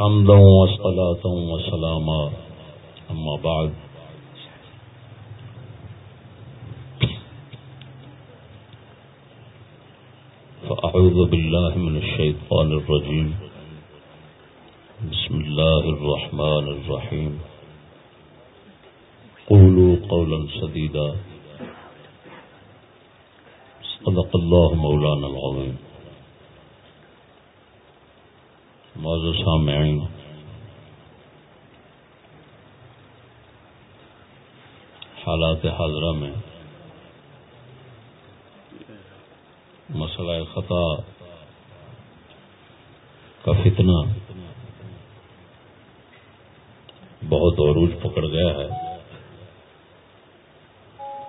حمدا وصلاة وسلاما. أما بعد. فأعوذ بالله من الشيطان الرجيم. بسم الله الرحمن الرحيم. قولوا قولا سديدا. صدق الله مولانا العظيم. معذر سامعين حالات حاضرہ میں مسئلہ خطا کا فتنہ بہت عروج پکڑ گیا ہے۔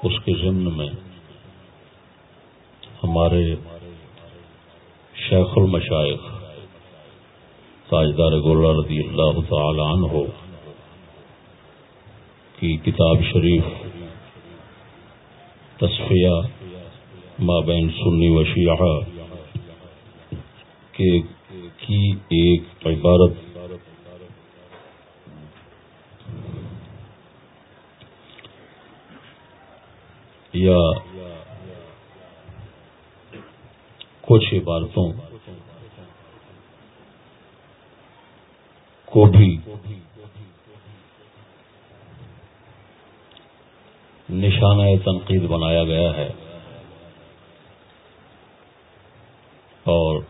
اس کے ضمن میں ہمارے شیخ المشائق تاجدار گولہ رضی اللہ تعالی عنہ کی کتاب شریف، تصفیہ، مابین سنی و شیعہ کے کی ایک عبارت۔ یا کچھ عبارتوں کو بھی۔ نشانہ تنقید بنایا گیا ہے۔ اور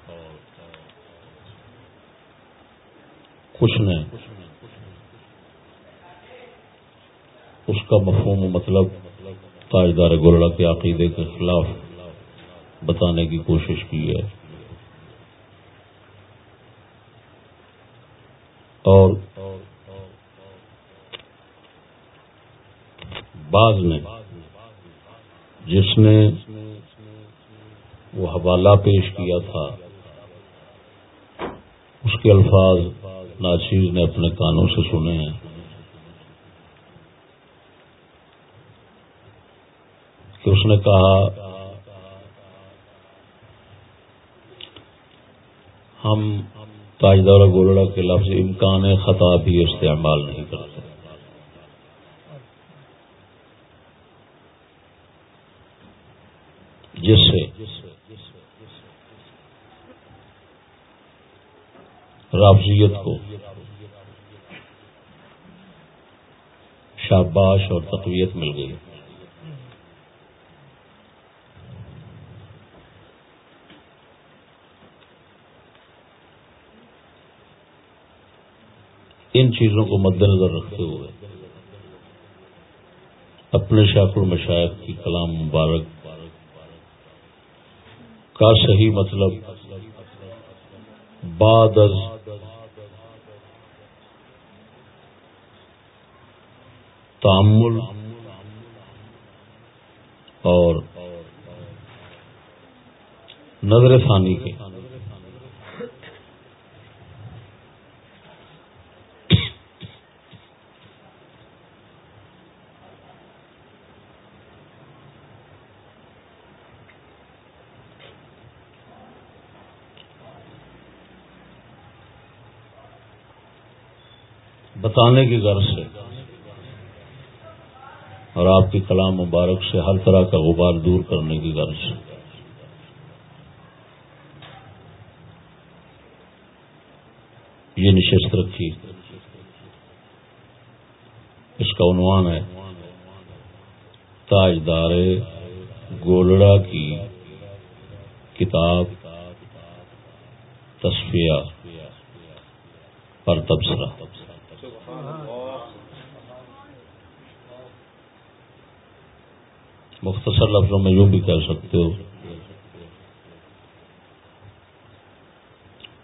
کچھ نے اس کا مفہوم مطلب تاجدار گولڑا کے عقیدے کے خلاف بتانے کی کوشش کی ہے۔ اور بعض نے جس نے وہ حوالہ پیش کیا تھا، اس کے الفاظ ناچیز نے اپنے کانوں سے سنے ہیں۔ کہ اس نے کہا، ہم تاجدار گولڑا کے لفظ امکان خطا بھی استعمال نہیں کرتے جس سے رافضیت کو شاباش اور تقویت مل گئی ان چیزوں کو مد نظر رکھتے ہوئے اپنے شاخ المشاعر کی کلام مبارک کا صحیح مطلب بعد از تعمل اور نظر ثانی کے بتانے کی غرض سے۔ اور آپ کی کلام مبارک سے ہر طرح کا غبار دور کرنے کی غرض سے۔ یہ نشست رکھی۔ اس کا عنوان ہے تاجدار گولڑا کی کتاب تصفیہ پر تبصرہ۔ مختصر لفظوں میں یوں بھی کہہ سکتے ہو۔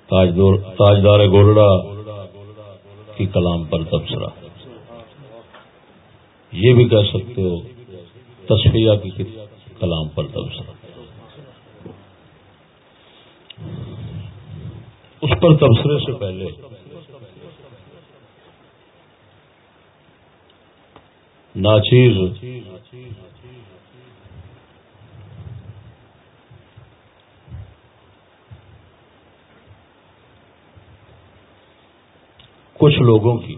تاجدار گولڑا کی کلام پر تبصرہ۔ یہ بھی کہہ سکتے ہو تصفیہ کی کلام پر تبصرہ۔ اس پر تبصرے سے پہلے ناچیز کچھ لوگوں کی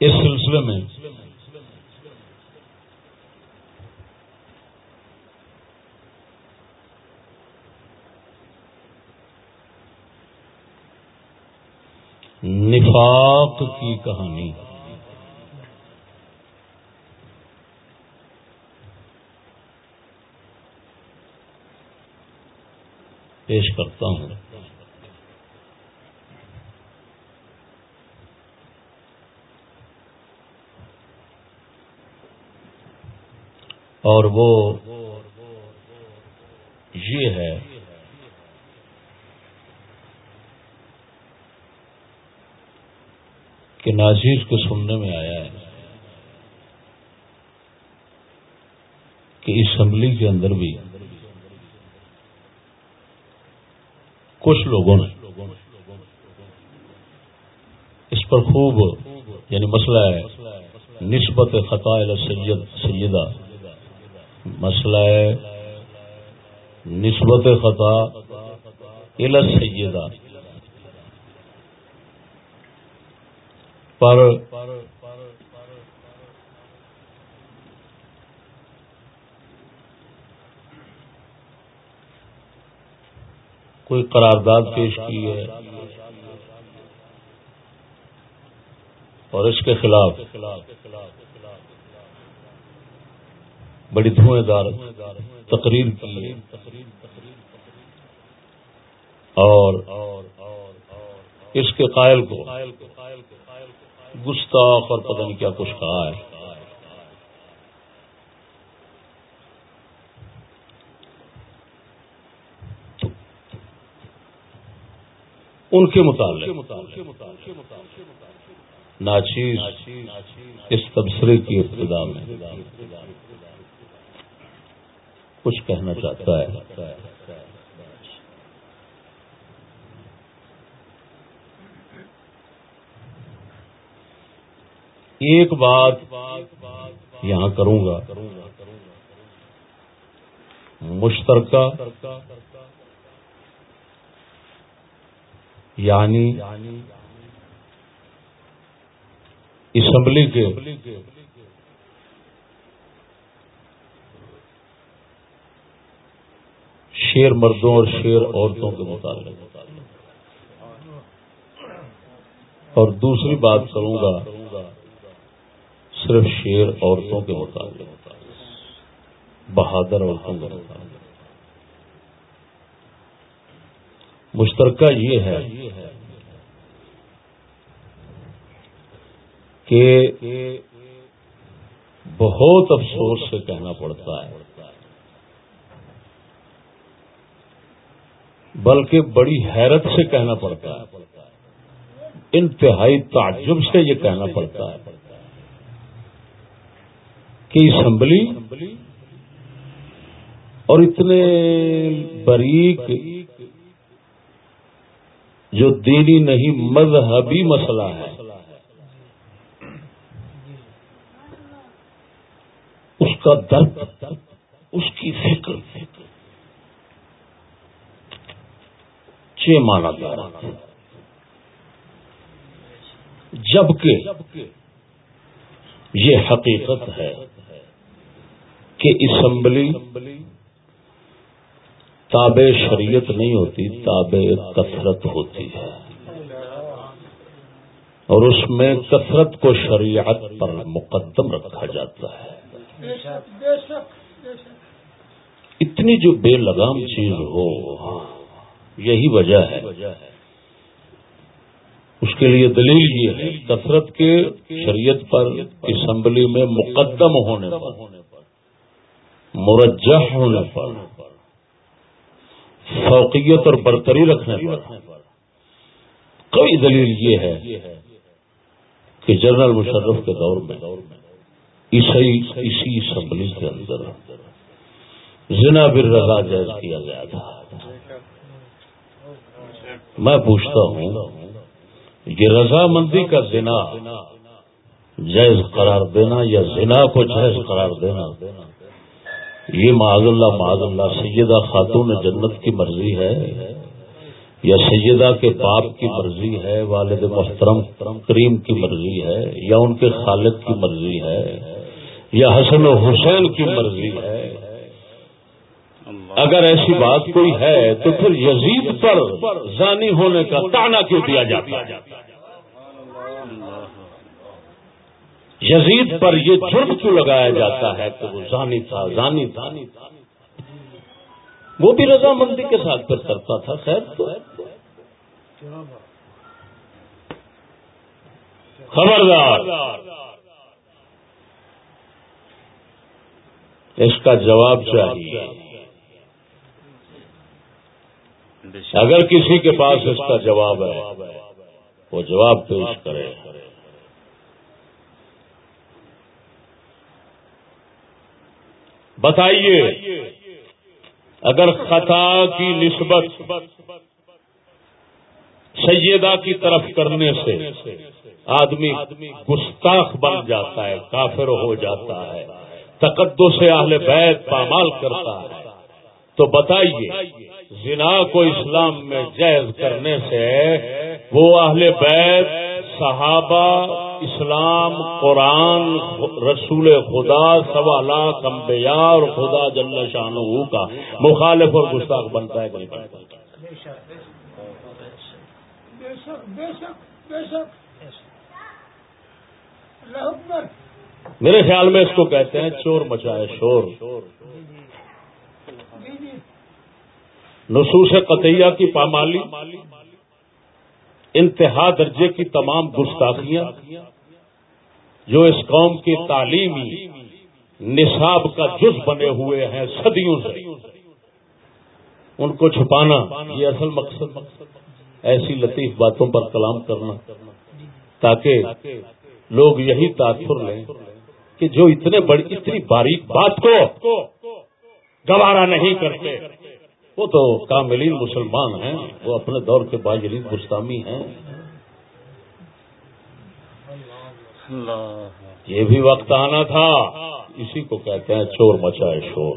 اس سلسلے میں نفاق کی کہانی۔ پیش کرتا ہوں۔ اور وہ یہ ہے کہ ناجیز کے سننے میں آیا ہے کہ اسمبلی کے اندر بھی کچھ لوگوں نے اس پر خوب یعنی مسئلہ ہے، نسبت خطا سید، سیدہ۔ مسئلہ ہے، نسبت خطا سیدہ۔ پر کوئی قرارداد پیش کی ہے اور اس کے خلاف بڑی دھوئیں دار تقریر کی اور اس کے قائل کو گستاخ اور پتہ نہیں کیا کچھ کہا ہے۔ ان کے مطابق ناچیز اس تبصرے کی ابتدا میں کچھ کہنا چاہتا ہے۔ ایک بات یہاں کروں گا۔ مشترکہ یعنی اسمبلی کے شیر مردوں اور شیر عورتوں کے متعلق۔ اور دوسری بات کروں گا صرف شیر عورتوں کے متعلق بہادر عورتوں کے متعلق۔ مشترکہ یہ ہے کہ بہت افسوس سے کہنا پڑتا ہے، بلکہ بڑی حیرت سے کہنا پڑتا ہے، انتہائی تعجب سے یہ کہنا پڑتا ہے۔ کہ اسمبلی اور اتنے بریک جو دینی نہیں، مذہبی مسئلہ ہے۔ اس کا درد، اس کی فکر مانا جا رہا تھا جبکہ یہ حقیقت ہے کہ اسمبلی تاب شریعت نہیں ہوتی تاب کثرت ہوتی ہے۔ اور اس میں کثرت کو شریعت پر مقدم رکھا جاتا ہے۔ اتنی جو بے لگام چیز ہو ہاں، یہی وجہ ہے۔ اس کے لیے دلیل یہ ہے، کثرت کے شریعت پر اسمبلی میں مقدم ہونے پر۔ مرجہ ہونے پر فوقیت اور برتری رکھنے پر۔ کوئی دلیل یہ ہے کہ جنرل مشرف کے دور میں اسی اسمبلی کے اندر زنا بر رضا جائز کیا گیا تھا۔ میں پوچھتا ہوں یہ رضامندی کا زنا جائز قرار دینا یا زنا کو جائز قرار دینا یہ معذ اللہ معذ اللہ، سیدہ خاتون جنت کی مرضی ہے یا سیدہ کے باپ کی مرضی ہے، والد محترم کریم کی مرضی ہے، یا ان کے خالد کی مرضی ہے، یا حسن و حسین کی مرضی ہے۔ اگر ایسی بات کوئی ہے تو پھر یزید پر زانی ہونے کا تانا کیوں دیا جاتا ہے؟ یزید پر یہ جرم کیوں لگایا جاتا ہے کہ وہ زانی تھا زانی تھا۔ وہ بھی رضامندی کے ساتھ پھر کرتا تھا، خیر تو۔ خبردار۔ اس کا جواب چاہیے۔ اگر کسی کے پاس اس کا جواب ہے، وہ جواب پیش کرے۔ بتائیے، اگر خطا کی نسبت سیدہ کی طرف کرنے سے آدمی گستاخ بن جاتا ہے، کافر ہو جاتا ہے تقدو سے اہل بیت پامال کرتا ہے، تو بتائیے، زنا کو اسلام میں جائز کرنے سے وہ اہل بیت، صحابہ اسلام، قرآن، رسول خدا، سوا لاکھ انبیاء اور خدا جل شاہ کا مخالف اور گستاخ بنتا ہے کہ بنتا میرے خیال میں اس کو کہتے ہیں چور مچائے شور۔ نصوص قطعیہ کی پامالی، انتہا درجے کی تمام گستاخیاں۔ جو اس قوم کی تعلیمی نصاب کا جز بنے ہوئے ہیں صدیوں سے، ان کو چھپانا، یہ اصل مقصد، ایسی لطیف باتوں پر کلام کرنا، تاکہ لوگ یہی تاثر لیں کہ جو اتنے بڑی، اتنی باریک بات کو گوارا نہیں کرتے۔ وہ تو کاملین مسلمان ہیں، وہ اپنے دور کے باجرین، گستامی ہیں۔ یہ بھی وقت آنا تھا۔ اسی کو کہتے ہیں چور مچائے شور۔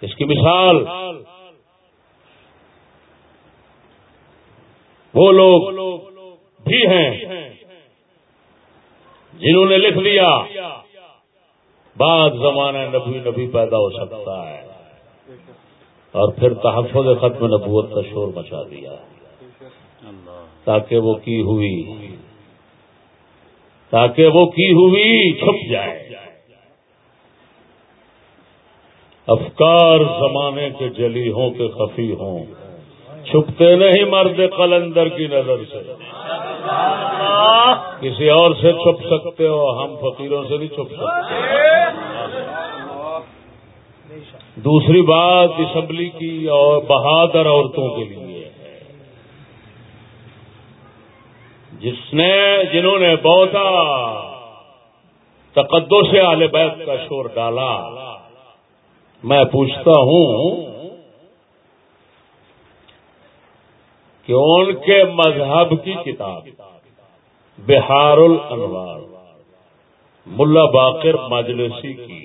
اس کی مثال۔ وہ لوگ بھی ہیں جنہوں نے لکھ لیا بعد زمانہ نبی نبی پیدا ہو سکتا ہے۔ اور پھر تحفظ ختم نبوت کا شور مچا دیا۔ ہے تاکہ وہ کی ہوئی تاکہ وہ کی ہوئی چھپ جائے۔ افکار زمانے کے جلی ہوں کے خفی ہوں۔ چھپتے نہیں مرد قلندر کی نظر سے۔ کسی اور سے چھپ سکتے ہو، ہم فقیروں سے نہیں چھپ سکتے۔ دوسری بات اسمبلی کی اور بہادر عورتوں کے لیے۔ جس نے جنہوں نے بہت تقدو سے آل بیت کا شور ڈالا، میں پوچھتا ہوں کہ ان کے مذہب کی کتاب بہار الانوار ملا باقر مجلسی کی،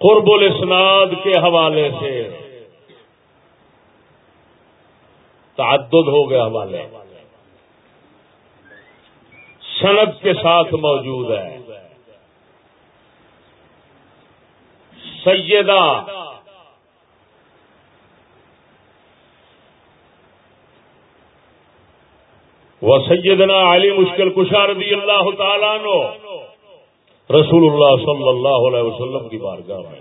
قرب الاسناد کے حوالے سے تعدد ہو گئے حوالے۔ سند کے ساتھ موجود ہے۔ سیدہ وہ سیدنا علی مشکل کشار رضی اللہ تعالیٰ نو رسول اللہ صلی اللہ علیہ وسلم کی بارگاہ میں۔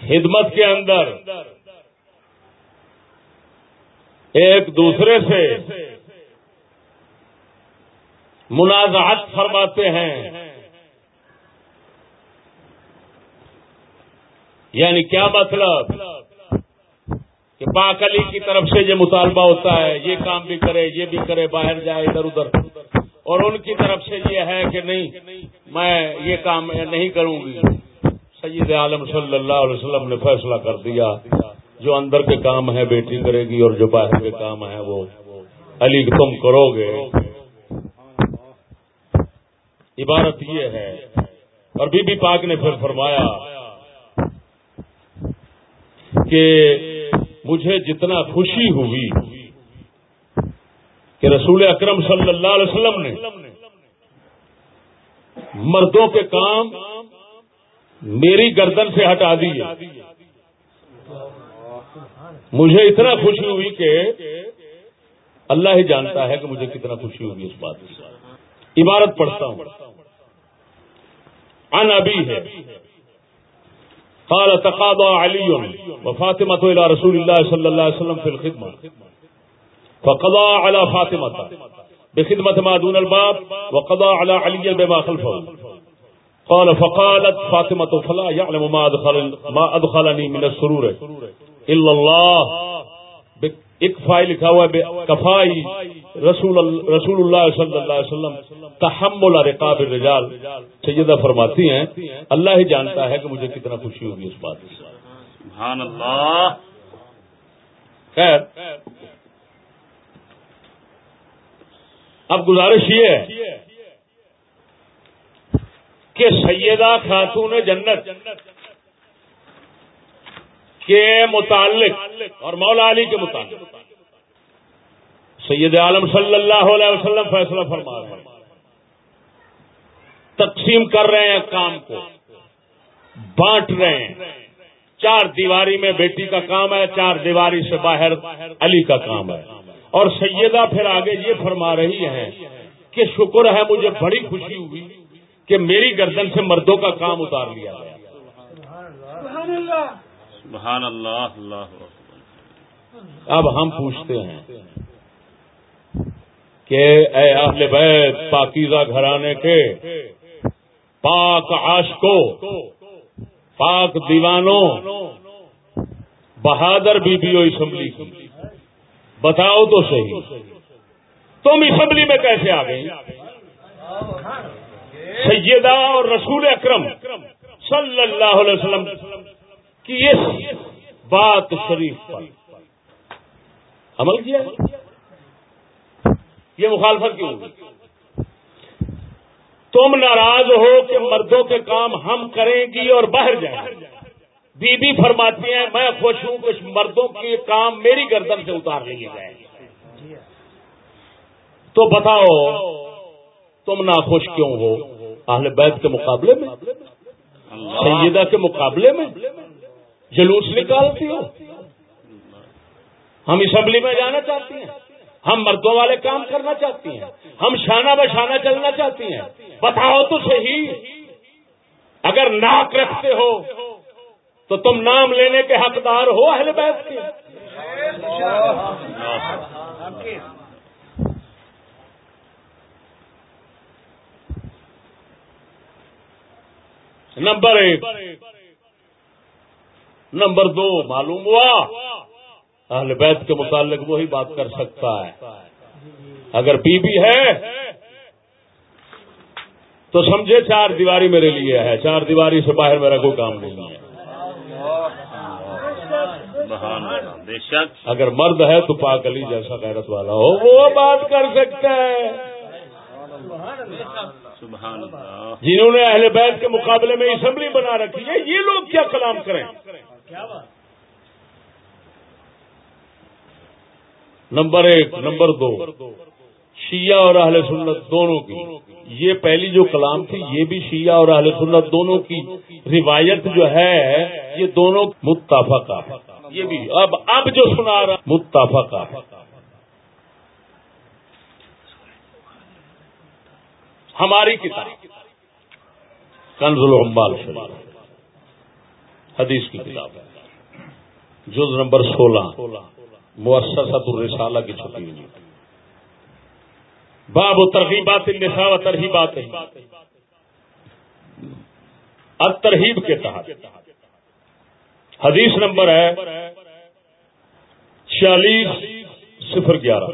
خدمت کے اندر ایک دوسرے سے منازعت فرماتے ہیں۔ یعنی کیا مطلب؟ کہ پاک علی کی طرف سے یہ مطالبہ ہوتا ہے، یہ کام بھی کرے، یہ بھی کرے، باہر جائے ادھر ادھر۔ اور ان کی طرف سے یہ ہے کہ نہیں، میں یہ کام نہیں کروں گی۔ سید عالم صلی اللہ علیہ وسلم نے فیصلہ کر دیا، جو اندر کے کام ہے بیٹی کرے گی اور جو باہر کے کام ہے وہ۔ علی، تم کرو گے۔ عبارت یہ ہے۔ اور بی بی پاک نے پھر فرمایا کہ مجھے جتنا خوشی ہوئی کہ رسول اکرم صلی اللہ علیہ وسلم نے مردوں کے کام میری گردن سے ہٹا دی مجھے اتنا خوشی ہوئی کہ اللہ ہی جانتا ہے کہ مجھے کتنا خوشی ہوگی اس بات کی عبارت پڑھتا ہوں۔ ان ابھی ہے۔ قال تقاضى علي وفاطمه الى رسول الله صلى الله عليه وسلم في الخدمه فقضى على فاطمه بخدمه ما دون الباب وقضى على علي بما خلفه قال، فقالت فاطمه فلا يعلم ما ادخل، ما ادخلني من السرور الا الله ایک فائل لکھا ہوا ہے کفائی رسول رسول اللہ صلی اللہ علیہ وسلم تحمل رقاب الرجال۔ سیدہ فرماتی ہیں اللہ ہی جانتا ہے کہ مجھے کتنا خوشی ہوگی اس بات سبحان اللہ۔ خیر۔ اب گزارش یہ ہے کہ سیدہ خاتون جنت کے متعلق اور مولا علی کے متعلق۔ سید عالم صلی اللہ علیہ وسلم فیصلہ فرما رہے ہیں۔ تقسیم کر رہے ہیں کام کو۔ بانٹ رہے ہیں۔ چار دیواری میں بیٹی کا کام ہے، چار دیواری سے باہر علی کا کام ہے۔ اور سیدہ پھر آگے یہ فرما رہی ہیں کہ شکر ہے، مجھے بڑی خوشی ہوئی کہ میری گردن سے مردوں کا کام اتار لیا گیا۔ سبحان اللہ اللہ اب ہم پوچھتے ہیں کہ اے اہل بیت، پاکیزہ گھرانے کے پاک عاشقوں پاک دیوانوں بہادر بی بی اسمبلی کی، بتاؤ تو صحیح، تم اسمبلی میں کیسے آ گئی سیدہ اور رسول اکرم صلی اللہ علیہ وسلم کی اس بات شریف پر عمل کیا یہ مخالفت کیوں ہوگی تم ناراض ہو کہ مردوں کے کام ہم کریں گی اور باہر جائیں۔ بی بی فرماتی ہیں، میں خوش ہوں کچھ مردوں کے کام میری گردن سے اتار لیے گئے تو بتاؤ، تم ناخوش کیوں ہو؟ اہل بیت کے مقابلے میں؟ سیدہ کے مقابلے میں؟ جلوس نکالتی ہو ہم اسمبلی میں جانا چاہتی ہیں۔ ہم مردوں والے کام کرنا چاہتی ہیں۔ ہم شانہ بشانہ چلنا چاہتی ہیں۔ بتاؤ تو صحیح۔ اگر ناک رکھتے ہو تو تم نام لینے کے حقدار ہو اہل بیت کے۔ نمبر ایک۔ نمبر دو، معلوم ہوا؟ اہل بیت کے متعلق وہی بات کر سکتا ہے۔ اگر بی بی ہے، تو سمجھے چار دیواری میرے لیے ہے۔ چار دیواری سے باہر میرا کوئی کام نہیں ہے۔ اگر مرد ہے تو پاک علی جیسا غیرت والا ہو، وہ بات کر سکتا ہے۔ جنہوں نے اہل بیت کے مقابلے میں اسمبلی بنا رکھی ہے، یہ لوگ کیا کلام کریں؟ نمبر ایک، نمبر دو، شیعہ اور اہل سنت دونوں کی۔ یہ پہلی جو کلام تھی، یہ بھی شیعہ اور اہل سنت دونوں کی۔ روایت جو ہے، یہ دونوں متفق یہ بھی۔ اب اب جو سنا رہا متفق ہماری کتاب۔ کنز العمال شریف۔ حدیث کی کتاب ہے جز نمبر سولہ، مؤسسۃ الرسالہ کی چھپی ہوئی۔ باب ترغیبات النساء و ترغیبات الترہیب کے تحت۔ حدیث نمبر ہے چالیس صفر گیارہ۔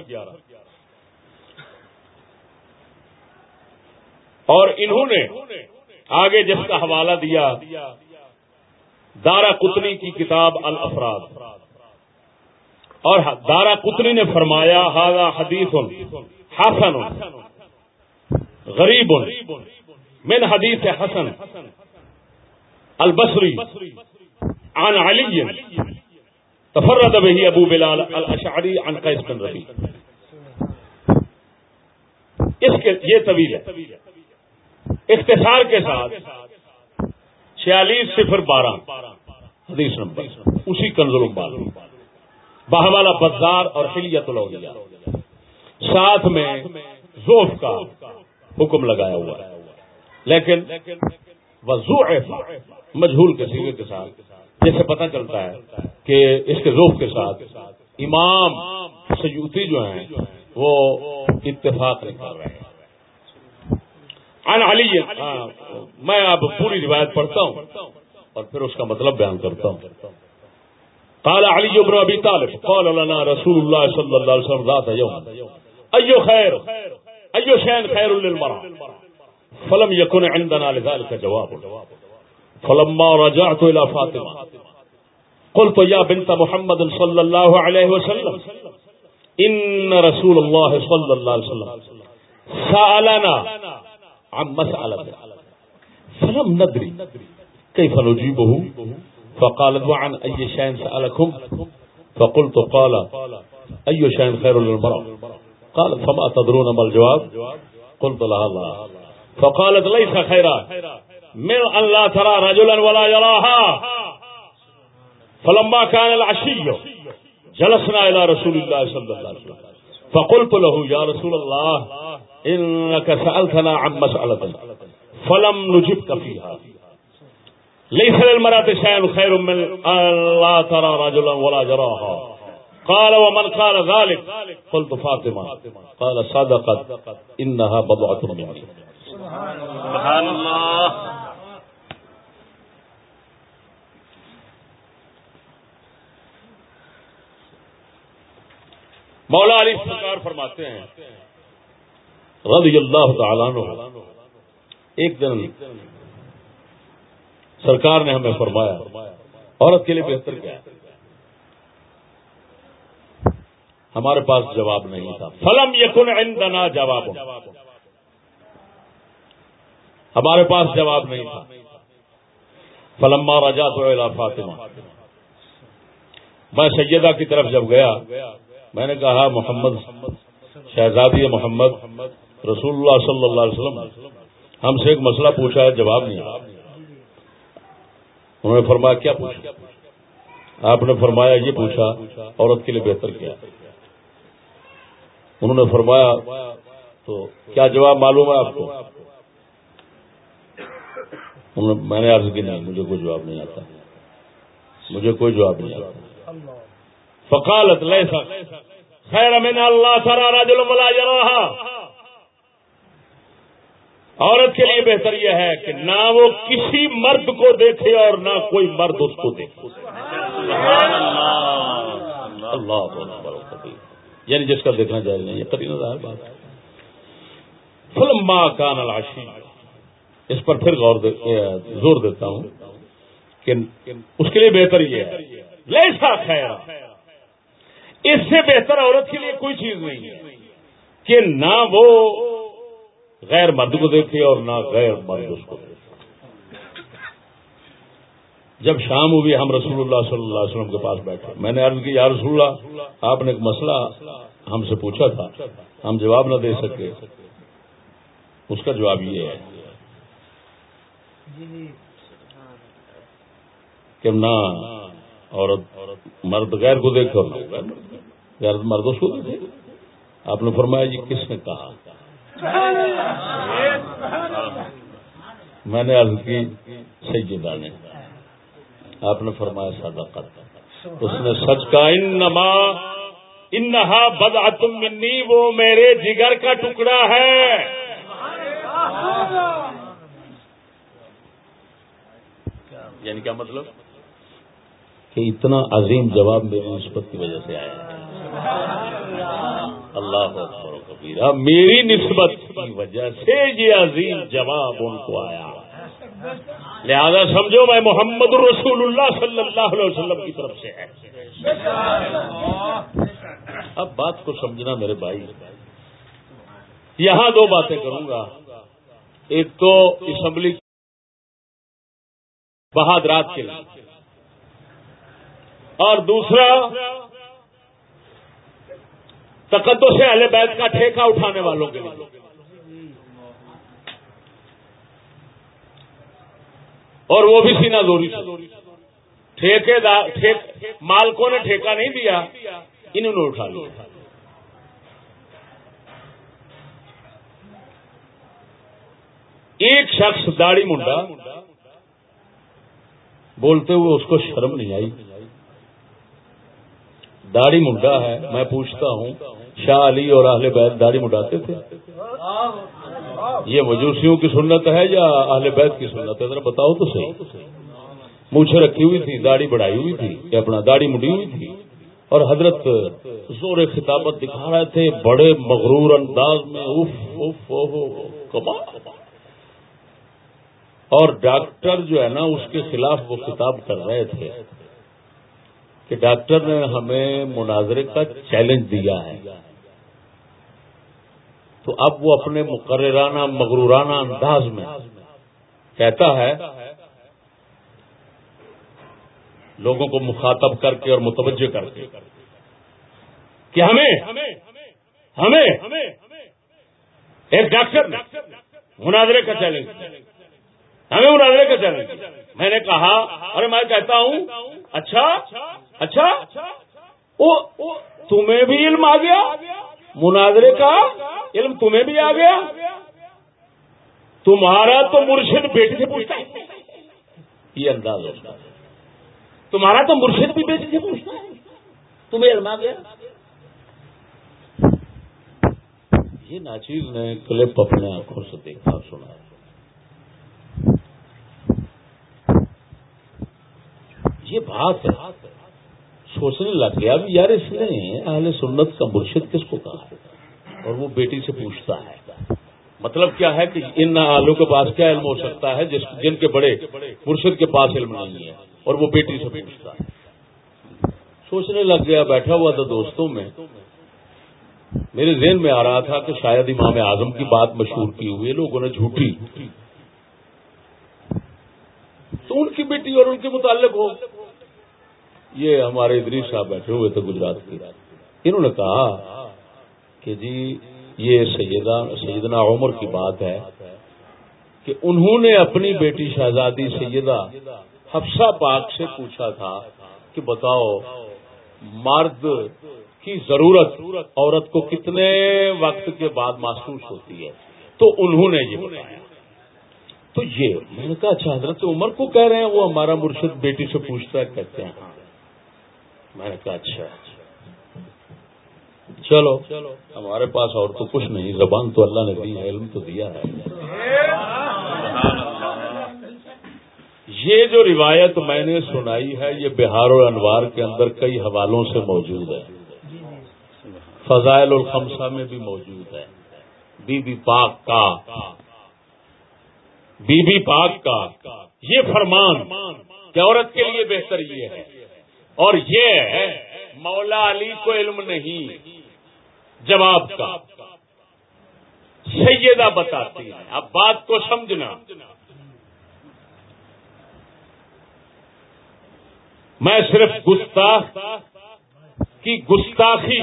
اور انہوں نے آگے جس کا حوالہ دیا دارا قطنی کی کتاب الافراد۔ اور دارا قطنی نے فرمایا ہاضا حدیث حسن، غریب، من حدیث حسن، البصری، عن علی، تفرد به ابو بلال الاشعری عن قیس بن ربی اس کے، یہ طویل ہے۔ اختصار کے ساتھ چھیالیس صفر بارہ، حدیث نمبر، اسی کنزل بال باہوالا بزار اور حلیت الاولیاء۔ ساتھ میں زوف کا حکم لگایا ہوا ہے۔ لیکن وضو مجہول کے سیرے کے ساتھ، جیسے پتہ چلتا ہے کہ اس کے ذوق کے ساتھ امام سیوتی جو ہیں، وہ اتفاق نہیں کر رہے ہیں۔ ان علی. میں اب پوری روایت پڑھتا ہوں اور پھر اس کا مطلب بیان کرتا ہوں. قال علی بن ابی طالب، قال لنا رسول اللہ صلی اللہ علیہ وسلم ذات یوم. ایو خیر، ایو شین خیر للمرء فلم یکن عندنا لذلك جواب. فلما رجعت الى فاطمه قلت يا بنت محمد صلى الله عليه وسلم، ان رسول الله صلى الله عليه وسلم سالنا عن مسألة. فلم ندري كيف نجيبه. فقالت وعن أي شيء سألكم. فقلت قال أي شيء خير للمرأة؟ قالت فما تدرون ما الجواب؟ قلت لها الله فقالت ليس خيرا من أن لا ترى رجلا ولا يراها. فلما كان العشي جلسنا إلى رسول الله صلى الله عليه وسلم. فقلت له، يا رسول الله، إنك سألتنا عن مسألة فلم نجبك فيها. ليس للمرأة شيء خير من أن لا ترى رجلا ولا جراها قال، ومن قال ذلك؟ قلت، فاطمة. قال، صدقت، إنها بضعة مني سبحان الله. مولا علی سرکار فرماتے ہیں، رضی اللہ تعالیٰ عنہ، ایک دن سرکار نے ہمیں فرمایا، عورت کے لیے بہتر کیا ہمارے پاس جواب نہیں تھا۔ فلم یقن عندنا جواب۔ ہمارے پاس جواب نہیں تھا۔ فلم راجا تو فاطمہ۔ میں سیدہ کی طرف جب گیا میں نے کہا، محمد شہزادی محمد. رسول اللہ صلی اللہ علیہ وسلم ہم سے ایک مسئلہ پوچھا ہے، جواب نہیں انہوں نے فرمایا، کیا پوچھا؟ آپ نے فرمایا، یہ پوچھا، عورت کے لیے بہتر کیا انہوں نے فرمایا، تو کیا جواب معلوم ہے آپ کو؟ میں نے عرض کی، نہیں، مجھے کوئی جواب نہیں آتا۔ مجھے کوئی جواب نہیں آتا۔ فقالت لیسا، خیر من اللہ سرا رجل ولا یراہا. عورت کے لیے بہتر یہ ہے کہ نہ وہ کسی مرد کو دیکھے اور نہ کوئی مرد اس کو دیکھے۔ اللہ۔ یعنی جس کا دیکھنا جائز نہیں یہ قریب ظاہر بات ہے۔ فلم ماں کان الاشی اس پر پھر غور زور دیتا ہوں کہ اس کے لیے بہتر یہ ہے۔ لیسا خیر۔ اس سے بہتر عورت کے لیے کوئی چیز نہیں ہے کہ نہ وہ غیر مرد کو دیکھے اور نہ غیر مرد اس کو دیکھے۔ جب شام ہوئی، ہم رسول اللہ صلی اللہ علیہ وسلم کے پاس بیٹھے۔ میں نے عرض کی، یا رسول اللہ، آپ نے ایک مسئلہ ہم سے پوچھا تھا، ہم جواب نہ دے سکے۔ اس کا جواب یہ ہے کہ نہ عورت مرد غیر کو دیکھ کر غیر مرد اس کو دیکھے۔ آپ نے فرمایا جی کس نے کہا؟ میں نے عرض کی، سیدہ نے۔ آپ نے فرمایا سادہ کرتا اس نے سچ کا انما، انہا بدا منی، وہ میرے جگر کا ٹکڑا ہے۔ یعنی کیا مطلب؟ کہ اتنا عظیم جواب میری نسبت کی وجہ سے آیا ہے۔ اللہ کبیرہ میری نسبت کی وجہ سے یہ عظیم جواب ان کو آیا۔ لہذا سمجھو میں محمد الرسول اللہ صلی اللہ علیہ وسلم کی طرف سے ہے۔ اب بات کو سمجھنا میرے بھائی۔ یہاں دو باتیں کروں گا۔ ایک تو اسمبلی بہادرات کے لیے۔ اور دوسرا، تقدس سے اہل بیت کا ٹھیکہ اٹھانے والوں کے لیے۔ اور وہ بھی سینا دوری ٹھیکے مالکوں نے ٹھیکہ نہیں دیا، انہوں نے اٹھا لیا۔ ایک شخص داڑی منڈا، بولتے ہوئے اس کو شرم نہیں آئی۔ داڑھی منڈا ہے، میں پوچھتا ہوں، شاہ علی اور اہل بیت داڑھی منڈاتے تھے؟ یہ مجوسیوں کی سنت ہے یا اہل بیت کی سنت ہے؟ ذرا بتاؤ تو صحیح۔ مونچھے رکھی ہوئی تھی داڑھی بڑھائی ہوئی تھی اپنا داڑھی منڈی ہوئی تھی؟ اور حضرت زور خطابت دکھا رہے تھے، بڑے مغرور انداز میں اف اف اور ڈاکٹر جو ہے نا، اس کے خلاف وہ خطاب کر رہے تھے۔ کہ ڈاکٹر نے ہمیں مناظرے کا چیلنج دیا ہے۔ تو اب وہ اپنے مقررانہ، مغرورانہ انداز میں کہتا ہے، لوگوں کو مخاطب کر کے اور متوجہ کر کے کہ ہمیں ہمیں ایک ڈاکٹر مناظرے کا چیلنج ہمیں مناظرے کا چیلنج میں نے کہا اور میں کہتا ہوں اچھا اچھا تمہیں بھی علم آ گیا؟ مناظرے کا علم تمہیں بھی آ گیا؟ تمہارا تو مرشد بیٹی سے پوچھتا ہے۔ یہ انداز ہوتا ہے۔ تمہارا تو مرشد بھی بیٹی سے پوچھتا ہے۔ تمہیں علم آ گیا؟ یہ ناچیز نے کلپ اپنے آنکھوں سے دیکھا، سنا یہ بات ہے۔ سوچنے لگ گیا یار اس نے اہل سنت کا مرشد کس کو کہا ہے؟ اور وہ بیٹی سے پوچھتا ہے۔ مطلب کیا ہے کہ ان آلو کے پاس کیا علم ہو سکتا ہے جس جن کے بڑے مرشد کے پاس علم نہیں ہے؟ اور وہ بیٹی سے پوچھتا ہے۔ سوچنے لگ گیا، بیٹھا ہوا تھا دوستوں میں۔ میرے ذہن میں آ رہا تھا کہ شاید امام اعظم کی بات مشہور کی ہوئی لوگوں نے جھوٹی۔ تو ان کی بیٹی اور ان کے متعلق ہو۔ یہ ہمارے ادریس صاحب بیٹھے ہوئے تھے گجرات کی انہوں نے کہا کہ جی یہ سیدنا عمر کی بات ہے کہ انہوں نے اپنی بیٹی شہزادی سیدہ حفصہ پاک سے پوچھا تھا کہ بتاؤ، مرد کی ضرورت عورت کو کتنے وقت کے بعد محسوس ہوتی ہے؟ تو انہوں نے یہ بتایا۔ تو یہ، میں نے کہا اچھا حضرت عمر کو کہہ رہے ہیں، وہ ہمارا مرشد بیٹی سے پوچھتا ہے، کہتے ہیں۔ میں نے کہا اچھا۔ چلو، ہمارے پاس اور تو کچھ نہیں، زبان تو اللہ نے دی ہے علم تو دیا ہے۔ یہ جو روایت میں نے سنائی ہے، یہ بہار اور انوار کے اندر کئی حوالوں سے موجود ہے۔ فضائل الخمسہ میں بھی موجود ہے۔ بی بی پاک کا۔ بی بی پاک کا۔ یہ فرمان کہ عورت کے لیے بہتر یہ ہے؟ اور یہ مولا علی کو علم نہیں۔ جواب کا۔ سیدہ بتاتی ہے اب بات کو سمجھنا۔ میں صرف گستاخ کی گستاخی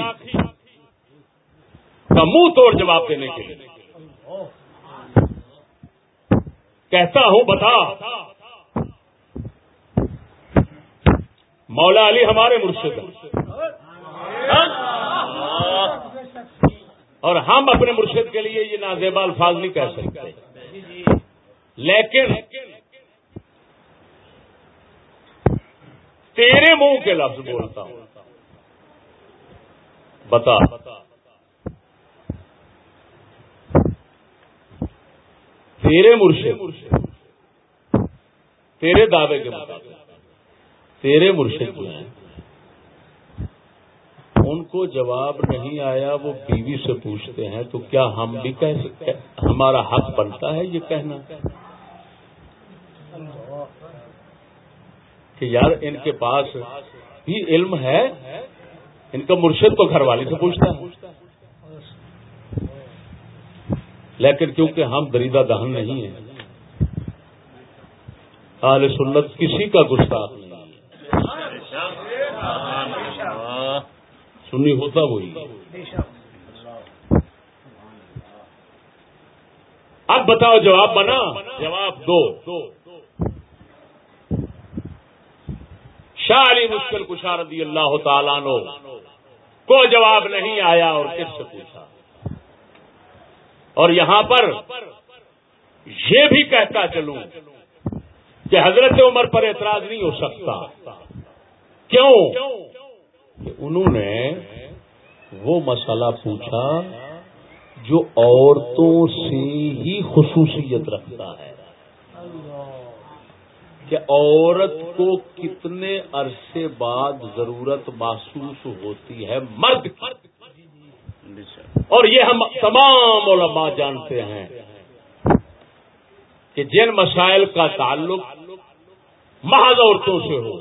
کا منہ توڑ جواب دینے کے لیے۔ کہتا ہوں، بتا۔ مولا علی ہمارے مرشد ہیں۔ اور ہم اپنے مرشد کے لیے یہ نازیبا الفاظ نہیں کہہ سکتے۔ لیکن تیرے منہ کے لفظ بولتا ہوں۔ بتا۔ تیرے مرشد، تیرے دعوے کے مطابق۔ تیرے مرشد جو ہیں، ان کو جواب نہیں آیا، وہ بیوی سے پوچھتے ہیں، تو کیا ہم بھی کہہ سکتے ہمارا حق بنتا ہے یہ کہنا؟ کہ یار، ان کے پاس بھی علم ہے، ان کا مرشد تو گھر والی سے پوچھتا ہے۔ لیکن کیونکہ ہم دریدہ دہن نہیں ہیں اہل سنت کسی کا گستاخ نہیں۔ سنی ہوتا وہی۔ اب بتاؤ جواب بنا، جواب دو۔ شاہ علی مشکل کشا رضی اللہ تعالیٰ نو کو جواب نہیں آیا اور کس سے پوچھا۔ اور یہاں پر یہ بھی کہتا چلوں کہ حضرت عمر پر اعتراض نہیں ہو سکتا۔ کیوں؟ کہ انہوں نے وہ مسئلہ پوچھا جو عورتوں سے ہی خصوصیت رکھتا ہے۔ کہ عورت کو کتنے عرصے بعد ضرورت محسوس ہوتی ہے مرد اور یہ ہم تمام علماء جانتے ہیں کہ جن مسائل کا تعلق محض عورتوں سے ہو،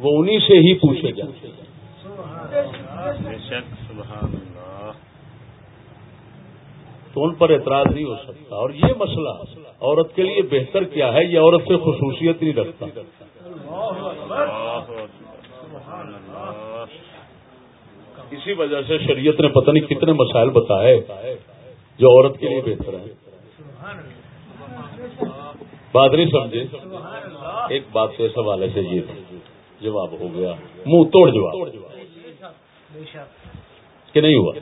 وہ انہی سے ہی پوچھے جاتے ہیں۔ تو ان پر اعتراض نہیں ہو سکتا۔ اور یہ مسئلہ عورت کے لیے بہتر کیا ہے یہ عورت سے خصوصیت نہیں رکھتا۔ اسی وجہ سے شریعت نے پتہ نہیں کتنے مسائل بتائے جو عورت کے لیے بہتر ہے بات نہیں سمجھے ایک بات کے حوالے سے یہ جواب ہو گیا۔ منہ توڑ جواب۔ کہ نہیں ہوا؟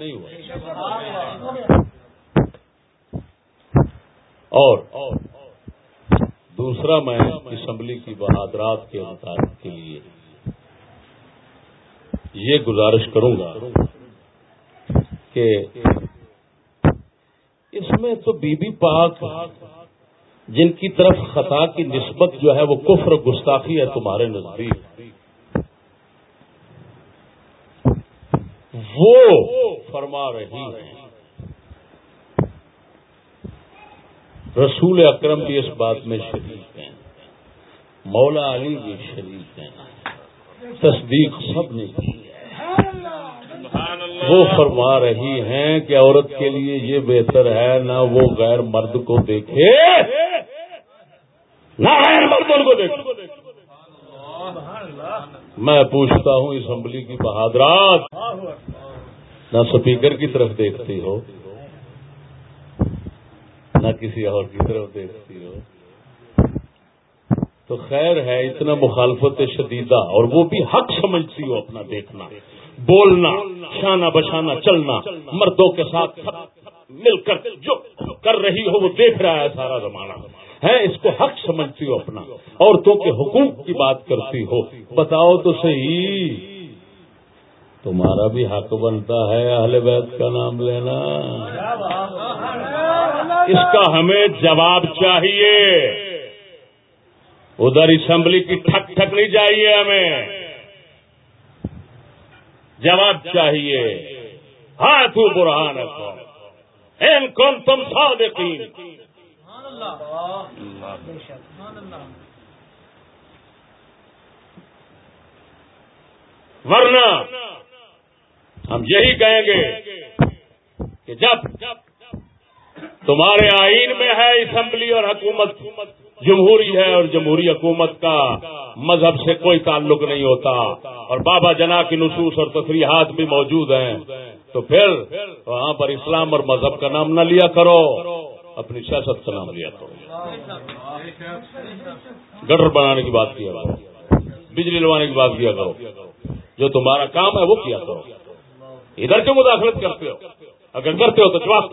اور دوسرا میں اسمبلی کی بہادرات کے مطابق کے لیے یہ گزارش کروں گا کہ اس میں تو بی بی پاک جن کی طرف خطا کی نسبت جو ہے وہ کفر گستاخی ہے تمہارے نزدیک۔ وہ فرما رہی ہیں۔ رسول اکرم بھی اس بات میں شریک ہیں۔ مولا علی بھی شریک ہیں۔ تصدیق سب نے کی وہ فرما رہی ہیں کہ عورت کے لیے یہ بہتر ہے نہ وہ غیر مرد کو دیکھے۔ نہ غیر مرد کو دیکھے۔ میں پوچھتا ہوں اسمبلی کی بہادرات نہ سپیکر کی طرف دیکھتی ہو، نہ کسی اور کی طرف دیکھتی ہو۔ تو خیر ہے، اتنا مخالفت شدیدہ اور وہ بھی حق سمجھتی ہو اپنا دیکھنا، بولنا، شانہ بشانہ چلنا، مردوں کے ساتھ مل کر جو کر رہی ہو، وہ دیکھ رہا ہے سارا زمانہ۔ ہے اس کو حق سمجھتی ہو اپنا۔ عورتوں کے حقوق کی بات کرتی ہو۔ بتاؤ تو صحیح۔ تمہارا بھی حق بنتا ہے، اہل بیت کا نام لینا۔ اس کا ہمیں جواب چاہیے۔ ادھر اسمبلی کی ٹھک ٹھک نہیں چاہیے ہمیں۔ جواب چاہیے۔ ہاں تو برہان ان کون تم سو ورنہ ہم یہی کہیں گے کہ جب تمہارے آئین میں ہے اسمبلی اور حکومت جمہوری ہے اور جمہوری حکومت کا مذہب سے کوئی تعلق نہیں ہوتا اور بابا جنا کی نصوص اور تصریحات بھی موجود ہیں تو پھر وہاں پر اسلام اور مذہب کا نام نہ لیا کرو۔ اپنی سیاست کا نام لیا کرو گٹر بنانے کی بات کیا کرو بجلی لوانے کی بات کیا کرو جو تمہارا کام ہے وہ کیا کرو ادھر کیوں مداخلت کرتے ہو؟ اگر کرتے ہو تو جواب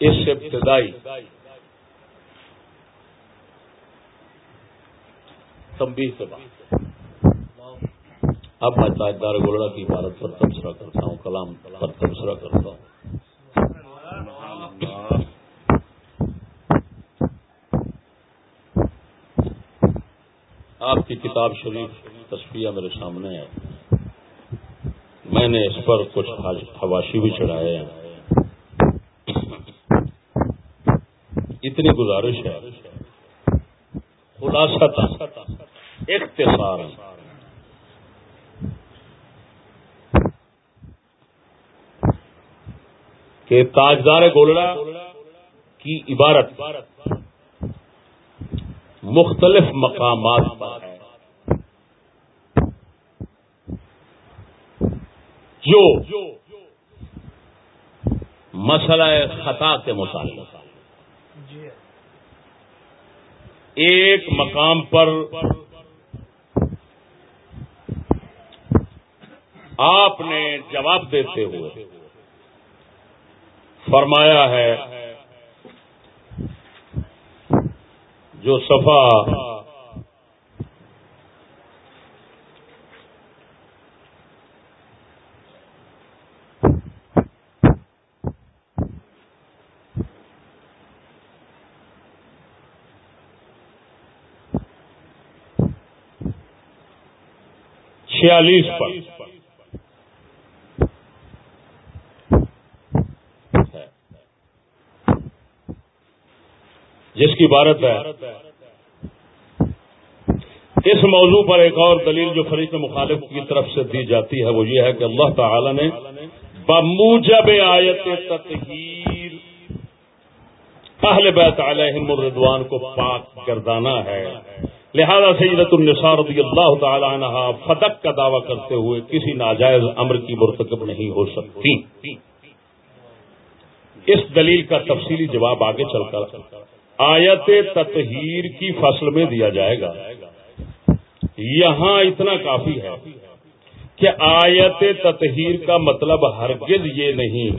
اس ابتدائی تمبی سے بات اب میں تاجدار گولڑا کی عبارت پر تبصرہ کرتا ہوں، کلام پر تبصرہ کرتا ہوں۔ آپ کی کتاب شریف تصویہ میرے سامنے ہے۔ میں نے اس پر کچھ حواشی بھی چڑھائے ہیں۔ اتنی گزارش ہے۔ خلاصہ اختصار کہ تاجدار گولڑا کی عبارت مختلف مقامات پر ہے۔ جو مسئلہ خطا کے متعلق ایک مقام پر آپ نے جواب دیتے ہوئے فرمایا ہے جو صفا چھیالیس پر جس کی عبارت ہے۔ اس موضوع پر ایک اور دلیل جو فریق مخالف کی طرف سے دی جاتی ہے، وہ یہ ہے کہ اللہ تعالی نے بموجب آیت تطہیر اہل بیت علیہم الردوان کو پاک گردانا ہے۔ لہذا سیدت النساء رضی اللہ تعالی عنہ فدق کا دعویٰ کرتے ہوئے کسی ناجائز امر کی مرتکب نہیں ہو سکتی۔ اس دلیل کا تفصیلی جواب آگے چل کر آیت تطہیر کی فصل میں دیا جائے گا۔ یہاں اتنا کافی ہے کہ آیت تطہیر کا مطلب ہرگز یہ نہیں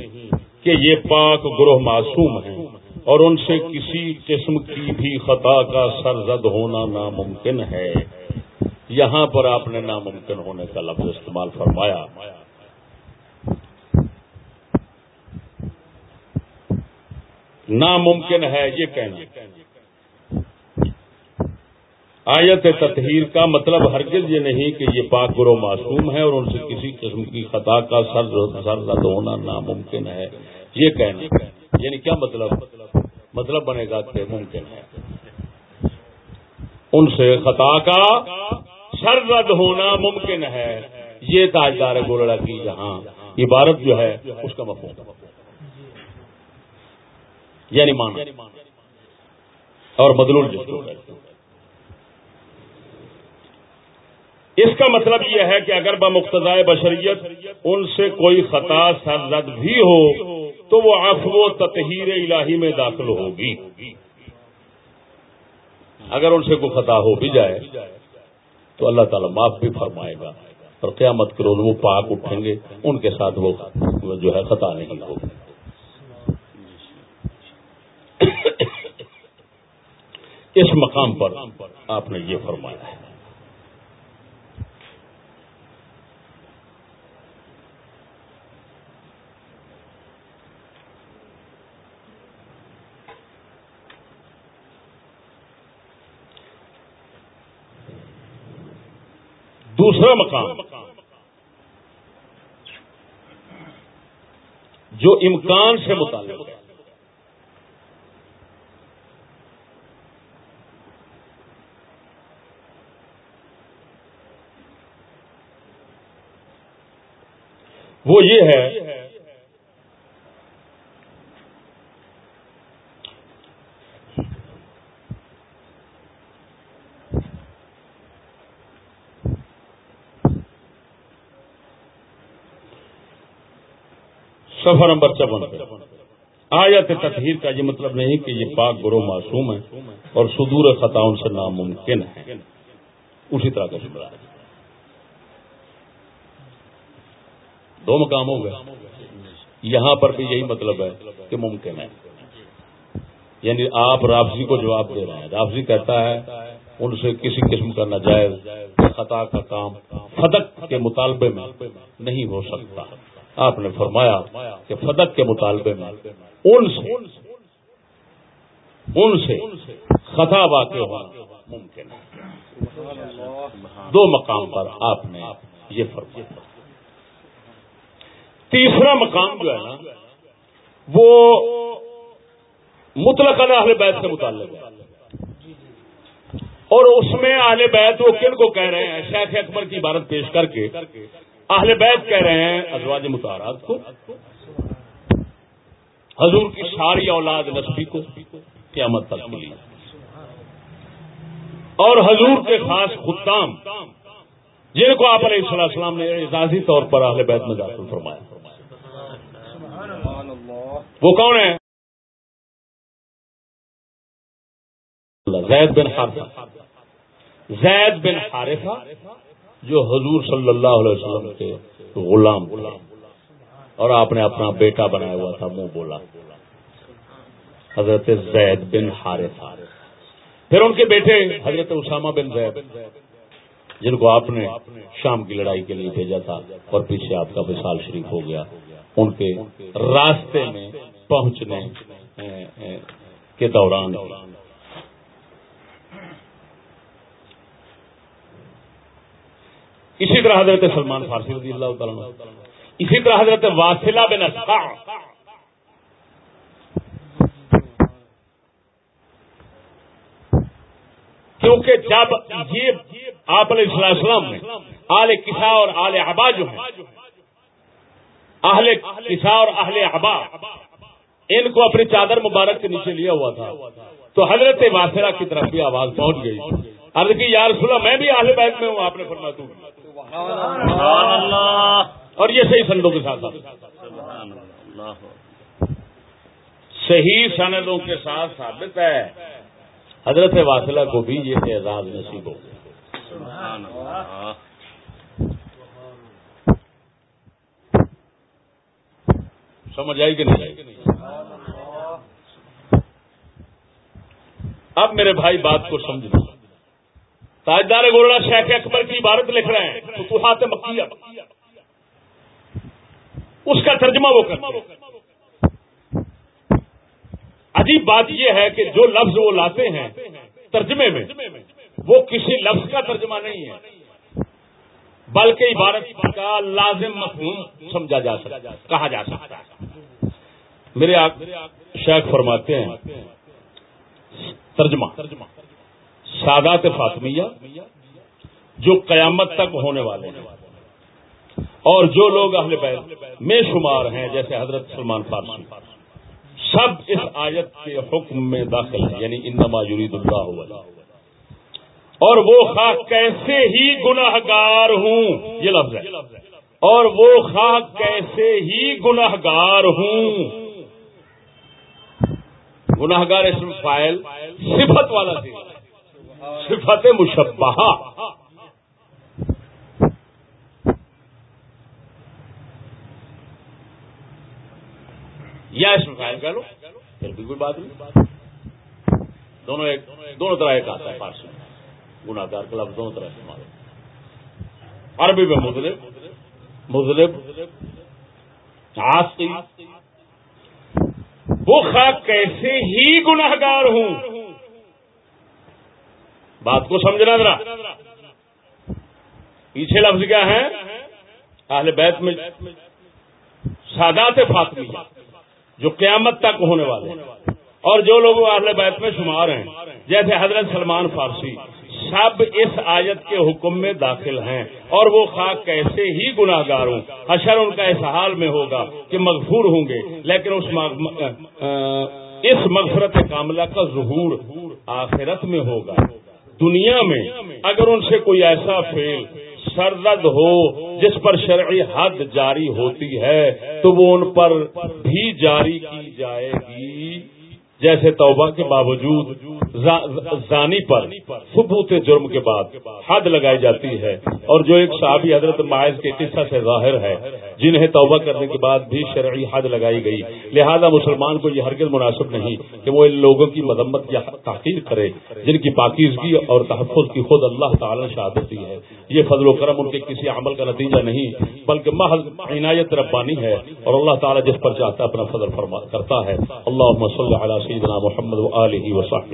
کہ یہ پاک گروہ معصوم ہیں اور ان سے کسی قسم کی بھی خطا کا سرزد ہونا ناممکن ہے۔ یہاں پر آپ نے ناممکن ہونے کا لفظ استعمال فرمایا۔ ناممکن ہے یہ کہنا۔ آیت تطہیر کا مطلب ہرگز یہ نہیں کہ یہ پاک گرو معصوم ہے اور ان سے کسی قسم کی خطا کا سرزد ہونا ناممکن ہے۔ یہ کہنا۔ یعنی کیا مطلب؟ مطلب بنے گا کہ ممکن ہے۔ ان سے خطا کا سر رد ہونا ممکن ہے۔ یہ تاجدار گولڑا کی یہاں عبارت جو ہے، اس کا مفہوم۔ یعنی مان اور بدلول جس کو اس کا مطلب یہ ہے کہ اگر بمقتضائے بشریت ان سے کوئی خطا سرزد بھی ہو، تو وہ افو و تطہیر الہی میں داخل ہوگی۔ اگر ان سے کوئی خطا ہو بھی جائے، تو اللہ تعالیٰ معاف بھی فرمائے گا۔ اور قیامت کے روز وہ پاک اٹھیں گے، ان کے ساتھ وہ جو ہے خطا نہیں ہوگی۔ اس مقام پر آپ نے یہ فرمایا ہے۔ دوسرا مقام جو امکان سے متعلق ہے۔ وہ یہ ہے سفر نمبر چون آیت تطہیر کا یہ مطلب نہیں کہ یہ پاک گروہ معصوم ہے اور صدور خطاؤں سے ناممکن ہے اسی طرح کا جملہ ہے دو مقام ہو گئے یہاں پر بھی یہی مطلب ہے کہ ممکن ہے۔ یعنی آپ رافضی کو جواب دے رہے ہیں۔ رافضی کہتا ہے، ان سے کسی قسم کا نجائز خطا کا کام فدق کے مطالبے میں نہیں ہو سکتا۔ آپ نے فرمایا کہ فدق کے مطالبے میں ان سے ان سے خطا واقع ہونا ممکن ہے۔ دو مقام پر آپ نے یہ فرمایا۔ تیسرا مقام جو ہے نا، وہ مطلق اہل بیت سے متعلق ہے۔ اور اس میں اہل بیت وہ کن کو کہہ رہے ہیں؟ شیخ اکبر کی عبارت پیش کر کے۔ اہل بیت کہہ رہے ہیں ازواج متحرات کو۔ حضور کی ساری اولاد نسبی کو قیامت تک ملی اور حضور کے خاص خطام جن کو آپ علیہ السلام نے اعزازی طور پر اہل بیت میں داخل فرمایا۔ وہ کون ہے زید بن حارثہ۔ زید بن حارثہ جو حضور صلی اللہ علیہ وسلم کے غلام اور آپ نے اپنا بیٹا بنایا ہوا تھا، منہ بولا۔ حضرت زید بن حارثہ۔ پھر ان کے بیٹے حضرت اسامہ بن زید، جن کو آپ نے شام کی لڑائی کے لیے بھیجا تھا اور پیچھے آپ کا وشال شریف ہو گیا۔ ان کے راستے میں پہنچنے کے دوران۔ اسی طرح حضرت سلمان فارسی رضی اللہ تعالیٰ اسی طرح حضرت واسلہ بن اسقع کیونکہ جب یہ آپ علیہ السلام نے آل کسا اور آل ابا جو ہیں اہل کسا اور اہل ابا ان کو اپنی چادر مبارک کے نیچے لیا ہوا تھا۔ تو حضرت واسرہ کی طرف بھی آواز پہنچ گئی۔ عرض کی یار سلا میں بھی اہل بیت میں ہوں آپ نے فرما دوں اور یہ صحیح سندوں کے ساتھ صحیح سندوں کے ساتھ ثابت ہے۔ حضرت واصلہ کو بھی یہ اعزاز نصیب ہو گیا۔ سمجھ آئی کہ نہیں اب میرے بھائی بات کو سمجھنا۔ تاجدار گولڑا شیخ اکبر کی عبارت لکھ رہے ہیں، فتوحات مکیہ۔ اس کا ترجمہ وہ کر عجیب بات یہ ہے کہ جو لفظ وہ لاتے ہیں ترجمے میں، وہ کسی لفظ کا ترجمہ نہیں ہے۔ بلکہ عبارت کا لازم مفہوم سمجھا جا سکتا کہا جا سکتا ہے۔ میرے شیخ فرماتے ہیں، ترجمہ، سادات فاطمیہ، جو قیامت تک ہونے والے ہیں۔ اور جو لوگ اہل بیت میں شمار ہیں، جیسے حضرت سلمان فارسی۔ سب اس آیت کے حکم میں داخل ہیں یعنی انما یرید اللہ ہوا اور وہ خواہ کیسے ہی گناہ گار ہوں، یہ لفظ ہے۔ اور وہ خواہ کیسے ہی گناہ گار ہوں۔ گناہ گار اسم فائل صفت والا صفت مشبہ یا اس میں فائل کہہ لو، پھر بھی کوئی بات نہیں۔ دونوں ایک دونوں طرح ایک آتا ہے فارسی گناہ گار کا لفظ دونوں طرح استعمال ہوتا عربی میں مزلب مزلب آستی وہ خاک کیسے ہی گناہ گار ہوں۔ بات کو سمجھنا ذرا۔ پیچھے لفظ کیا ہے اہل بیت میں سادات فاطمی جو قیامت تک ہونے والے اور جو لوگ اہل بیت میں شمار ہیں، جیسے حضرت سلمان فارسی۔ سب اس آیت کے حکم میں داخل ہیں اور وہ خاک کیسے ہی گناہ گار ہوں۔ حشر ان کا اس حال میں ہوگا کہ مغفور ہوں گے، لیکن اس اس مغفرت کاملہ کا ظہور آخرت میں ہوگا۔ دنیا میں اگر ان سے کوئی ایسا فیل سرد ہو جس پر شرعی حد جاری ہوتی ہے، تو وہ ان پر بھی جاری کی جائے گی۔ جیسے توبہ کے باوجود زانی پر ثبوت جرم کے بعد حد لگائی جاتی ہے اور جو ایک صحابی حضرت معاذ کے قصہ سے ظاہر ہے، جنہیں توبہ کرنے کے بعد بھی شرعی حد لگائی گئی۔ لہذا مسلمان کو یہ ہرگز مناسب نہیں کہ وہ ان لوگوں کی مذمت یا تحقیر کرے، جن کی پاکیزگی اور تحفظ کی خود اللہ تعالی نے شہادت دی ہے۔ یہ فضل و کرم ان کے کسی عمل کا نتیجہ نہیں، بلکہ محض عنایت ربانی ہے اور اللہ تعالیٰ جس پر چاہتا اپنا فضل فرما، کرتا ہے۔ اللہ صلی علی سیدنا محمد و علیہ وسلم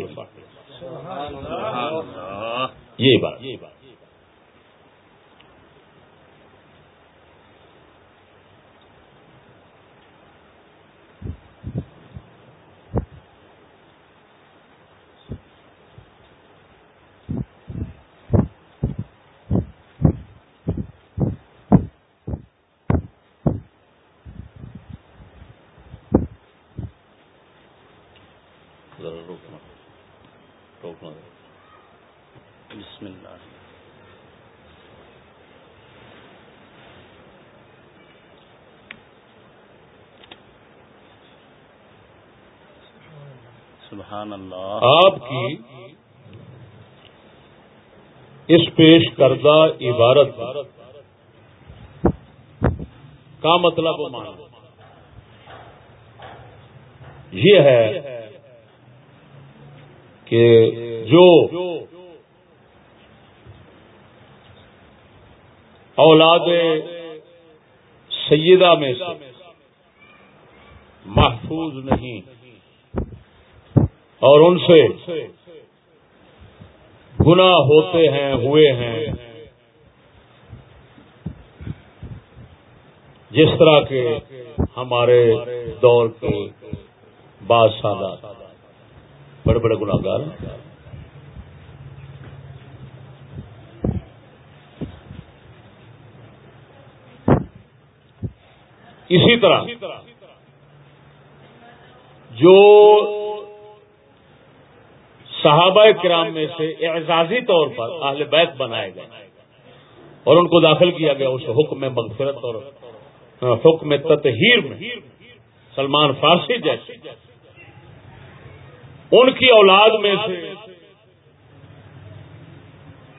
یہ بات۔ اکبر بسم اللہ۔ سبحان اللہ۔ آپ کی اس پیش کردہ عبارت کا مطلب یہ ہے کہ جو اولاد سیدہ میں سے محفوظ نہیں اور ان سے گنا ہوتے ہیں، ہوئے ہیں۔ جس طرح کے ہمارے دور کے بعض سادہ بڑے بڑے گناگار اسی طرح جو صحابہ کرام میں سے اعزازی طور پر اہل بیت بنائے گئے اور ان کو داخل کیا گیا اس حکم مغفرت اور حکم تطہیر میں، سلمان فارسی جیسے۔ ان کی اولاد میں سے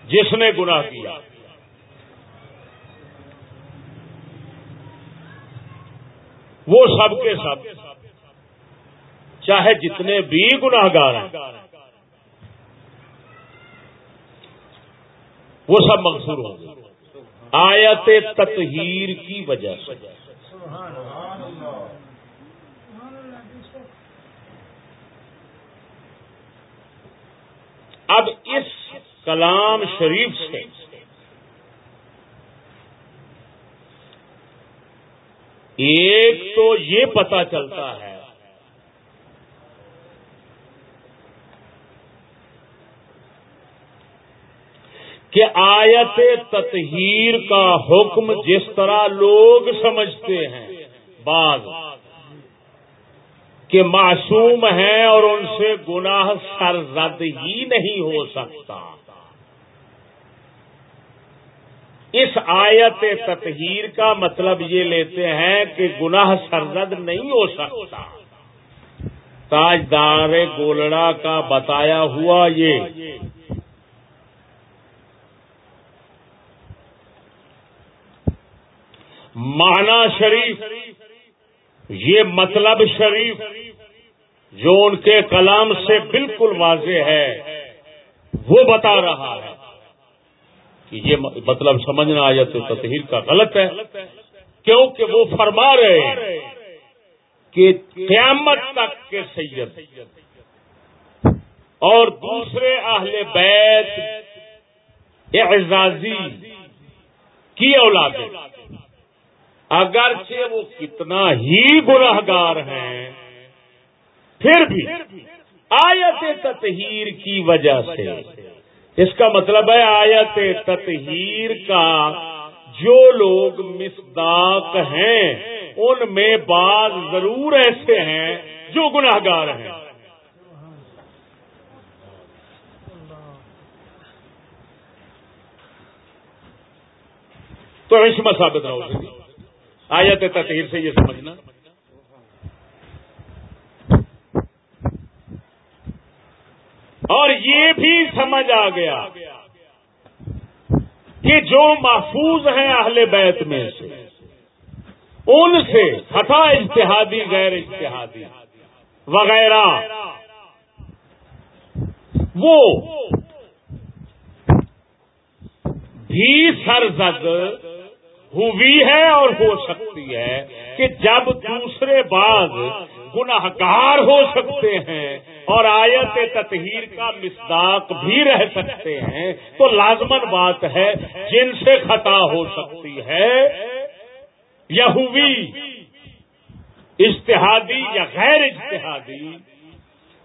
جس نے گناہ کیا۔ وہ سب کے سب، چاہے جتنے بھی گناہ گار ہیں۔ وہ سب مقصور ہوں گے۔ آیت تطہیر کی وجہ سے۔ اب اس کلام شریف سے ایک تو یہ پتا چلتا ہے کہ آیت تطہیر کا حکم جس طرح لوگ سمجھتے ہیں، بعض کہ معصوم ہیں اور ان سے گناہ سرزد ہی نہیں ہو سکتا۔ اس آیت تطہیر کا مطلب یہ لیتے ہیں کہ گناہ سرزد نہیں ہو سکتا۔ تاجدار گولڑا کا بتایا ہوا یہ۔ معنی شریف۔ یہ مطلب شریف جو ان کے کلام سے بالکل واضح ہے، وہ بتا رہا ہے کہ یہ مطلب سمجھنا آیا تو تطہیر کا غلط ہے، کیونکہ وہ فرما رہے ہیں کہ قیامت تک کے سید اور دوسرے اہل بیت اعزازی کی اولادیں۔ اگرچہ وہ کتنا ہی گناہ گار ہیں، پھر بھی آیت تطہیر کی وجہ سے۔ اس کا مطلب ہے آیت تطہیر کا جو لوگ مصداق ہیں، ان میں بعض ضرور ایسے ہیں جو گناہ گار ہیں۔ تو عشمت ثابت نہ ہو سکتی آیت تطہیر سے یہ سمجھنا۔ اور یہ بھی سمجھ آ گیا کہ جو محفوظ ہیں اہل بیت میں سے، ان سے خطا اجتہادی، غیر اجتہادی وغیرہ، وہ بھی سرزد ہوئی ہے اور ہو سکتی ہے کہ جب دوسرے بعض گناہگار ہو سکتے ہیں اور آیت تطہیر کا مصداق بھی رہ سکتے ہیں، تو لازمن بات ہے جن سے خطا ہو سکتی ہے یا ہوئی اشتہادی یا غیر اشتہادی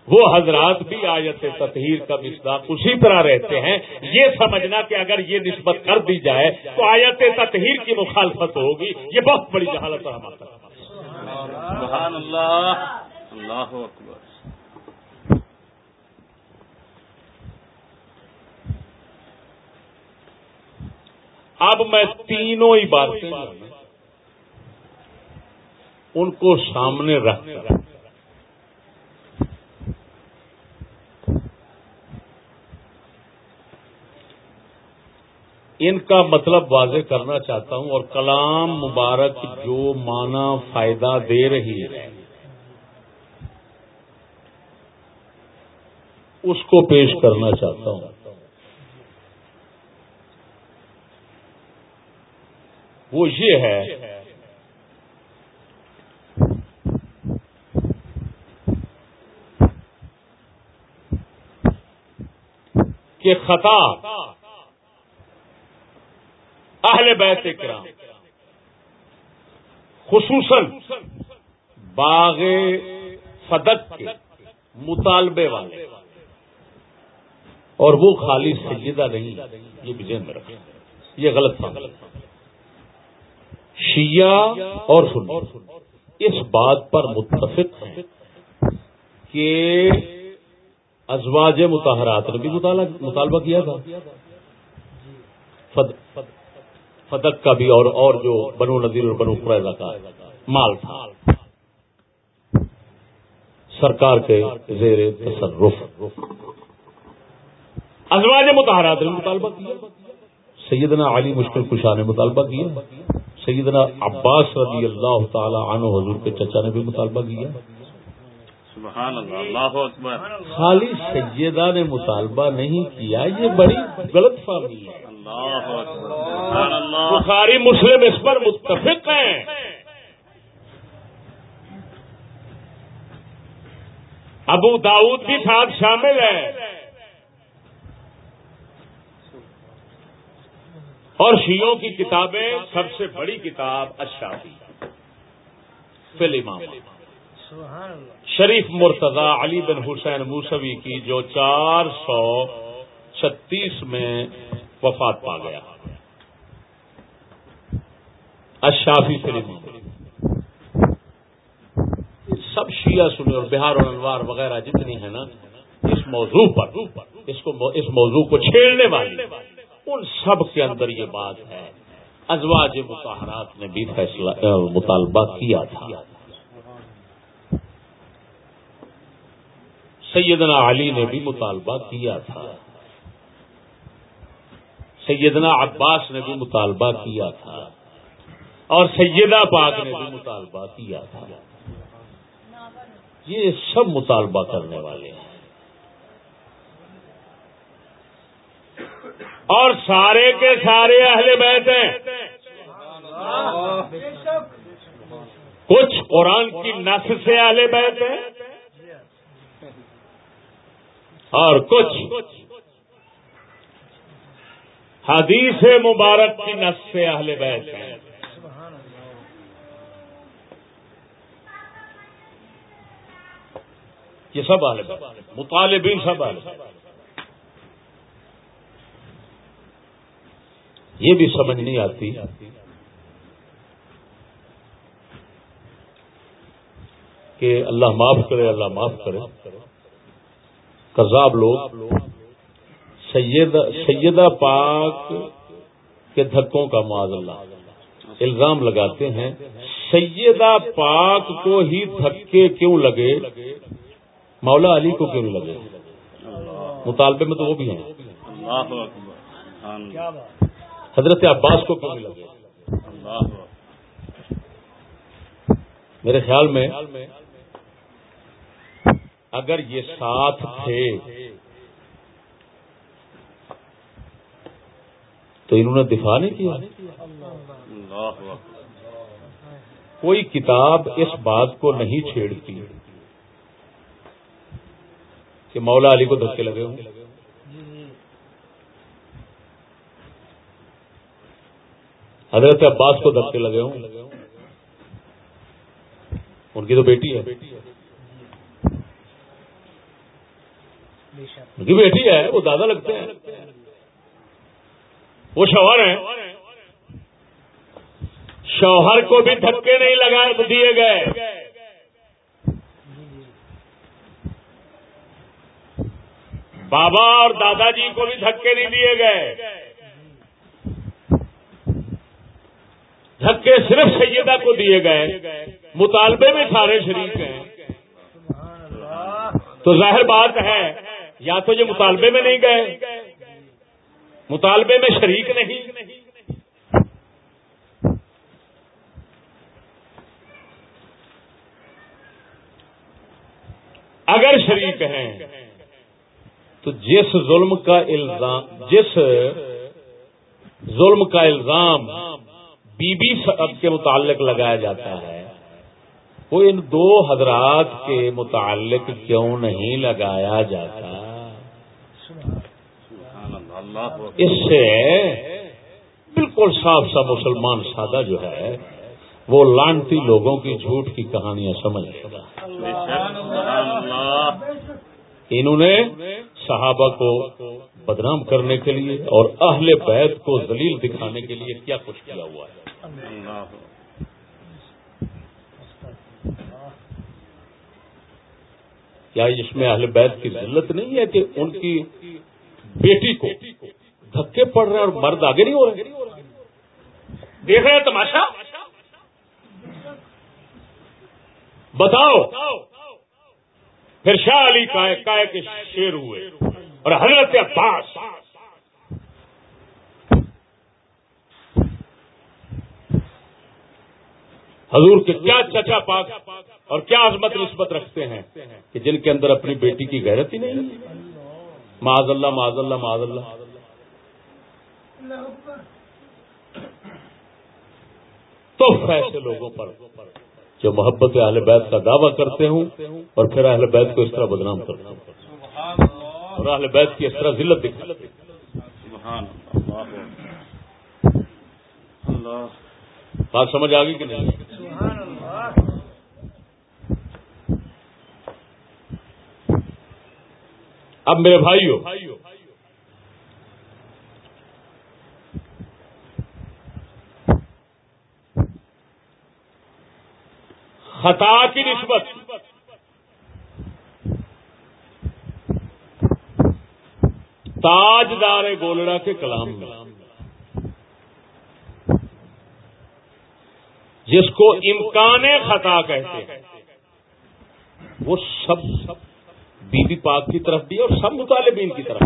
وہ حضرات بھی آیت تطہیر کا مصداق اسی طرح رہتے ہیں۔ یہ سمجھنا کہ اگر یہ نسبت کر دی جائے تو آیت تطہیر کی مخالفت ہوگی۔ یہ بہت بڑی جہالت ہے۔ سبحان اللہ۔ اللہ اکبر۔ اب میں تینوں ہی باتیں ان کو سامنے رکھ کر ان کا مطلب واضح کرنا چاہتا ہوں اور کلام مبارک جو مانا فائدہ دے رہی ہے، اس کو پیش کرنا چاہتا ہوں۔ وہ یہ ہے، کہ خطا اہل بیت کرام۔ خصوصاً باغ فدق کے مطالبے والے۔ اور وہ خالی سجدہ نہیں، یہ بجے میں رکھے یہ غلط تھا شیعہ اور سن اس بات پر متفق ہیں کہ ازواج متحرات نے بھی مطالبہ کیا تھا۔ فتق کا بھی اور اور جو بنو نذیر اور بنو قریضہ کا مال تھا۔ سرکار کے زیر تصرف۔ ازواج متحرات نے مطالبہ کیا۔ سیدنا علی مشکل کشا نے مطالبہ کیا۔ سیدنا عباس رضی اللہ تعالی عنہ حضور کے چچا نے بھی مطالبہ کیا۔ سبحان اللہ اللہ اکبر۔ خالی سیدہ نے مطالبہ نہیں کیا یہ بڑی غلط فہمی ہے۔ اللہ اکبر سبحان اللہ۔ بخاری مسلم اس پر متفق ہیں۔ ابو داؤد بھی ساتھ شامل ہے اور شیوں کی کتابیں سب سے بڑی کتاب اشافی فل امام شریف مرتضی علی بن حسین موسوی کی جو چار سو چھتیس میں وفات پا گیا۔ اشافی فلم سب شیعہ سنے اور بہار اور انوار وغیرہ جتنی ہیں نا، اس موضوع پر، اس کو اس موضوع کو چھیڑنے والی، ان سب کے اندر یہ بات ہے۔ ازواج متحرات نے بھی فیصلہ، مطالبہ کیا تھا۔ سیدنا علی نے بھی مطالبہ کیا تھا۔ سیدنا عباس نے بھی مطالبہ کیا تھا۔ اور سیدہ پاک نے بھی مطالبہ کیا تھا۔ یہ سب مطالبہ کرنے والے ہیں۔ اور سارے کے سارے اہل بیت ہیں۔ کچھ قرآن کی نس سے اہل بیت ہیں۔ اور کچھ حدیث مبارک کی نس سے اہل بیت ہیں۔ یہ سب اہل بیت مطالبین سب اہل بیت یہ بھی سمجھ نہیں آتی۔ کہ اللہ معاف کرے، اللہ معاف کرے۔ کذاب لوگ سید سیدہ پاک کے دھکوں کا معاذ اللہ۔ الزام لگاتے ہیں سیدہ پاک کو ہی دھکے کیوں لگے؟ مولا علی کو کیوں لگے؟ مطالبے میں تو وہ بھی ہیں۔ اکبر۔ حضرت عباس کو کیوں لگے؟ میرے خیال میں اگر یہ ساتھ تھے تو انہوں نے دفاع نہیں کیا۔ کوئی کتاب اس بات کو نہیں چھیڑتی کہ مولا علی کو دھکے لگے ہوں۔ حضرت عباس کو دھکے لگے ہوں۔ ان کی تو بیٹی ہے۔ ان کی بیٹی ہے، وہ دادا لگتے ہیں۔ وہ شوہر ہیں۔ شوہر کو بھی دھکے نہیں لگا دیے گئے۔ بابا اور دادا جی کو بھی دھکے نہیں دیے گئے۔ دھکے صرف سیدہ کو دیے گئے۔ مطالبے میں سارے شریک ہیں۔ تو ظاہر بات ہے یا تو یہ مطالبے میں نہیں گئے، مطالبے میں شریک نہیں۔ اگر شریک ہیں، تو جس ظلم کا الزام، جس ظلم کا الزام بی بی سب کے متعلق لگایا جاتا ہے، وہ ان دو حضرات کے متعلق کیوں نہیں لگایا جاتا؟ اس سے بالکل صاف سا مسلمان سادہ جو ہے، وہ لانتی لوگوں کی جھوٹ کی کہانیاں سمجھ انہوں نے صحابہ کو بدنام کرنے کے لیے اور اہل بیت کو ذلیل دکھانے کے لیے کیا کچھ کیا ہوا ہے۔ کیا اس میں اہل بیت کی ضرورت نہیں ہے کہ ان کی بیٹی کو۔ دھکے پڑ رہے ہیں اور مرد آگے نہیں ہو رہے۔ دیکھ رہے ہیں تماشا؟ بتاؤ۔ پھر شاہ علی کا کے شیر ہوئے۔ اور حضرت عباس۔ حضور کے کیا چچا پاک اور کیا عظمت نسبت رکھتے ہیں کہ جن کے اندر اپنی بیٹی کی غیرت ہی نہیں۔ معاذ اللہ معاذ اللہ معاذ اللہ تو ایسے لوگوں پر جو محبت اہل بیت کا دعویٰ کرتے ہوں اور پھر اہل بیت کو اس طرح بدنام کرتے ہوں۔ اور اہل بیت کی اس طرح ذلت دکھاتے بات سمجھ آ گئی کہ نہیں؟ اب میرے بھائیو، خطا کی نسبت، تاجدار گولڑا کے کلام میں، جس کو امکان خطا کہتے ہیں، وہ سب سب بی بی پاک کی طرف بھی اور سب مطالبین کی طرف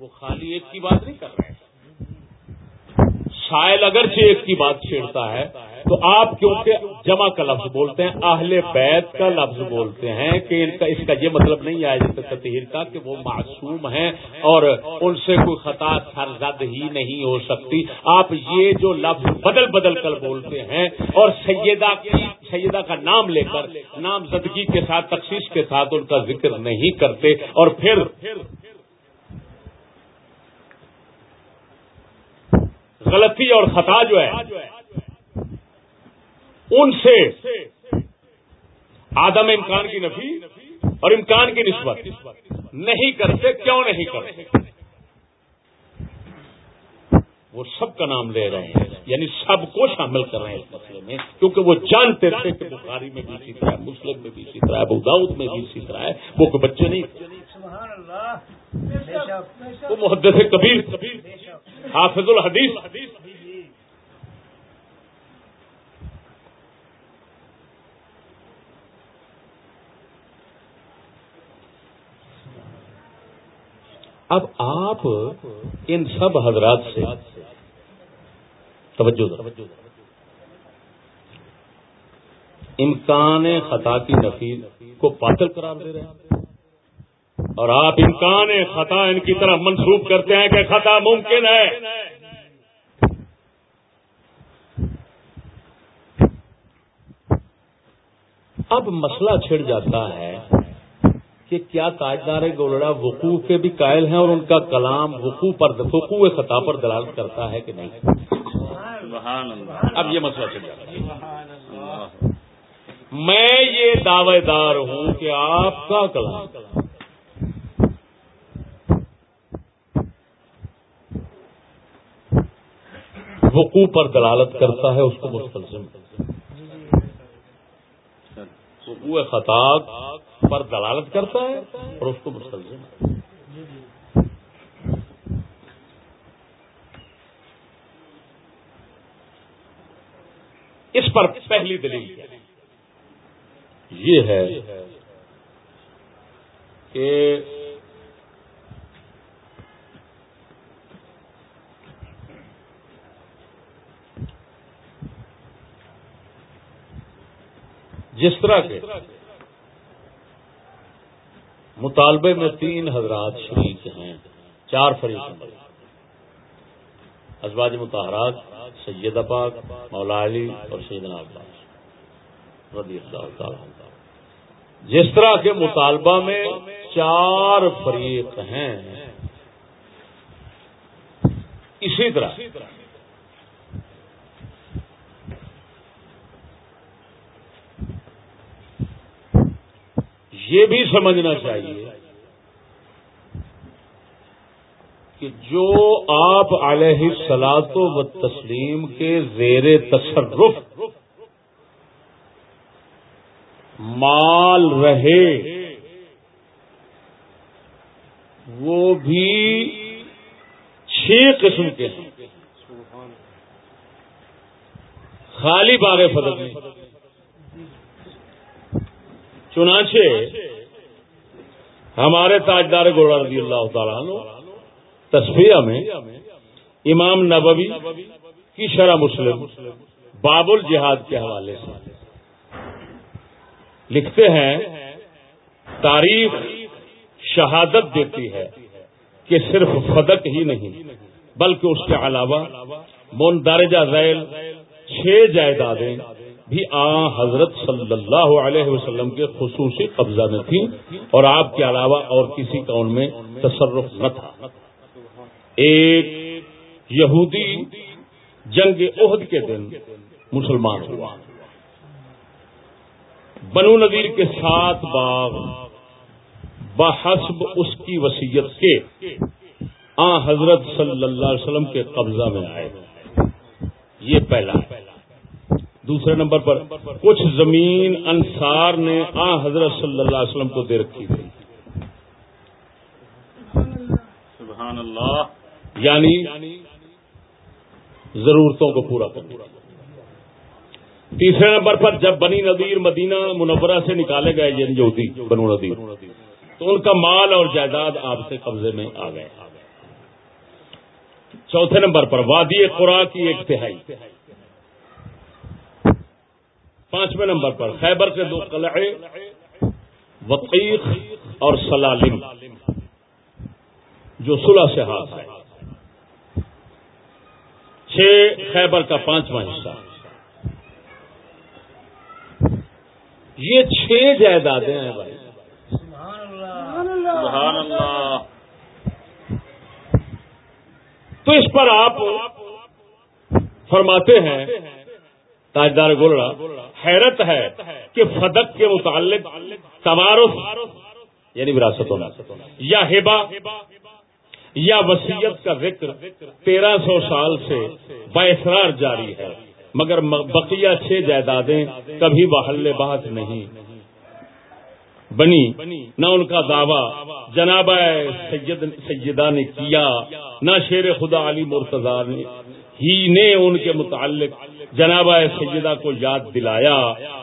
وہ خالی ایک کی بات نہیں کر رہے۔ شاید اگرچہ ایک کی بات چھیڑتا ہے تو آپ کیونکہ جمع کا لفظ بولتے ہیں، اہل بیت کا لفظ بولتے ہیں کہ ان کا اس کا یہ مطلب نہیں آیا جیسے تطہیر کا کہ وہ معصوم ہیں اور ان سے کوئی خطا سرزد ہی نہیں ہو سکتی۔ آپ یہ جو لفظ بدل بدل کر بولتے ہیں اور سیدہ کی سیدہ کا نام لے کر نام زدگی کے ساتھ، تخصیص کے ساتھ ان کا ذکر نہیں کرتے اور پھر غلطی اور خطا جو ہے ان سے آدم امکان کی نفی اور امکان کی نسبت نہیں کرتے کیوں نہیں کرتے؟ وہ سب کا نام لے رہے ہیں یعنی سب کو شامل کر رہے ہیں اس مسئلے میں کیونکہ وہ جانتے تھے کہ بخاری میں بھی اسی طرح ہے مسلم میں بھی اسی طرح ہے ابوداؤد میں بھی اسی طرح ہے وہ کوئی بچے نہیں۔ وہ محدث کبیر حافظ الحدیث۔ اب آپ ان سب حضرات سے توجہ امکان خطا کی نفیل کو پاتل قرار دے رہے ہیں۔ اور آپ امکان خطا ان کی طرف منسوخ کرتے ہیں کہ خطا ممکن ہے۔ اب مسئلہ چھڑ جاتا ہے۔ کہ کیا تاجدار گولڑا وقوع کے بھی قائل ہیں اور ان کا کلام وقوع پر وقوع خطا پر دلالت کرتا ہے کہ نہیں؟ اب یہ مسئلہ چل میں یہ دعوے دار ہوں کہ آپ کا کلام۔ وقوع پر دلالت کرتا ہے اس کو مستلزم۔ وقوع خطا پر دلالت کرتا ہے اور اس کو مستلزم اس پر پہلی دلیل یہ ہے کہ جس طرح کے مطالبے میں تین حضرات شریک ہیں، چار فریق ازواج متحرات سید پاک، مولا علی اور سیدنا عباس رضی اللہ تعالی جس طرح کے مطالبہ میں چار فریق ہیں، اسی طرح یہ بھی سمجھنا چاہیے کہ جو آپ علیہ سلاد و تسلیم کے زیر تصرف مال رہے، وہ بھی چھ قسم کے ہیں۔ خالی باغ فضل میں۔ چنانچہ ہمارے تاجدار گوڑا رضی اللہ تعالیٰ عنہ تصویہ میں امام نبوی کی شرح مسلم باب الجہاد کے حوالے سے لکھتے ہیں، تاریخ شہادت دیتی ہے کہ صرف فدق ہی نہیں، بلکہ اس کے علاوہ مندرجہ ذیل، چھ جائیدادیں بھی آ، حضرت صلی اللہ علیہ وسلم کے خصوصی قبضہ میں تھیں اور آپ کے علاوہ اور کسی کا ان میں تصرف نہ تھا۔ ایک یہودی جنگ عہد کے دن مسلمان ہوا۔ بنو نذیر کے سات باغ بحسب اس کی وسیعت کے آ، حضرت صلی اللہ علیہ وسلم کے قبضہ میں آئے۔ یہ پہلا دوسرے نمبر پر کچھ زمین انصار نے آ حضرت صلی اللہ علیہ وسلم کو دے رکھی تھی۔ سبحان اللہ۔ یعنی ضرورتوں کو پورا کرنا تیسرے نمبر پر جب بنی نذیر مدینہ منورہ سے نکالے گئے یہ یہودی بنو نذیر تو ان کا مال اور جائیداد آپ سے قبضے میں آ گئے۔ چوتھے نمبر پر وادی خوراک کی ایک تہائی۔ پانچویں نمبر پر، خیبر کے دو قلعے، وقیق اور سلالم، جو صلح سے ہاتھ ہے چھ خیبر کا پانچواں حصہ۔ یہ چھ جائیدادیں ہیں بھائی۔ سبحان اللہ تو اس پر آپ فرماتے ہیں تاجدار گولڑا، حیرت ہے کہ فدق کے متعلق تمارف یعنی وراثت ہونا، یا ہبا یا وسیعت کا ذکر تیرہ سو سال سے باثرار جاری ہے، مگر بقیہ چھ جائیدادیں کبھی بحل بحث نہیں۔ بنی، نہ ان کا دعویٰ، جناب سید سیدہ نے کیا، نہ شیر خدا علی مرتضی نے، ہی نے ان کے متعلق جناب سیدہ کو یاد دلایا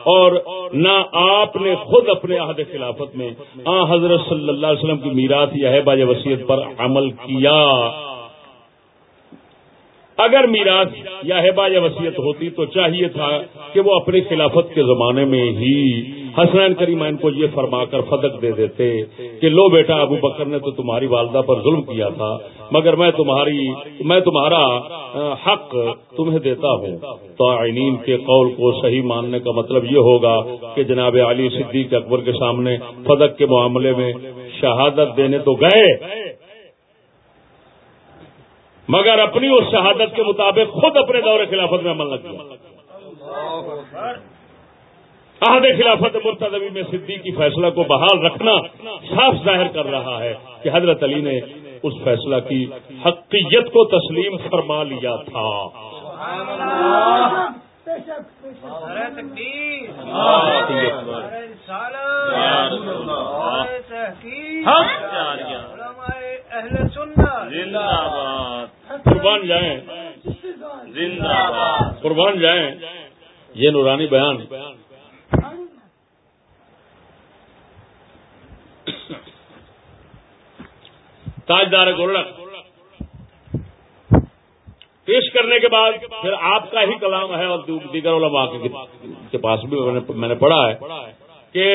اور نہ آپ نے خود اپنے عہد خلافت میں، آ حضرت صلی اللہ علیہ وسلم کی میراث یا ہے باج وسیعت پر عمل کیا۔ اگر میراث یا ہیبا یا وسیعت ہوتی تو چاہیے تھا کہ وہ اپنی خلافت کے زمانے میں ہی حسنین کریمین کو یہ فرما کر فدق دے دیتے کہ لو بیٹا ابو بکر نے تو تمہاری والدہ پر ظلم کیا تھا، مگر میں تمہاری، میں تمہارا حق تمہیں دیتا ہوں۔ تو آئین کے قول کو صحیح ماننے کا مطلب یہ ہوگا کہ جناب علی صدیق اکبر کے سامنے فدق کے معاملے میں شہادت دینے تو گئے۔ مگر اپنی اس شہادت کے مطابق خود اپنے دور خلافت میں عمل نہ کیا۔ عہد خلافت مرتدبی میں صدیق کی فیصلہ کو بحال رکھنا صاف ظاہر کر رہا ہے کہ حضرت علی نے اس فیصلہ کی حقیت کو تسلیم فرما لیا تھا۔ قربان جائیں۔ قربان جائیں۔ یہ نورانی بیان تاجدار گولڈ پیش کرنے کے بعد پھر آپ کا ہی کلام ہے اور دیگر علماء کے پاس بھی میں نے پڑھا ہے کہ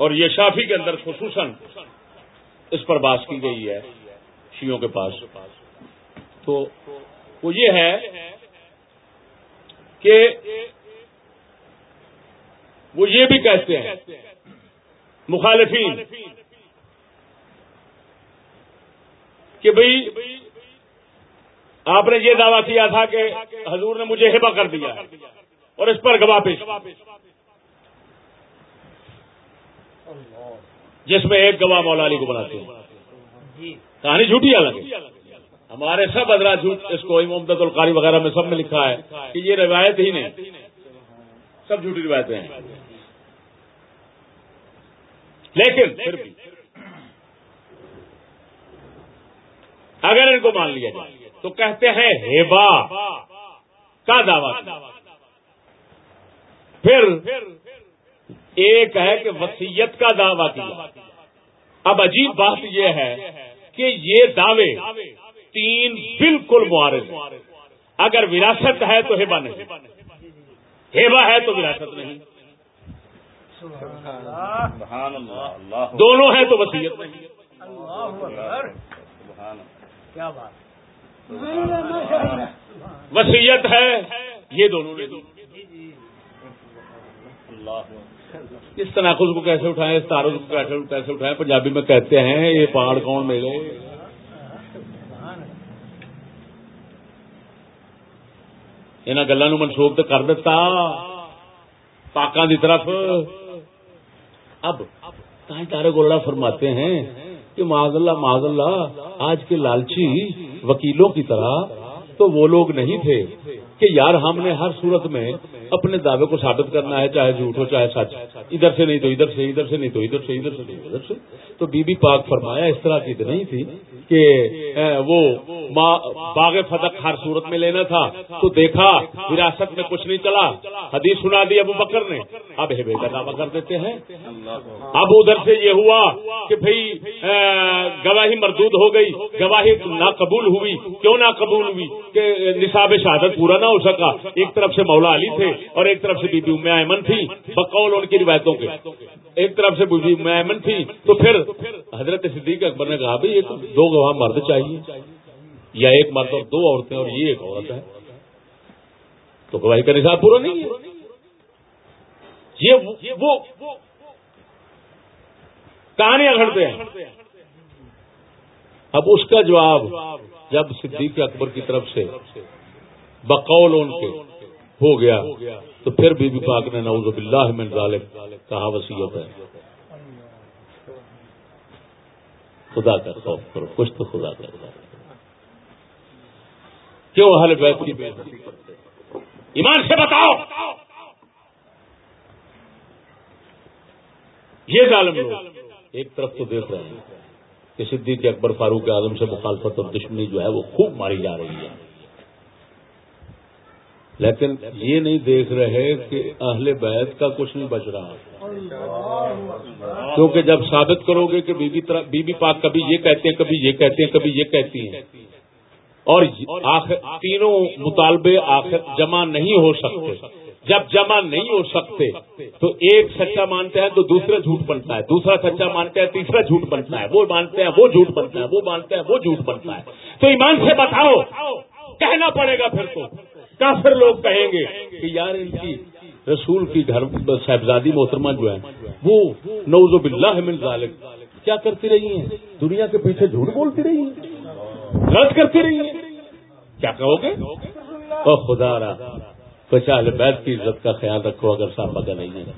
اور یہ شافی کے اندر خصوصاً اس پر باس کی گئی ہے شیوں کے پاس۔ تو وہ یہ ہے کہ وہ یہ بھی کہتے ہیں، مخالفین کہ بھئی آپ نے یہ دعویٰ کیا تھا کہ حضور نے مجھے ہبا کر دیا اور اس پر گواہ پیش جس میں ایک گواہ مولا علی کو بناتے ہیں کہانی جھوٹی الگ ہمارے سب حضرات جھوٹ اس کو محمد القاری وغیرہ میں سب میں لکھا ہے کہ یہ روایت ہی نہیں۔ سب جھوٹی روایتیں ہیں۔ لیکن پھر بھی اگر ان کو مان لیا جائے تو کہتے ہیں ہیبا کا دعوی پھر ایک ہے کہ وسیعت کا دعویٰ کیا اب عجیب بات یہ ہے کہ یہ دعوے تین بالکل معارض اگر وراثت ہے تو ہیبا نہیں۔ ہیبا ہے تو وراثت نہیں۔ دونوں ہیں تو وسیعت نہیں۔ کیا بات وسیعت ہے، یہ دونوں نے اس تناخذ کو کیسے اٹھائیں؟ اس تارز کو کیسے اٹھائیں؟ پنجابی میں کہتے ہیں، یہ پہاڑ کون میرے یہاں گلوں منسوخ تو کر دیتا پاکوں کی طرف۔ اب تارے گولڑا فرماتے ہیں۔ کہ معذ اللہ معذ اللہ آج کے لالچی وکیلوں کی طرح تو وہ لوگ نہیں تھے۔ کہ یار ہم نے ہر صورت میں اپنے دعوے کو ثابت کرنا ہے، چاہے جھوٹ ہو، چاہے سچ۔ ادھر سے نہیں تو ادھر سے ادھر سے نہیں تو ادھر سے ادھر سے نہیں ادھر سے۔ تو بی بی پاک فرمایا اس طرح کی نہیں تھی کہ وہ باغ فتح ہر صورت میں لینا تھا۔ تو دیکھا، وراثت میں کچھ نہیں چلا۔ حدیث سنا دی ابو بکر نے۔ اب ہیبے کا دعویٰ کر دیتے ہیں۔ اب ادھر سے یہ ہوا کہ بھائی گواہی مردود ہو گئی۔ گواہی نہ قبول ہوئی۔ کیوں نہ قبول ہوئی؟ کہ نصاب شہادت پورا نہ ہو سکا۔ ایک طرف سے مولا علی تھے اور ایک طرف سے بی بی اما ایمن تھی، بقول ان کی روایتوں کے۔ ایک طرف سے بی بی اما ایمن تھی، تو پھر حضرت صدیق اکبر نے کہا، بھائی ایک دو گواہ مرد چاہیے۔ یا ایک مرد اور دو عورتیں اور یہ ایک عورت ہے۔ تو گواہی کا نصاب پورا نہیں ہے۔ یہ وہ کہانیاں گھڑتے ہیں۔ اب اس کا جواب جب صدیق اکبر کی طرف سے بقول ان کے ہو گیا، تو پھر بی بی پاک نے نعوذ باللہ من ظالم کہا وسیعت ہے۔ خدا کا خوف کرو، کچھ تو خدا کا کیوں حل بیت کی بے ایمان سے بتاؤ۔ یہ ظالم لوگ ایک طرف تو دیکھ رہے ہیں کہ صدیق اکبر فاروق اعظم سے مخالفت اور دشمنی جو ہے وہ خوب ماری جا رہی ہے۔ لیکن یہ نہیں دیکھ رہے کہ اہل بیت کا کچھ نہیں بچ رہا۔ کیونکہ جب ثابت کرو گے کہ بی بی, بی بی پاک کبھی یہ کہتے ہیں کبھی یہ کہتے ہیں کبھی یہ کہتی ہیں۔ اور آخر تینوں مطالبے آخر جمع نہیں ہو سکتے۔ جب جمع نہیں ہو سکتے تو ایک سچا مانتے ہیں تو دوسرا جھوٹ بنتا ہے۔ دوسرا سچا مانتے ہیں تیسرا جھوٹ بنتا ہے۔ وہ مانتے ہیں وہ جھوٹ بنتا ہے۔ وہ مانتے ہیں وہ جھوٹ بنتا ہے۔ تو ایمان سے بتاؤ۔ کہنا پڑے گا پھر تو۔ کافر لوگ کہیں گے کہ یار ان کی رسول کی گھر صاحبزادی محترمہ جو ہے، وہ نوز باللہ من ظالم کیا کرتی رہی ہیں؟ دنیا کے پیچھے جھوٹ بولتی رہی ہیں؟ غلط کرتی رہی ہیں؟ کیا کہو گے؟ او خدا را بچا بیت کی عزت کا خیال رکھو اگر صاحب کا نہیں ہے۔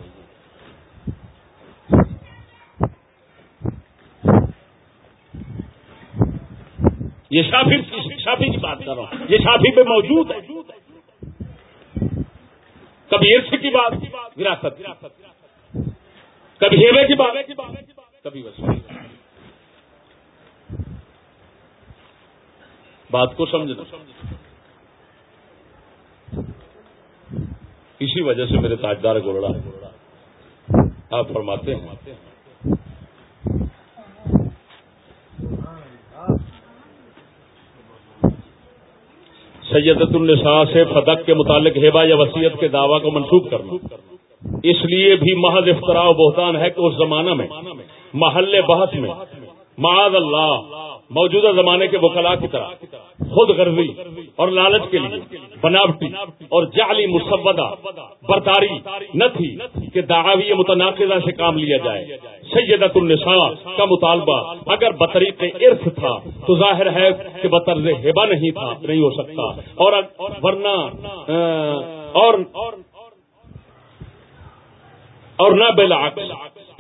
یہ شافی شافی کی بات کر رہا ہوں۔ یہ شافی پہ موجود ہے۔ کبھی عرص کی بات، وراثت کبھی ہیوے کی بات، کبھی وسیع بات کو سمجھنا۔ اسی وجہ سے میرے تاجدار گولڑا، آپ فرماتے ہیں۔ سیدت النساء سے فدق کے متعلق ہیبا یا وسیعت کے دعوی کو منسوخ کرنا۔ اس لیے بھی محض افطرا و بہتان ہے کہ اس زمانہ میں، محل بحث میں، معاذ اللہ موجودہ زمانے کے وکلاء کی طرح، خود غرضی اور لالچ کے لیے، بناوٹی اور جعلی مسودہ برتاری نہ تھی کہ دعاوی متناقضہ سے کام لیا جائے۔ سیدت النساء کا مطالبہ اگر بطریق ارث تھا تو ظاہر ہے کہ بطرز ہبا نہیں تھا، نہیں ہو سکتا۔ اور ورنہ اور اور نہ بالعکس۔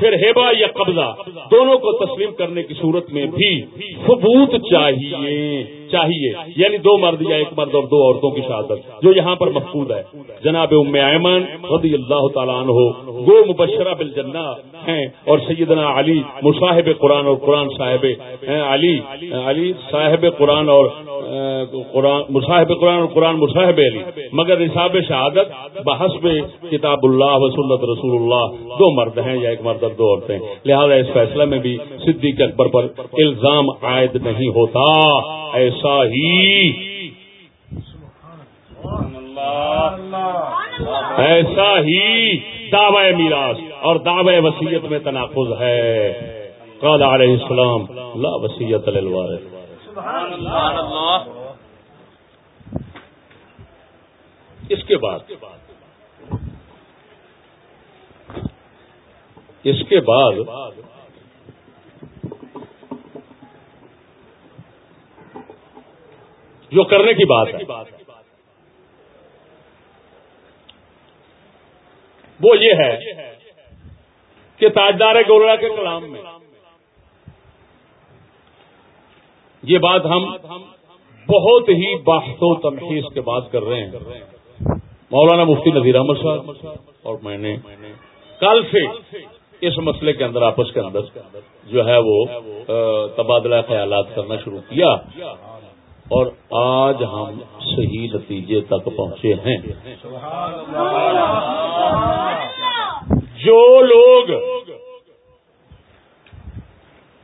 پھر ہیبا یا قبضہ؟ دونوں کو تسلیم کرنے کی صورت میں بھی ثبوت چاہیے۔ چاہیے۔ یعنی دو مرد یا ایک مرد اور دو عورتوں کی شہادت، جو یہاں پر محفوظ ہے۔ جناب ام ایمن رضی اللہ تعالیٰ عنہ گو مبشرہ بالجنہ ہیں اور سیدنا علی مصاحب قرآن اور قرآن صاحب علی علی صاحب قرآن اور قرآن، مصاحب قرآن اور قرآن مصاحب علی۔ مگر نصاب شہادت بحسب کتاب اللہ و سنت رسول اللہ، دو مرد ہیں یا ایک مرد اور دو عورتیں۔ لہذا اس فیصلے میں بھی صدیق اکبر پر الزام عائد نہیں ہوتا۔ ایسا ہی۔ ایسا ہی دعوی میراث اور دعوی وسیعت میں تناقض ہے۔ قال علیہ السلام، لا وسیعت للوارث۔ اس کے بعد۔ اس کے بعد جو کرنے کی بات ہے۔ وہ یہ ہے کہ تاجدار گولڑا کے کلام میں یہ بات ہم بہت ہی بحث و تنخیص کے بات کر رہے ہیں۔ مولانا مفتی نذیر احمد صاحب اور میں نے کل سے اس مسئلے کے اندر آپس کے اندر جو ہے وہ تبادلہ خیالات کرنا شروع کیا۔ اور آج ہم صحیح نتیجے تک پہنچے ہیں۔ جو لوگ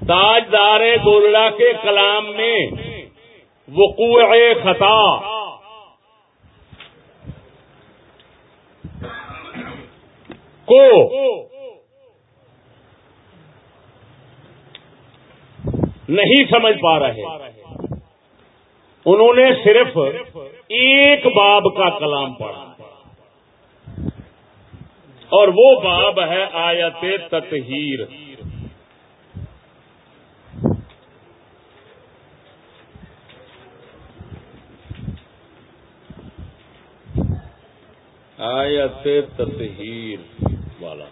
تاجدار گولڑا کے کلام میں وقوع خطا، کو نہیں سمجھ پا رہے۔ انہوں نے صرف ایک باب کا کلام پڑھا۔ اور وہ باب ہے آیت تطہیر۔ آیت تطہیر والا۔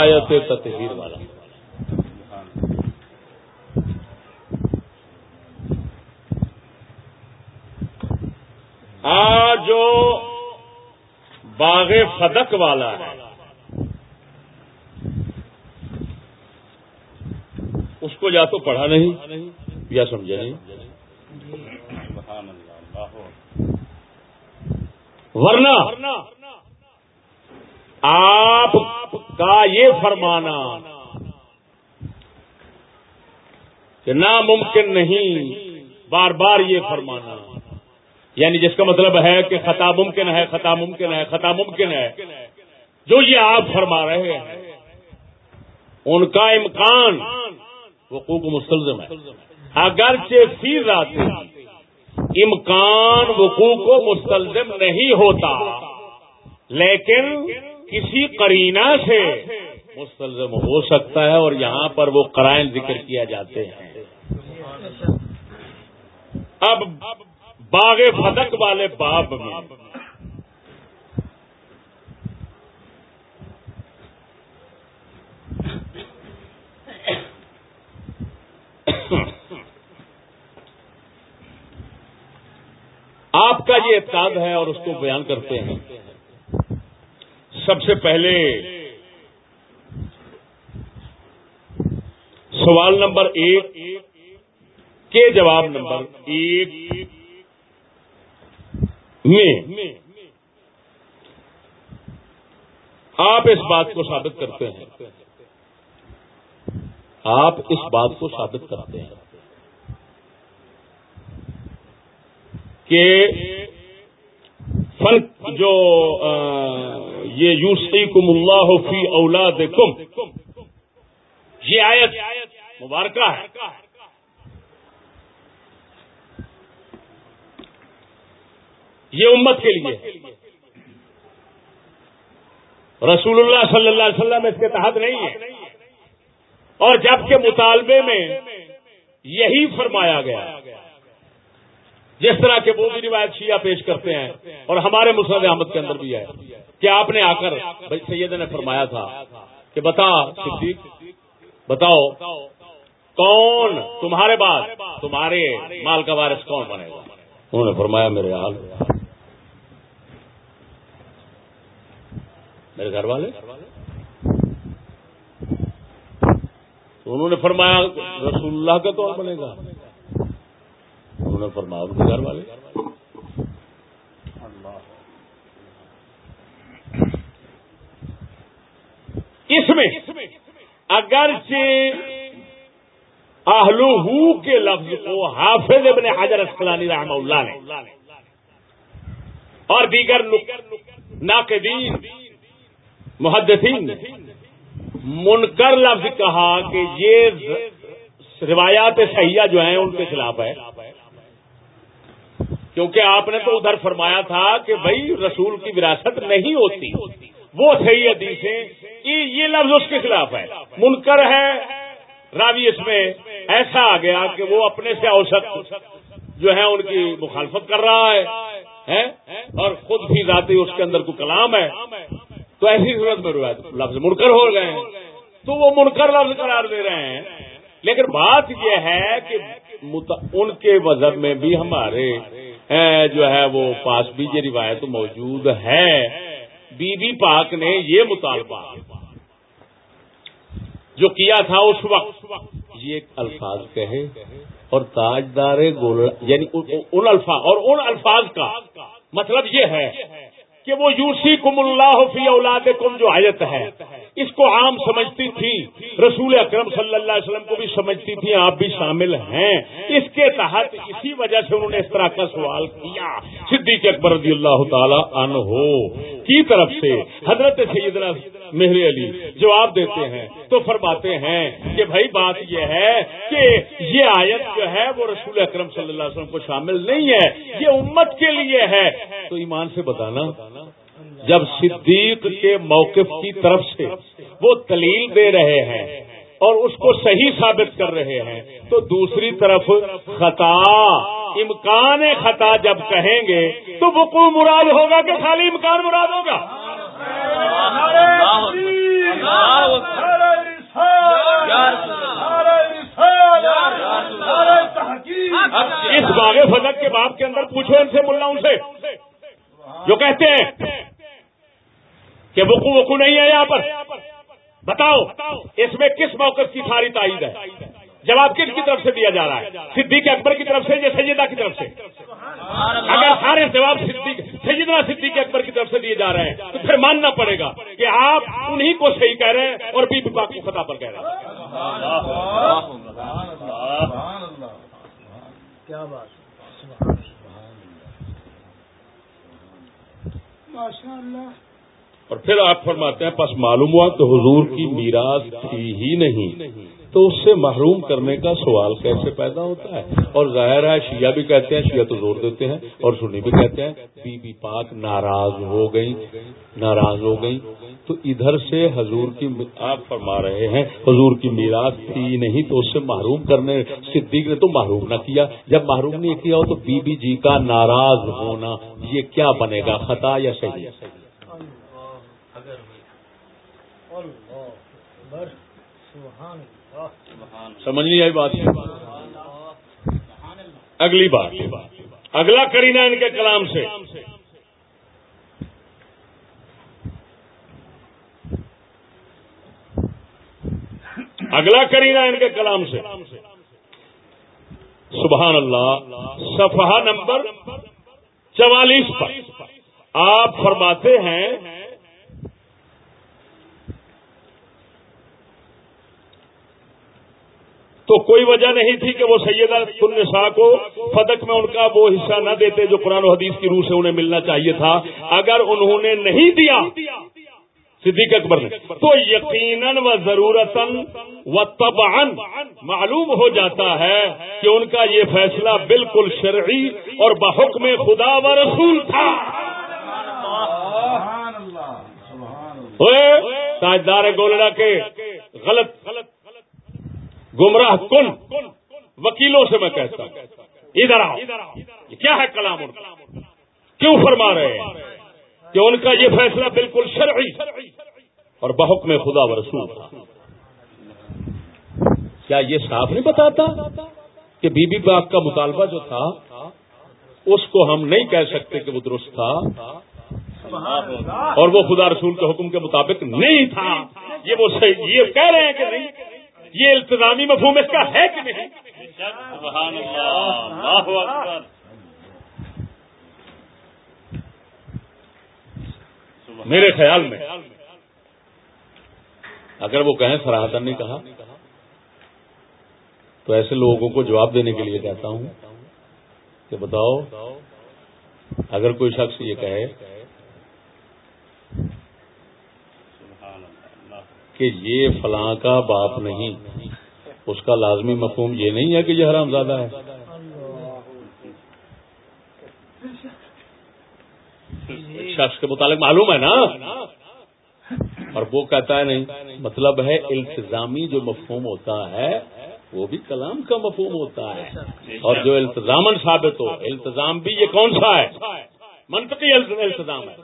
آیت تطہیر والا آج جو باغ فدق والا ہے۔ اس کو یا تو پڑھا نہیں یا سمجھا نہیں۔ ورنہ آپ کا یہ فرمانا کہ ناممکن نہیں، بار بار یہ فرمانا۔ یعنی جس کا مطلب ہے کہ خطا ممکن ہے، خطا ممکن ہے، خطا ممکن ہے۔ جو یہ آپ فرما رہے ہیں، ان کا امکان وقوع مستلزم ہے۔ اگرچہ فی ذات امکان وقوع کو مستلزم نہیں ہوتا، لیکن کسی قرینہ سے مستلزم ہو سکتا ہے اور یہاں پر وہ قرائن ذکر کیا جاتے ہیں۔ اب باغ فدق والے باب میں آپ کا یہ اعتقاد ہے اور اس کو بیان کرتے ہیں۔ سب سے پہلے سوال نمبر ایک کے جواب نمبر ایک۔ میں آپ اس بات کو ثابت کرتے ہیں۔ آپ اس بات کو ثابت کرتے ہیں کہ فن جو یہ یوسی کم اللہ فی اولاد یہ آیت مبارکہ ہے۔ یہ امت کے لیے۔ رسول اللہ صلی اللہ علیہ وسلم اس کے تحت نہیں ہے۔ اور جب کے مطالبے میں یہی فرمایا گیا، جس طرح کے وہ بھی روایت شیعہ پیش کرتے ہیں اور ہمارے مسلم احمد کے اندر بھی ہے، کہ آپ نے آ کر سید نے فرمایا تھا کہ بتا صدیق، بتاؤ کون تمہارے بعد تمہارے مال کا وارث کون بنے گا؟ انہوں نے فرمایا، میرے حال میرے گھر والے؟ انہوں نے فرمایا رسول اللہ کا کون بنے گا۔ انہوں نے فرمایا ان کے گھر والے۔ اس میں اگرچہ آہلو کے لفظ کو حافظ ابن حجر اسکلانی رحمہ اللہ نے اور دیگر ناقدین محدثین نے منکر لفظ کہا کہ یہ روایات صحیحہ جو ہیں ان کے خلاف ہے۔ کیونکہ آپ نے تو ادھر فرمایا تھا کہ بھائی رسول کی وراثت نہیں ہوتی۔ وہ صحیح حدیثیں، یہ لفظ اس کے خلاف ہے۔ منکر ہے۔ راوی اس میں ایسا آ گیا کہ وہ اپنے سے اوسط جو ہے ان کی مخالفت کر رہا ہے اور خود بھی ذاتی اس کے اندر کوئی کلام ہے۔ تو ایسی صورت میں لفظ منکر ہو گئے ہیں۔ تو وہ منکر لفظ قرار دے رہے ہیں۔ لیکن بات یہ ہے کہ ان کے وزن میں بھی ہمارے جو ہے وہ پاس بھی یہ روایت موجود ہے۔ بی بی پاک نے یہ مطالبہ جو کیا تھا اس وقت، یہ ایک الفاظ کہے اور تاجدار گول یعنی ان الفاظ اور ان الفاظ کا مطلب یہ ہے کہ وہ یوسی کم اللہ فی اولاد کم جو آیت ہے، اس کو عام سمجھتی تھی۔ رسول اکرم صلی اللہ علیہ وسلم کو بھی سمجھتی تھی، آپ بھی شامل ہیں۔ اس کے تحت اسی وجہ سے انہوں نے اس طرح کا سوال کیا۔ صدیق اکبر رضی اللہ تعالی عنہ کی طرف سے حضرت سیدنا مہر علی جواب دیتے ہیں، تو فرماتے ہیں کہ بھائی بات یہ ہے کہ یہ آیت جو ہے وہ رسول اکرم صلی اللہ علیہ وسلم کو شامل نہیں ہے، یہ امت کے لیے ہے۔ تو ایمان سے بتانا جب صدیق کے موقف کی طرف سے وہ دلیل دے رہے ہیں اور اس کو صحیح ثابت کر رہے ہیں، تو دوسری طرف خطا، امکان خطا جب کہیں گے تو وہ مراد ہوگا کہ خالی امکان مراد ہوگا۔ اس باغ فضق کے باپ کے اندر پوچھو ان سے، ملا ان سے۔ جو کہتے ہیں کہ وقو وقو نہیں ہے یہاں پر۔ بتاؤ، اس میں کس موقف کی ساری تائید ہے؟ جواب کس کی طرف سے دیا جا رہا ہے؟ صدیق اکبر کی طرف سے یا سیدہ کی طرف سے؟ اگر سارے جواب صدیق، سیدنا صدیق اکبر کی طرف سے دیے جا رہے ہیں، تو پھر ماننا پڑے گا کہ آپ انہی کو صحیح کہہ رہے ہیں اور بی پاک کی فتح پر کہہ رہے ہیں۔ کیا بات ماشاء اللہ۔ اور پھر آپ فرماتے ہیں، پس معلوم ہوا کہ حضور کی میراث تھی ہی نہیں۔ تو اس سے محروم کرنے کا سوال کیسے پیدا ہوتا ہے؟ اور ظاہر ہے، شیعہ بھی کہتے ہیں، شیعہ تو زور دیتے ہیں، اور سنی بھی کہتے ہیں، بی بی پاک ناراض ہو گئی ناراض ہو گئی تو ادھر سے حضور کی آپ فرما رہے ہیں، حضور کی میراث تھی نہیں، تو اس سے محروم کرنے، صدیق نے تو محروم نہ کیا۔ جب محروم نہیں کیا ہو تو بی بی جی کا ناراض ہونا، یہ کیا بنے گا؟ خطا یا صحیح؟ سمجھ نہیں آئی بات۔ اگلی بات اگلا کرینا ان کے کلام سے۔ اگلا کرینا ان کے کلام سے۔ سبحان اللہ۔ صفحہ نمبر چوالیس پر آپ فرماتے ہیں تو کوئی وجہ نہیں تھی کہ وہ سیدہ النساء کو فدق میں ان کا وہ حصہ نہ دیتے جو قرآن و حدیث کی روح سے انہیں ملنا چاہیے تھا۔ اگر انہوں نے نہیں دیا صدیق اکبر نے تو یقیناً و ضرورت و تب معلوم ہو جاتا ہے کہ ان کا یہ فیصلہ بالکل شرعی اور بحکم خدا و رسول تھا۔ تاجدار گولڑا کے غلط گمراہ کن؟ وکیلوں سے میں کہتا ہوں۔ ادھر آؤ۔ یہ کیا ہے کلام ان کا؟ کیوں فرما رہے ہیں؟ کہ ان کا یہ فیصلہ بالکل شرعی۔ اور بحق میں خدا و رسول۔ تھا کیا یہ صاف نہیں بتاتا کہ بی بی باغ کا مطالبہ جو تھا، اس کو ہم نہیں کہہ سکتے کہ وہ درست تھا؟ اور وہ خدا رسول کے حکم کے مطابق نہیں تھا۔ یہ وہ صحیح یہ کہہ رہے ہیں کہ نہیں؟ یہ التظامی مفہوم اس کا ہے کہ نہیں؟ سبحان اللہ اکبر۔ میرے خیال میں اگر وہ کہیں سراہتن نہیں کہا تو ایسے لوگوں کو جواب دینے کے لیے کہتا ہوں کہ بتاؤ اگر کوئی شخص یہ کہے کہ یہ فلاں کا باپ نہیں۔ اس کا لازمی مفہوم یہ نہیں ہے کہ یہ حرام زیادہ ہے۔ شخص کے متعلق معلوم ہے نا؟ اور وہ کہتا ہے نہیں مطلب ہے التزامی جو مفہوم ہوتا ہے، وہ بھی کلام کا مفہوم ہوتا ہے۔ اور جو التزامن ثابت ہو، التزام بھی یہ کون سا ہے؟ منطقی التزام ہے۔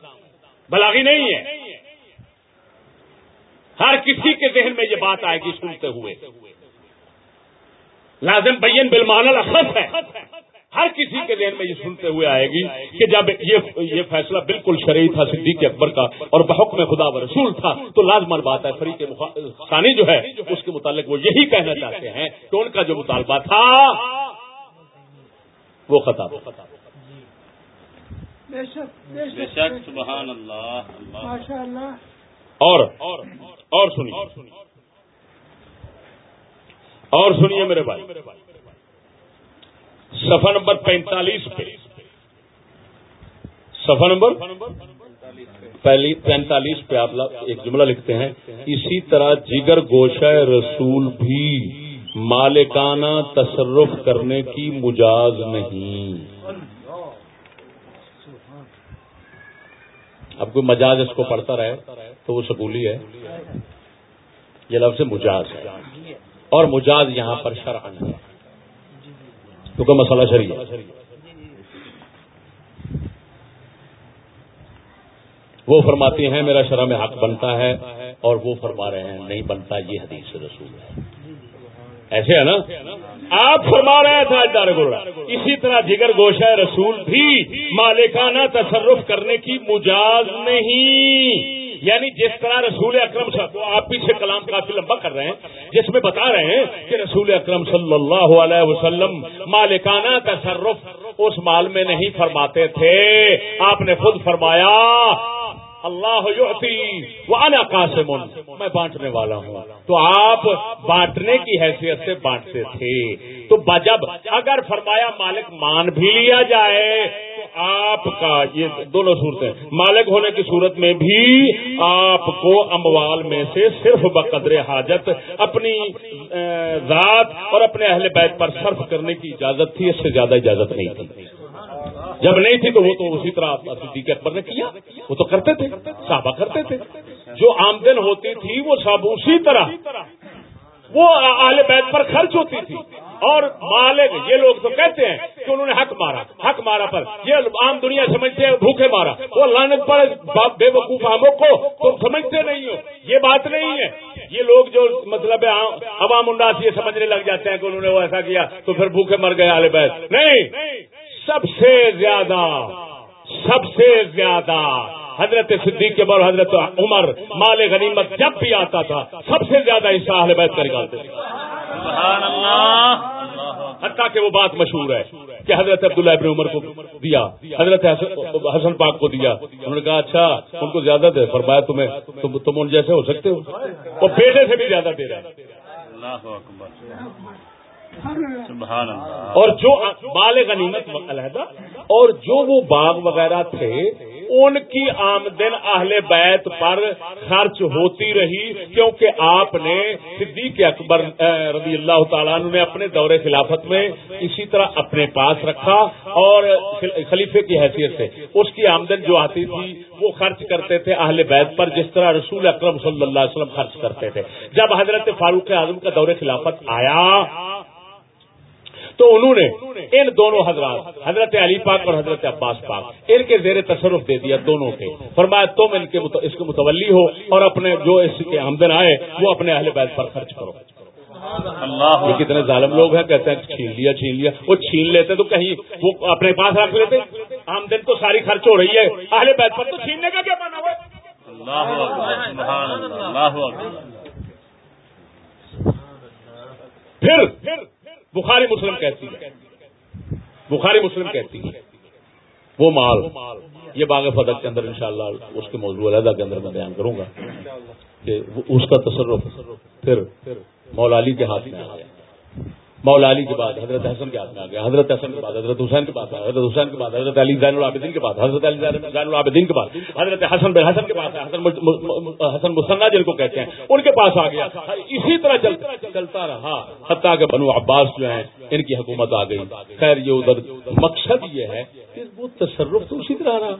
بلاغی نہیں ہے۔ ہر کسی کے ذہن میں یہ بات آئے گی سنتے ہوئے۔ لازم بین بالمان الخص ہے۔ ہر کسی کے ذہن میں یہ سنتے ہوئے آئے گی کہ جب یہ یہ فیصلہ بالکل شرعی تھا صدیق اکبر کا اور بحکم خدا و رسول تھا تو لازمن بات ہے فریق ثانی جو ہے اس کے متعلق وہ یہی کہنا چاہتے ہیں کہ ان کا جو مطالبہ تھا وہ خطا بے شک سبحان اللہ اللہ۔ ماشاء اللہ اور اور سنیے۔ اور سنیے میرے بھائی۔ سفر نمبر پینتالیس پہ۔ سفر نمبر پہلی پینتالیس پہ آپ ایک جملہ لکھتے ہیں۔ اسی طرح جگر گوشہ رسول بھی مالکانہ تصرف کرنے کی مجاز نہیں۔ اب کوئی مجاز اس کو پڑھتا رہے۔ تو وہ سکولی ہے۔ یہ لفظ مجاز ہے۔ اور مجاز یہاں پر شرعن ہے۔ کیونکہ مسئلہ شریع ہے۔ وہ فرماتی ہیں، میرا شرح میں حق بنتا ہے اور وہ فرما رہے ہیں، نہیں بنتا، یہ حدیث رسول ہے۔ ایسے ہے نا؟ آپ فرما رہے تھے دار اسی طرح جگر گوشہ رسول بھی مالکانہ تصرف کرنے کی مجاز نہیں۔ یعنی جس طرح رسول اکرم صاحب آپ پیچھے کلام کافی لمبا کر رہے ہیں، جس میں بتا رہے ہیں کہ رسول اکرم صلی اللہ علیہ وسلم مالکانہ تصرف اس مال میں نہیں فرماتے تھے۔ آپ نے خود فرمایا اللہ یعطی وانا قاسم میں بانٹنے والا ہوں. تو آپ بانٹنے کی حیثیت سے بانٹتے تھے. تو جب اگر فرمایا مالک مان بھی لیا جائے، تو آپ کا یہ دونوں صورتیں مالک ہونے کی صورت میں بھی آپ کو اموال میں سے صرف بقدر حاجت اپنی ذات اور اپنے اہل بیت پر صرف کرنے کی اجازت تھی، اس سے زیادہ اجازت نہیں تھی۔ جب نہیں تھی تو وہ تو اسی طرح صدیق اکبر نے کیا۔ وہ تو کرتے تھے، صحابہ کرتے تھے۔ جو آمدن ہوتی تھی، وہ سب اسی طرح۔ وہ اہل بیت پر خرچ ہوتی تھی۔ اور مالک، یہ لوگ تو کہتے ہیں کہ انہوں نے حق مارا۔ حق مارا پر۔ یہ عام دنیا سمجھتے ہیں، بھوکے مارا۔ وہ لانت پر بے وقوف ہموں کو تم سمجھتے نہیں ہو۔ یہ بات نہیں ہے۔ یہ لوگ جو مطلب عوام انداز یہ سمجھنے لگ جاتے ہیں کہ انہوں نے وہ ایسا کیا تو پھر بھوکے مر گئے اہل بیت۔ نہیں۔ سب سے زیادہ سب سے زیادہ حضرت صدیق کے بعد حضرت عمر مال غنیمت جب بھی آتا تھا سب سے زیادہ حصہ اہل بیت کا نکالتے تھے۔ سبحان اللہ۔ حتیٰ کہ وہ بات مشہور ہے کہ حضرت عبداللہ ابن عمر کو دیا حضرت حسن پاک کو دیا۔ انہوں نے کہا اچھا ان کو زیادہ دے فرمایا تمہیں تم ان جیسے ہو سکتے ہو۔ وہ بیٹے سے بھی زیادہ دے اللہ اکبر۔ سبحان اللہ۔ اور جو مال غنیمت علیحدہ، اور جو وہ باغ وغیرہ تھے، ان کی آمدن اہل بیت پر خرچ ہوتی رہی، کیونکہ آپ نے صدیق اکبر رضی اللہ تعالیٰ عنہ نے اپنے دور خلافت میں اسی طرح اپنے پاس رکھا، اور خلیفے کی حیثیت سے۔ اس کی آمدن جو آتی تھی، وہ خرچ کرتے تھے اہل بیت پر، جس طرح رسول اکرم صلی اللہ علیہ وسلم خرچ کرتے تھے۔ جب حضرت فاروق اعظم کا دور خلافت آیا تو انہوں نے ان دونوں حضرات حضرت علی پاک اور حضرت عباس پاک ان کے زیر تصرف دے دیا دونوں کے۔ فرمایا تم ان کے اس کے متولی ہو اور اپنے جو اس کے آمدن آئے وہ اپنے اہل بیت پر خرچ کرو۔ اللہ۔ یہ کتنے ظالم لوگ ہیں کہتے ہیں چھین لیا چھین لیا۔ وہ چھین لیتے تو کہیں وہ اپنے پاس رکھ لیتے۔ آمدن تو ساری خرچ ہو رہی ہے۔ اہل بیت پر تو چھیننے کا کیا مانا ہوا؟ اللہ اکبر۔ پھر بخاری مسلم کہتی ہے۔ بخاری مسلم کہتی ہے۔ وہ مال، یہ باغ فدق کے اندر انشاءاللہ اس کے موضوع علیحدہ کے اندر میں بیان کروں گا کہ اس کا تصرف پھر مولا علی کے ہاتھ میں آ گیا مولا علی کے بعد، حضرت حسن کے ہاتھ میں آ گیا، حضرت حسن کے بعد، حضرت حسین کے پاس حضرت حسین کے بعد، حضرت علی زین العابدین کے بعد، حضرت علی زین العابدین کے بعد، حضرت حسن بن حسن کے پاس حسن حسن مسنہ جن کو کہتے ہیں، ان کے پاس آ گیا۔ اسی طرح چلتا چلتا رہا، حتیٰ کہ بنو عباس جو ہیں، ان کی حکومت آ گئی۔ خیر، یہ ادھر مقصد یہ ہے کہ وہ تصرف تو اسی طرح رہا۔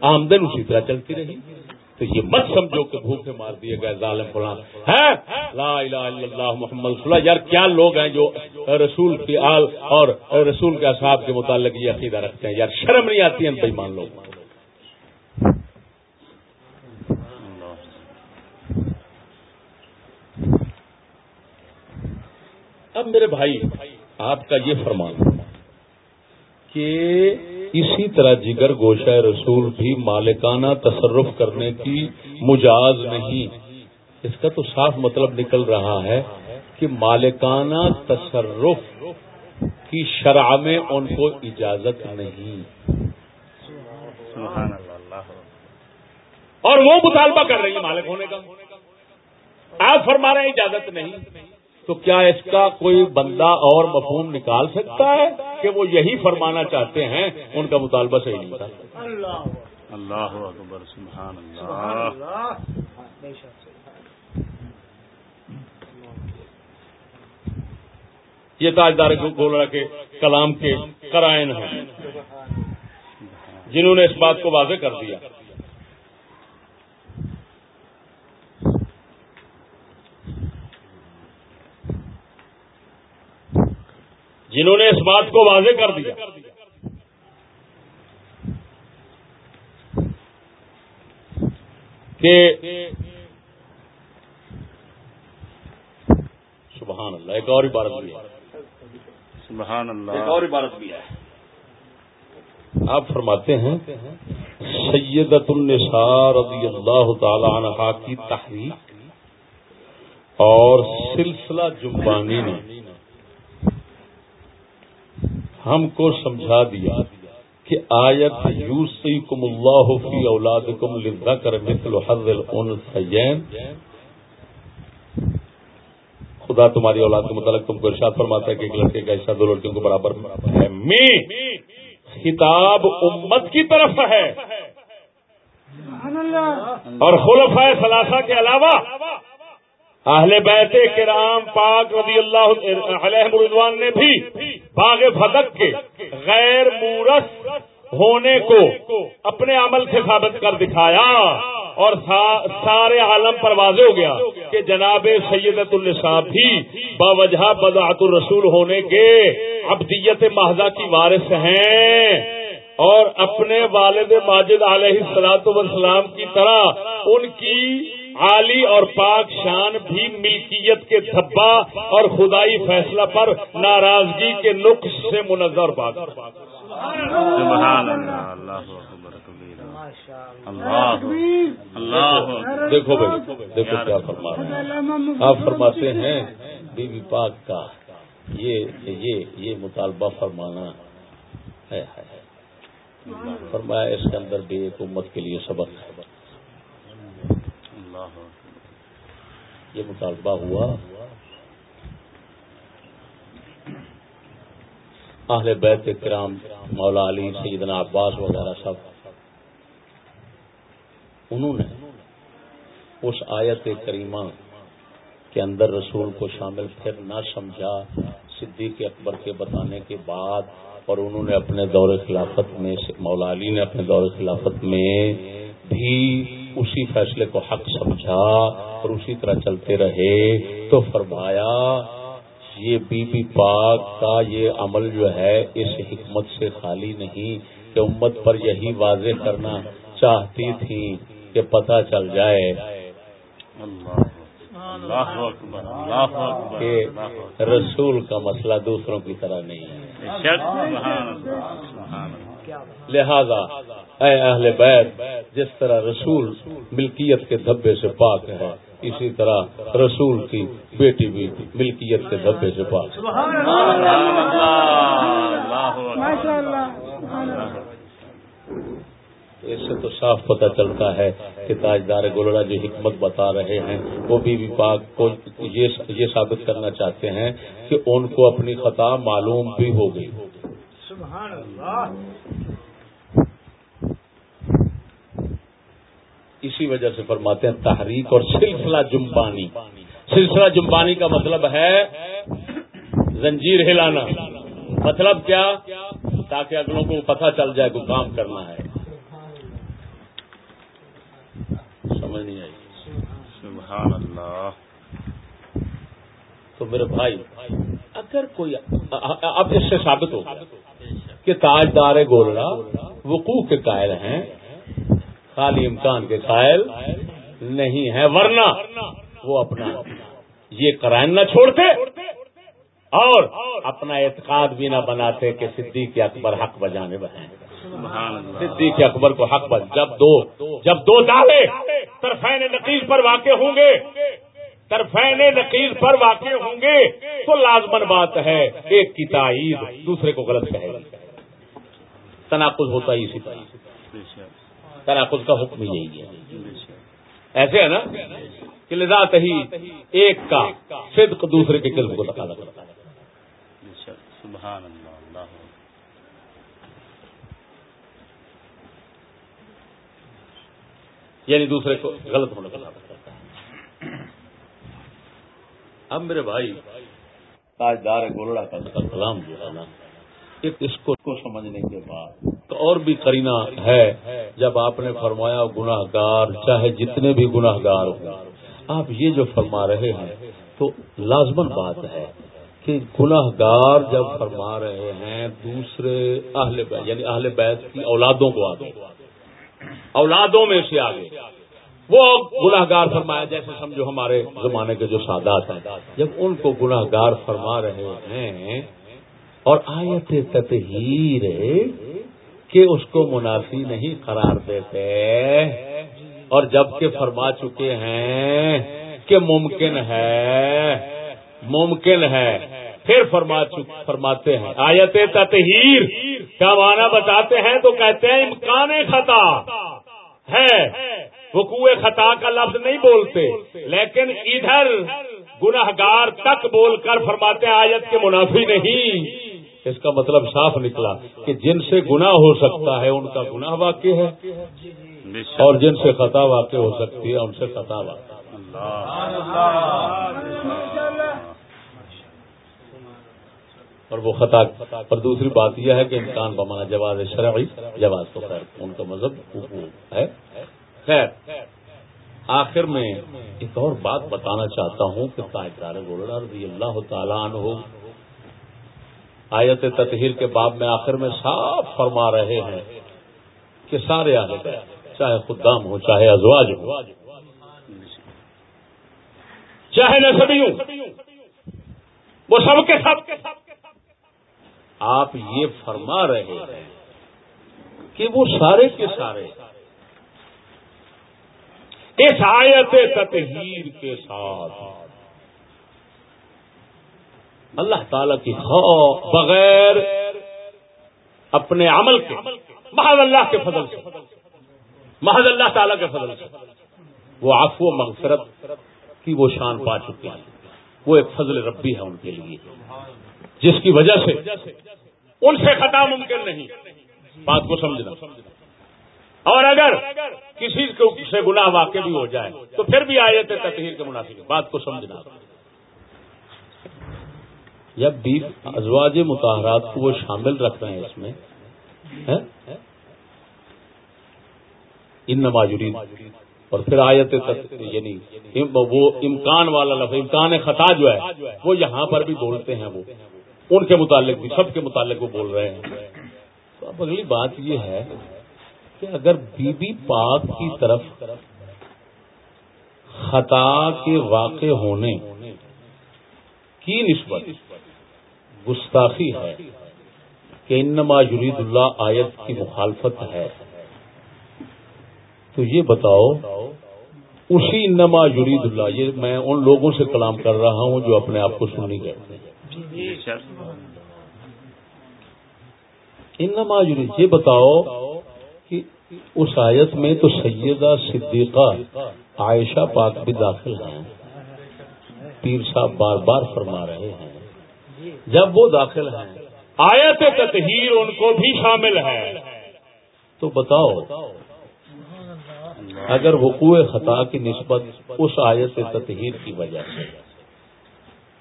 آمدن اسی طرح چلتی رہی۔ تو یہ مت سمجھو کہ بھوکے مار دیے گئے ظالم فلان ہے؟ لا الہ الا اللہ محمد رسول اللہ۔ یار، کیا لوگ ہیں جو رسول کی آل اور رسول کے اصحاب کے متعلق یہ عقیدہ رکھتے ہیں؟ یار، شرم نہیں آتی ہے ان بےمان لوگ۔ اب میرے بھائی، آپ کا یہ فرمان۔ کہ اسی طرح جگر گوشہ رسول بھی مالکانہ تصرف کرنے کی مجاز نہیں۔ اس کا تو صاف مطلب نکل رہا ہے کہ مالکانہ تصرف کی شرح میں ان کو اجازت نہیں۔ سبحان اللہ۔ اور وہ مطالبہ کر رہی ہے مالک ہونے کا۔ آپ فرما رہے ہیں اجازت نہیں۔ تو کیا اس کا کوئی بندہ اور مفہوم نکال سکتا ہے کہ وہ یہی فرمانا چاہتے ہیں؟ ان کا مطالبہ صحیح نہیں تھا۔ اللہ اکبر سبحان اللہ۔ یہ تاجدار گولڑا کے کلام کے قرائن ہیں جنہوں نے اس بات کو واضح کر دیا۔ جنہوں نے اس بات کو واضح کر دیا۔ کہ سبحان اللہ ایک اور عبارت بھی ہے۔ سبحان ایک اللہ اور عبارت بھی ہے۔ آپ فرماتے ہیں سیدت النساء رضی اللہ تعالی عنہ کی تحریک اور سلسلہ جمبانی نے ہم کو سمجھا دیا کہ آیت یوسیکم اللہ فی اولادکم للذکر مثل حظ الانثیین۔ خدا تمہاری اولاد کے متعلق تم کو ارشاد فرماتا ہے کہ ایک لڑکے کا حصہ دو لڑکیوں کے برابر ہے۔ می خطاب امت کی طرف ہے۔ اور خلفۂ ثلاثہ کے علاوہ اہل بیت کرام پاک رضی اللہ علیہ رضوان نے بھی باغ فدق کے غیر مورس ہونے کو اپنے عمل سے ثابت کر دکھایا اور سارے عالم پر واضح ہو گیا کہ جناب سیدت النساء بھی باوجہ بدعت الرسول ہونے کے ابدیت محضہ کی وارث ہیں اور اپنے والد ماجد علیہ السلاط وسلام کی طرح ان کی عالی اور پاک شان بھی ملکیت کے دھبا اور خدائی فیصلہ پر ناراضگی کے نقص سے منظر اکبر دیکھو بھائی دیکھو کیا فرما آپ فرماتے ہیں بی بی پاک کا یہ یہ یہ مطالبہ فرمانا ہے۔ فرمایا اس کے اندر بھی ایک امت کے لیے سبق ہے۔ اللہ ہاں۔ یہ مطالبہ ہوا۔ اہل بیت کرام مولا علی، سیدنا عباس وغیرہ سب۔ انہوں نے اس آیت کریمہ کے اندر رسول کو شامل پھر نہ سمجھا، صدیق اکبر کے بتانے کے بعد، اور انہوں نے اپنے دور خلافت میں، مولا علی نے اپنے دور خلافت میں بھی اسی فیصلے کو حق سمجھا اور اسی طرح چلتے رہے تو فرمایا یہ بی بی پاک کا یہ عمل جو ہے اس حکمت سے خالی نہیں کہ امت پر یہی واضح کرنا چاہتی تھی کہ پتہ چل جائے کہ رسول کا مسئلہ دوسروں کی طرح نہیں ہے۔ لہذا اے اہل بیت، جس طرح رسول ملکیت کے دھبے سے پاک ہے اسی طرح رسول کی بیٹی بھی ملکیت کے دھبے سے پاک اس سے تو صاف پتہ چلتا ہے کہ تاجدار گولڑا جو حکمت بتا رہے ہیں، وہ بھی پاک کو یہ ثابت کرنا چاہتے ہیں کہ ان کو اپنی خطا معلوم بھی ہو گئی۔ اسی وجہ سے فرماتے ہیں تحریک اور سلسلہ جمبانی سلسلہ جمبانی کا مطلب ہے زنجیر ہلانا۔ مطلب کیا؟ تاکہ اگلوں کو پتہ چل جائے کو کام کرنا ہے۔ سمجھ نہیں آئی۔ سبحان اللہ۔ تو میرے بھائی اگر کوئی اب اس سے ثابت ہو۔ کہ تاجدار گولڑا وقوع کے قائل ہیں، خالی امکان کے قائل نہیں ہے ورنہ وہ اپنا یہ کرائن نہ چھوڑتے اور اپنا اعتقاد بھی نہ بناتے کہ صدیق اکبر حق بجانے بہیں صدیق اکبر کو حق بج، جب دو جب دو دعوے طرفین نقیز پر واقع ہوں گے، طرفین نقیز پر واقع ہوں گے، تو لازمن بات ہے، ایک کی تائید دوسرے کو غلط کہے گا تناقض ہوتا ہی اسی طرح۔ تناقض کا حکم یہی ہے۔ ایسے ہے نا کہ لذات ہی ایک کا صدق دوسرے کے قلب کو تقاضا کرتا ہے۔ سبحان اللہ۔ اللہ یعنی دوسرے کو غلط ہونے کا ثابت کرتا ہے۔ اب میرے بھائی تاجدار گولڑا کا کلام جو ہے نا اس کو سمجھنے کے بعد تو اور بھی کرینہ ہے۔ جب آپ نے فرمایا گناہ گار چاہے جتنے بھی گناہ گار ہوں، آپ یہ جو فرما رہے ہیں، تو لازمن بات ہے کہ گناہ گار جب فرما رہے ہیں، دوسرے اہل بیت یعنی اہل بیت کی اولادوں کو آگے، اولادوں میں سے آگے، وہ گناہ گار فرمایا، جیسے سمجھو ہمارے زمانے کے جو سادات ہیں، جب ان کو گناہ گار فرما رہے ہیں اور آیت تطہیر کہ اس کو منافی نہیں قرار دیتے اور جبکہ فرما چکے ہیں کہ ممکن ہے ممکن ہے۔ پھر فرما فرماتے ہیں، آیت تطہیر کا معنی بتاتے ہیں؟ تو کہتے ہیں، امکان خطا ہے۔ وقوع خطا کا لفظ نہیں بولتے، لیکن ادھر گناہ گار تک بول کر فرماتے ہیں، آیت کے منافی نہیں۔ اس کا مطلب صاف نکلا کہ جن سے گناہ ہو سکتا ہے، ان کا گناہ واقع ہے۔ اور جن سے خطا واقع ہو سکتی ہے، ان سے خطا واقع اور وہ خطا، اور دوسری بات یہ ہے کہ امکان بمانا جواز شرعی، جواز تو خیر، ان کا مذہب ہے۔ خیر، آخر میں ایک اور بات بتانا چاہتا ہوں کہ تاجدار گولڈا رضی اللہ تعالیٰ عنہ آیت تطہیر کے باب میں آخر میں صاف فرما رہے ہیں کہ سارے آگے چاہے خدام ہو، چاہے ازواج ہو۔ چاہے نسبی ہوں وہ سب کے سب۔ آپ یہ فرما رہے ہیں کہ وہ سارے کے سارے اس آیت تطہیر کے ساتھ اللہ تعالی کی بغیر اپنے عمل کے، محض اللہ کے فضل سے، محض اللہ تعالی کے فضل سے۔ وہ آفو مغفرت کی وہ شان پا چکے ہیں وہ ایک فضل ربی ہے ان کے لیے، جس کی وجہ سے ان سے خطا ممکن نہیں۔ بات کو سمجھنا۔ اور اگر کسی سے گناہ واقع بھی ہو جائے، تو پھر بھی آیت تطہیر کے مناسب بات کو سمجھنا۔ جب بیس ازواج متحرات کو وہ شامل رکھ رہے ہیں اس میں ان نماجری اور پھر آیت تک یعنی وہ امکان والا لفظ، امکان خطا جو ہے، وہ یہاں پر بھی بولتے ہیں وہ۔ ان کے متعلق بھی، سب کے متعلق وہ بول رہے ہیں۔ تو اب اگلی بات یہ ہے کہ اگر بی بی پاک کی طرف خطا کے واقع ہونے کی نسبت گستاخی ہے کہ انما یرید اللہ آیت کی مخالفت ہے۔ تو یہ بتاؤ، اسی انما یرید اللہ، یہ میں ان لوگوں سے کلام کر رہا ہوں جو اپنے آپ کو سننی کہتے ہیں انما یرید، یہ بتاؤ کہ اس آیت میں تو سیدہ صدیقہ عائشہ پاک بھی داخل ہیں۔ پیر صاحب بار بار فرما رہے ہیں۔ جب وہ داخل ہیں۔ آیت تطہیر ان کو بھی شامل ہے۔ تو بتاؤ، اگر وقوع خطا کی نسبت اس آیت تطہیر کی وجہ سے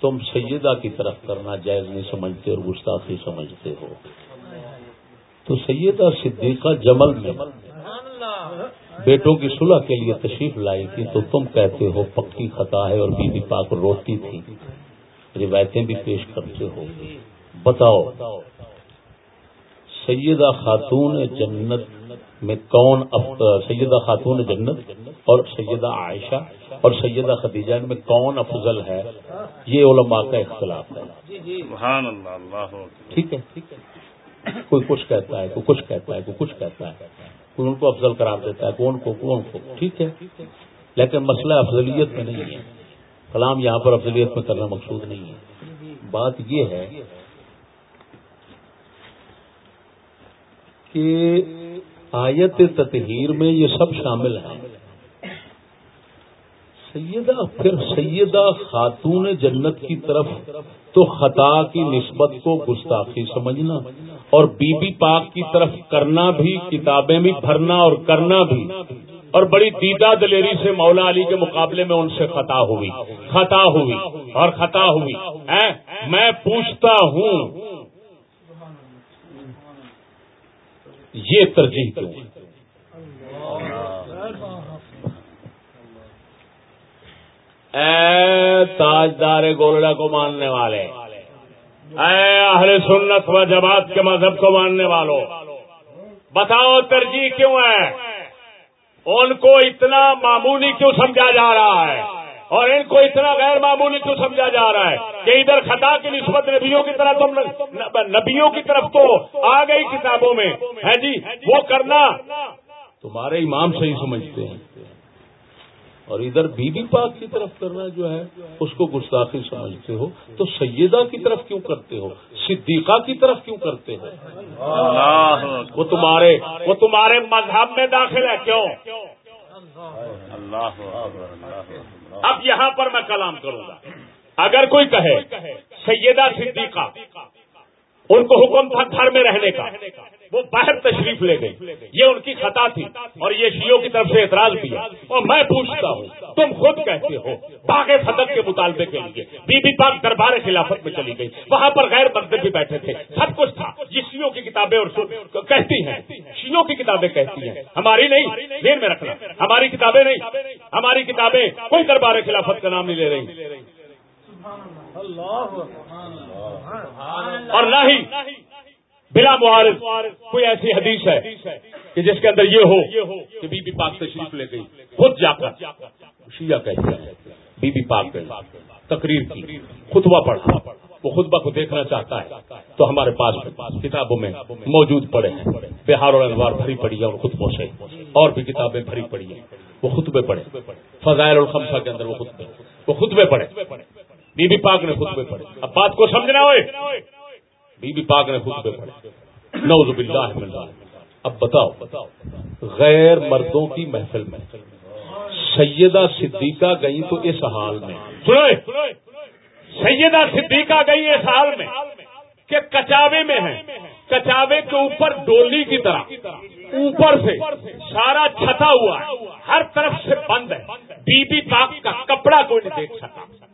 تم سیدہ کی طرف کرنا جائز نہیں سمجھتے اور گستاخی سمجھتے ہو۔ تو سیدہ صدیقہ جمل میں بیٹوں کی صلح کے لیے تشریف لائی تھی تو تم کہتے ہو پکی خطا ہے اور بی بی پاک روتی تھی۔ روایتیں بھی پیش کرتے ہو بتاؤ سیدہ خاتون جنت میں کون. سیدہ خاتون جنت اور سیدہ عائشہ اور سیدہ خدیجہ میں کون افضل ہے؟ یہ علماء کا اختلاف ہے۔ سبحان اللہ ٹھیک ہے۔ کوئی کچھ کہتا ہے کوئی کچھ کہتا ہے کوئی کچھ کہتا ہے۔ کوئی ان کو افضل قرار دیتا ہے کون کو کون کو۔ ٹھیک ہے۔ لیکن مسئلہ افضلیت میں نہیں ہے۔ کلام یہاں پر افضلیت میں کرنا مقصود نہیں ہے۔ بات یہ ہے کہ آیت تطہیر میں یہ سب شامل ہیں۔ سیدہ پھر سیدہ خاتون جنت کی طرف تو خطا کی نسبت کو گستاخی سمجھنا اور بی بی پاک کی طرف کرنا بھی، کتابیں بھی بھرنا اور کرنا بھی۔ اور بڑی دیدہ دلیری سے مولا علی کے مقابلے میں ان سے خطا ہوئی۔ خطا ہوئی اور خطا ہوئی۔ میں پوچھتا ہوں۔ یہ ترجیح کیوں؟ اے تاجدار گولڈا کو ماننے والے۔ اے اہل سنت و جماعت کے مذہب کو ماننے والوں بتاؤ ترجیح کیوں ہے؟ ان کو اتنا معمولی کیوں سمجھا جا رہا ہے؟ اور ان کو اتنا غیر معمولی کیوں سمجھا جا رہا ہے کہ ادھر خطا کی نسبت نبیوں کی طرف تم نبیوں کی طرف تو آ گئی کتابوں میں؟ ہے جی وہ کرنا۔ تمہارے امام صحیح سمجھتے ہیں۔ اور ادھر بی بی پاک کی طرف کرنا جو ہے اس کو گستاخی سمجھتے ہو۔ تو سیدہ کی طرف کیوں کرتے ہو؟ صدیقہ کی طرف کیوں کرتے ہو؟ وہ تمہارے وہ تمہارے مذہب میں داخل ہے کیوں؟ اللہ اب یہاں پر میں کلام کروں گا۔ اگر کوئی کہے سیدہ صدیقہ ان کو حکم تھا گھر میں رہنے کا۔ وہ باہر تشریف لے گئی۔ یہ ان کی خطا تھی اور یہ شیوں کی طرف سے اعتراض بھی ہے۔ اور میں پوچھتا ہوں تم خود کہتے ہو باغ صدق کے مطالبے کے لیے بی بی پاک دربار خلافت میں چلی گئی۔ وہاں پر غیر مقدر بھی بیٹھے تھے۔ سب کچھ تھا۔ یہ شیوں کی کتابیں اور کہتی ہیں۔ شیوں کی کتابیں کہتی ہیں۔ ہماری نہیں ذہن میں رکھنا۔ ہماری کتابیں نہیں۔ ہماری کتابیں کوئی دربار خلافت کا نام نہیں لے رہی۔ اور نہ ہی بلا معارض کوئی ایسی حدیث ہے کہ جس کے اندر یہ ہو کہ بی بی پاک تشریف لے گئی، خود جا کر شیعہ کہتے ہیں بی بی پاک گئی، تقریر کی، خطبہ پڑھا، وہ خطبہ کو دیکھنا چاہتا ہے تو ہمارے پاس کتابوں میں موجود پڑے ہیں۔ بہار اور انوار بھری پڑی ہے اور خطبوں سے اور بھی کتابیں بھری پڑی ہیں۔ وہ خطبے پڑھے۔ فضائل الخمسہ کے اندر وہ خطبے وہ خطبے پڑھے۔ بی بی پاک نے خطبے پڑھے۔ اب بات کو سمجھنا ہوئے۔ بی بی پاک نے خطبے پڑھے نوز باللہ من اب بتاؤ، غیر مردوں کی محفل میں سیدہ صدیقہ گئی تو اس حال میں؟ جی، سیدہ صدیقہ گئی اس حال میں کہ کچاوے میں ہے کچاوے کے اوپر ڈولی کی طرح، اوپر سے سارا چھتا ہوا ہے۔ ہر طرف سے بند ہے۔ بی بی پاک کا کپڑا کوئی نہیں دیکھ سکا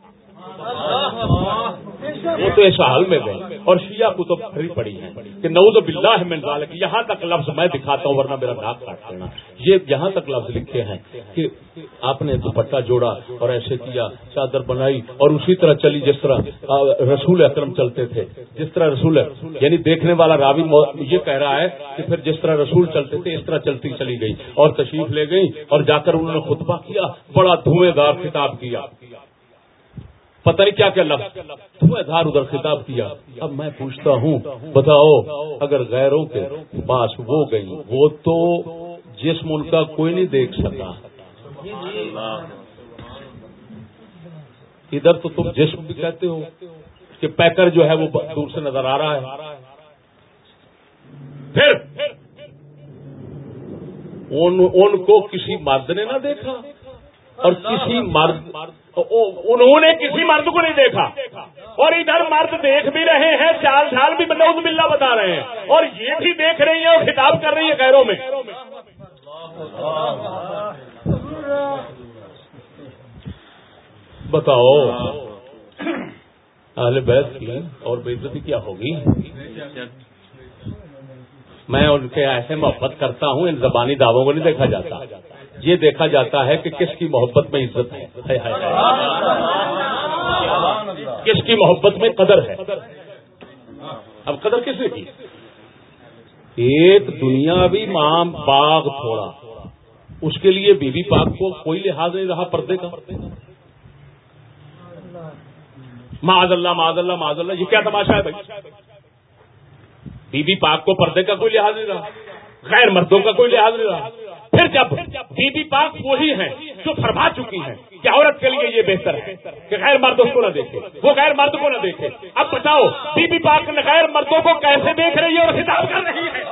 وہ تو ایسا حال میں گئے اور شیعہ کو تو پڑی ہیں کہ نعوذ باللہ من ذالک، یہاں تک لفظ میں دکھاتا ہوں ورنہ میرا ناک کاٹ دینا۔ یہ یہاں تک لفظ لکھے ہیں کہ آپ نے دوپٹہ جوڑا اور ایسے کیا، چادر بنائی اور اسی طرح چلی جس طرح رسول اکرم چلتے تھے۔ جس طرح رسول یعنی دیکھنے والا راوی مو- یہ کہہ رہا ہے کہ پھر جس طرح رسول چلتے تھے، اس طرح چلتی چلی گئی۔ اور تشریف لے گئی اور جا کر انہوں نے خطبہ کیا، بڑا دھویں دار خطاب کیا۔ پتہ نہیں کیا کیا لفظ۔ دھویں دھار ادھر خطاب کیا۔ اب میں پوچھتا ہوں، بتاؤ، اگر غیروں کے پاس وہ گئی، وہ تو جسم ان کا کوئی نہیں دیکھ سکا۔ ادھر تو تم جسم بھی کہتے ہو کہ پیکر جو ہے وہ دور سے نظر آ رہا ہے۔ پھر ان ان کو کسی مرد نے نہ دیکھا۔ اور کسی مرد انہوں نے کسی مرد کو نہیں دیکھا۔ اور ادھر مرد دیکھ بھی رہے ہیں چار سال بھی نوز بلّہ بتا رہے ہیں۔ اور یہ بھی دیکھ رہی ہیں اور خطاب کر رہی ہے غیروں میں۔ بتاؤ۔ اہل بیت کی اور بےزتی کیا ہوگی؟ میں ان کے ایسے محبت کرتا ہوں، ان زبانی دعووں کو نہیں دیکھا جاتا۔ یہ دیکھا جاتا ہے کہ کس کی محبت میں عزت ہے۔ کس کی محبت میں قدر ہے۔ اب قدر کس نے کی؟ ایک دنیاوی ماں باغ تھوڑا۔ اس کے لیے بی بی پاک کو کوئی لحاظ نہیں رہا پردے کا۔ معاذ اللہ معاذ اللہ معاذ اللہ یہ کیا تماشا ہے بھائی؟ بی بی پاک کو پردے کا کوئی لحاظ نہیں رہا۔ غیر مردوں کا کوئی لحاظ نہیں رہا۔ پھر جب بی بی پاک وہی ہیں جو فرما چکی ہیں کہ عورت کے لیے یہ بہتر ہے کہ غیر مرد اس کو نہ دیکھے، وہ غیر مرد کو نہ دیکھے۔ اب بتاؤ، بی بی پاک نے غیر مردوں کو کیسے دیکھ رہی ہے اور خطاب کر رہی ہے؟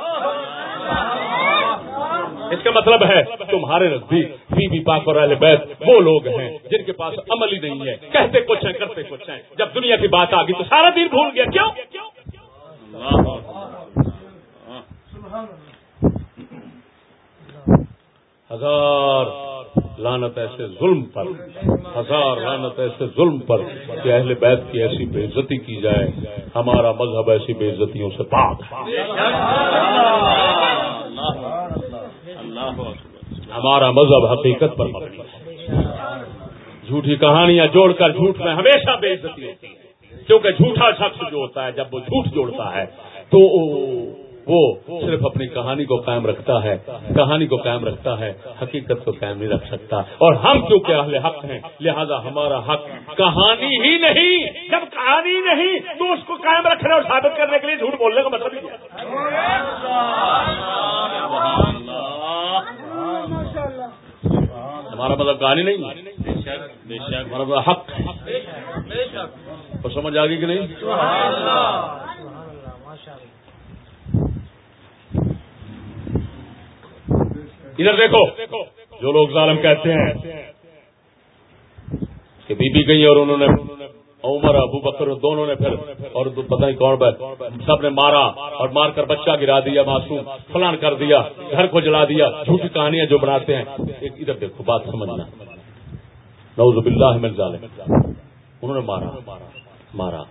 اس کا مطلب ہے، تمہارے نزدیک بی بی پاک اور اہل بیت وہ لوگ ہیں جن کے پاس عمل ہی نہیں ہے، کہتے کچھ ہیں، کرتے کچھ ہیں۔ جب دنیا کی بات آ گئی تو سارا دن بھول گیا۔ کیوں؟ ہزار لانت ایسے ظلم پر، ہزار لانت ایسے ظلم پر کہ اہل بیت کی ایسی بے عزتی کی جائے، ہمارا مذہب ایسی بے عزتیوں سے پاک ہے۔ ہمارا مذہب حقیقت پر مبنی ہے۔ جھوٹی کہانیاں جوڑ کر جھوٹ میں ہمیشہ بے عزتی ہوتی ہے کیونکہ جھوٹا شخص جو ہوتا ہے، جب وہ جھوٹ جوڑتا ہے، تو وہ صرف اپنی کہانی کو قائم رکھتا ہے، کہانی کو قائم رکھتا ہے، حقیقت کو قائم نہیں رکھ سکتا۔ اور ہم کیونکہ اہل حق ہیں؟ لہذا ہمارا حق کہانی ہی نہیں۔ جب کہانی نہیں، تو اس کو قائم رکھنے اور ثابت کرنے کے لیے جھوٹ بولنے کا مطلب ہی ہمارا مطلب کہانی نہیں ہمارا مطلب حق اور سمجھ آ گئی کہ نہیں؟ ادھر دیکھو، جو لوگ ظالم کہتے ہیں کہ بی بی گئی اور انہوں نے عمر، ابو بکر، دونوں نے پھر، اور پتہ نہیں کون بھائی سب نے مارا اور مار کر بچہ گرا دیا، معصوم، فلان کر دیا، گھر کو جلا دیا، جھوٹی کہانیاں جو بناتے ہیں۔ ایک ادھر دیکھو، بات سمجھنا۔ نعوذ باللہ من ظالم انہوں نے مارا مارا۔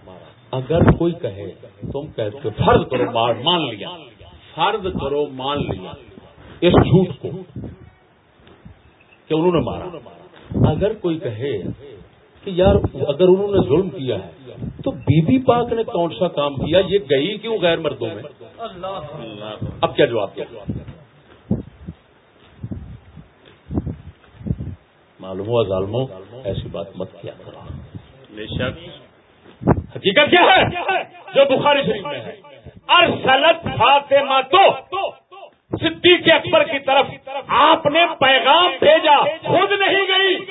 اگر کوئی کہے، تم کہتے، فرض کرو، مار، مان لیا۔ فرض کرو، مان لیا۔ اس جھوٹ کو کہ انہوں نے مارا۔ اگر کوئی کہے کہ یار اگر انہوں نے ظلم کیا ہے تو بی بی پاک نے کون سا کام کیا؟ یہ گئی کیوں غیر مردوں میں؟ اب کیا جواب کیا معلوم ہوا ظالموں ایسی بات مت کیا کرو۔ حقیقت کیا ہے؟ جو بخاری شریف میں ہے۔ ارسلت فاطمہ تو صدیق اکبر کی طرف آپ نے پیغام بھیجا خود نہیں گئی۔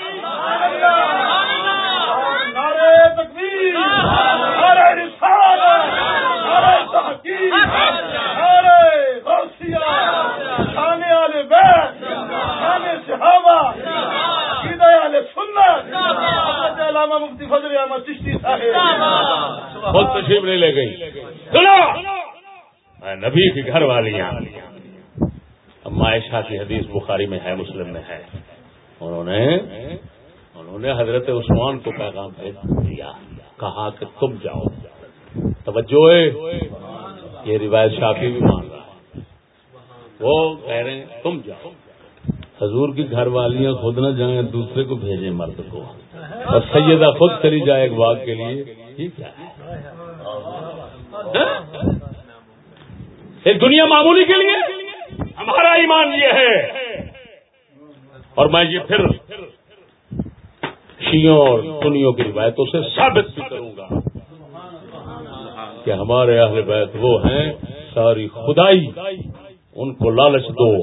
مفتی فضل احمد چشتی صاحب۔ خود تشریف نہیں لے گئی۔ سنو۔ نبی کی گھر والیاں اما عائشہ کی حدیث بخاری میں ہے، مسلم میں ہے۔ انہوں نے انہوں نے حضرت عثمان کو پیغام بھیج دیا، کہا کہ تم جاؤ۔ توجہ یہ روایت شافی بھی مان رہا ہے۔ وہ کہہ رہے ہیں، تم جاؤ۔ حضور کی گھر والیاں خود نہ جائیں، دوسرے کو بھیجیں مرد کو۔ اور سیدہ خود چلی جائے ایک باغ کے لیے، یہ کیا ہے؟ ہاں؟ دنیا معمولی کے لیے؟ ہمارا ایمان یہ ہے۔ اور میں یہ پھر شیوں اور سنیوں کی روایتوں سے ثابت بھی کروں گا کہ ہمارے اہل بیت وہ ہیں، ساری خدائی ان کو لالچ دو۔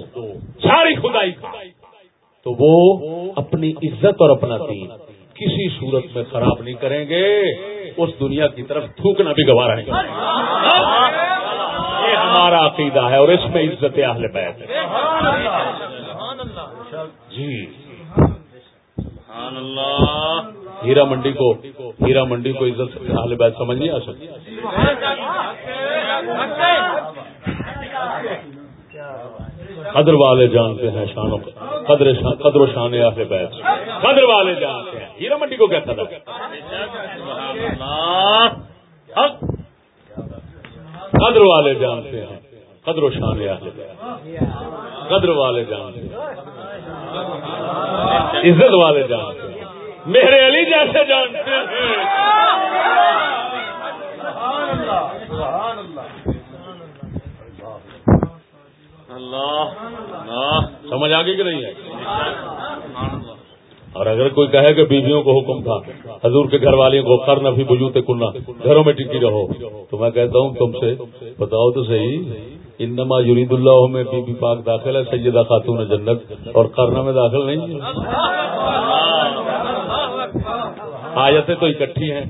ساری خدائی کا۔ تو وہ اپنی عزت اور اپنا دین کسی صورت میں خراب نہیں کریں گے، اس دنیا کی طرف تھوکنا بھی گوارا ہے ہمارا عقیدہ ہے اور اس میں عزت اہل بیت ہے۔ جی۔ ہیرا منڈی کو، ہیرا منڈی کو عزت اہل بیت سمجھ نہیں آ سکتی۔ قدر والے جانتے ہیں شان و قدر شان، قدر و شان اہل بیت۔ قدر والے جانتے ہیں۔ ہیرا منڈی کو کہتا تھا قدر والے جانتے ہیں۔ قدر و شان قدر والے جانتے ہیں۔ عزت والے جانتے ہیں۔ میرے علی جیسے جانتے ہیں۔ اللہ اللہ۔ سمجھ آگے کہ نہیں ہے اور اگر کوئی کہے کہ بیویوں کو حکم تھا حضور کے گھر والوں کو کر نفی بجوتے کننا گھروں میں ٹکی رہو۔ تو میں کہتا ہوں تم سے بتاؤ تو صحیح انما یرید اللہ میں بی بی پاک داخل ہے سیدہ خاتون جنت اور کرنا میں داخل نہیں۔ آیتیں تو اکٹھی ہیں۔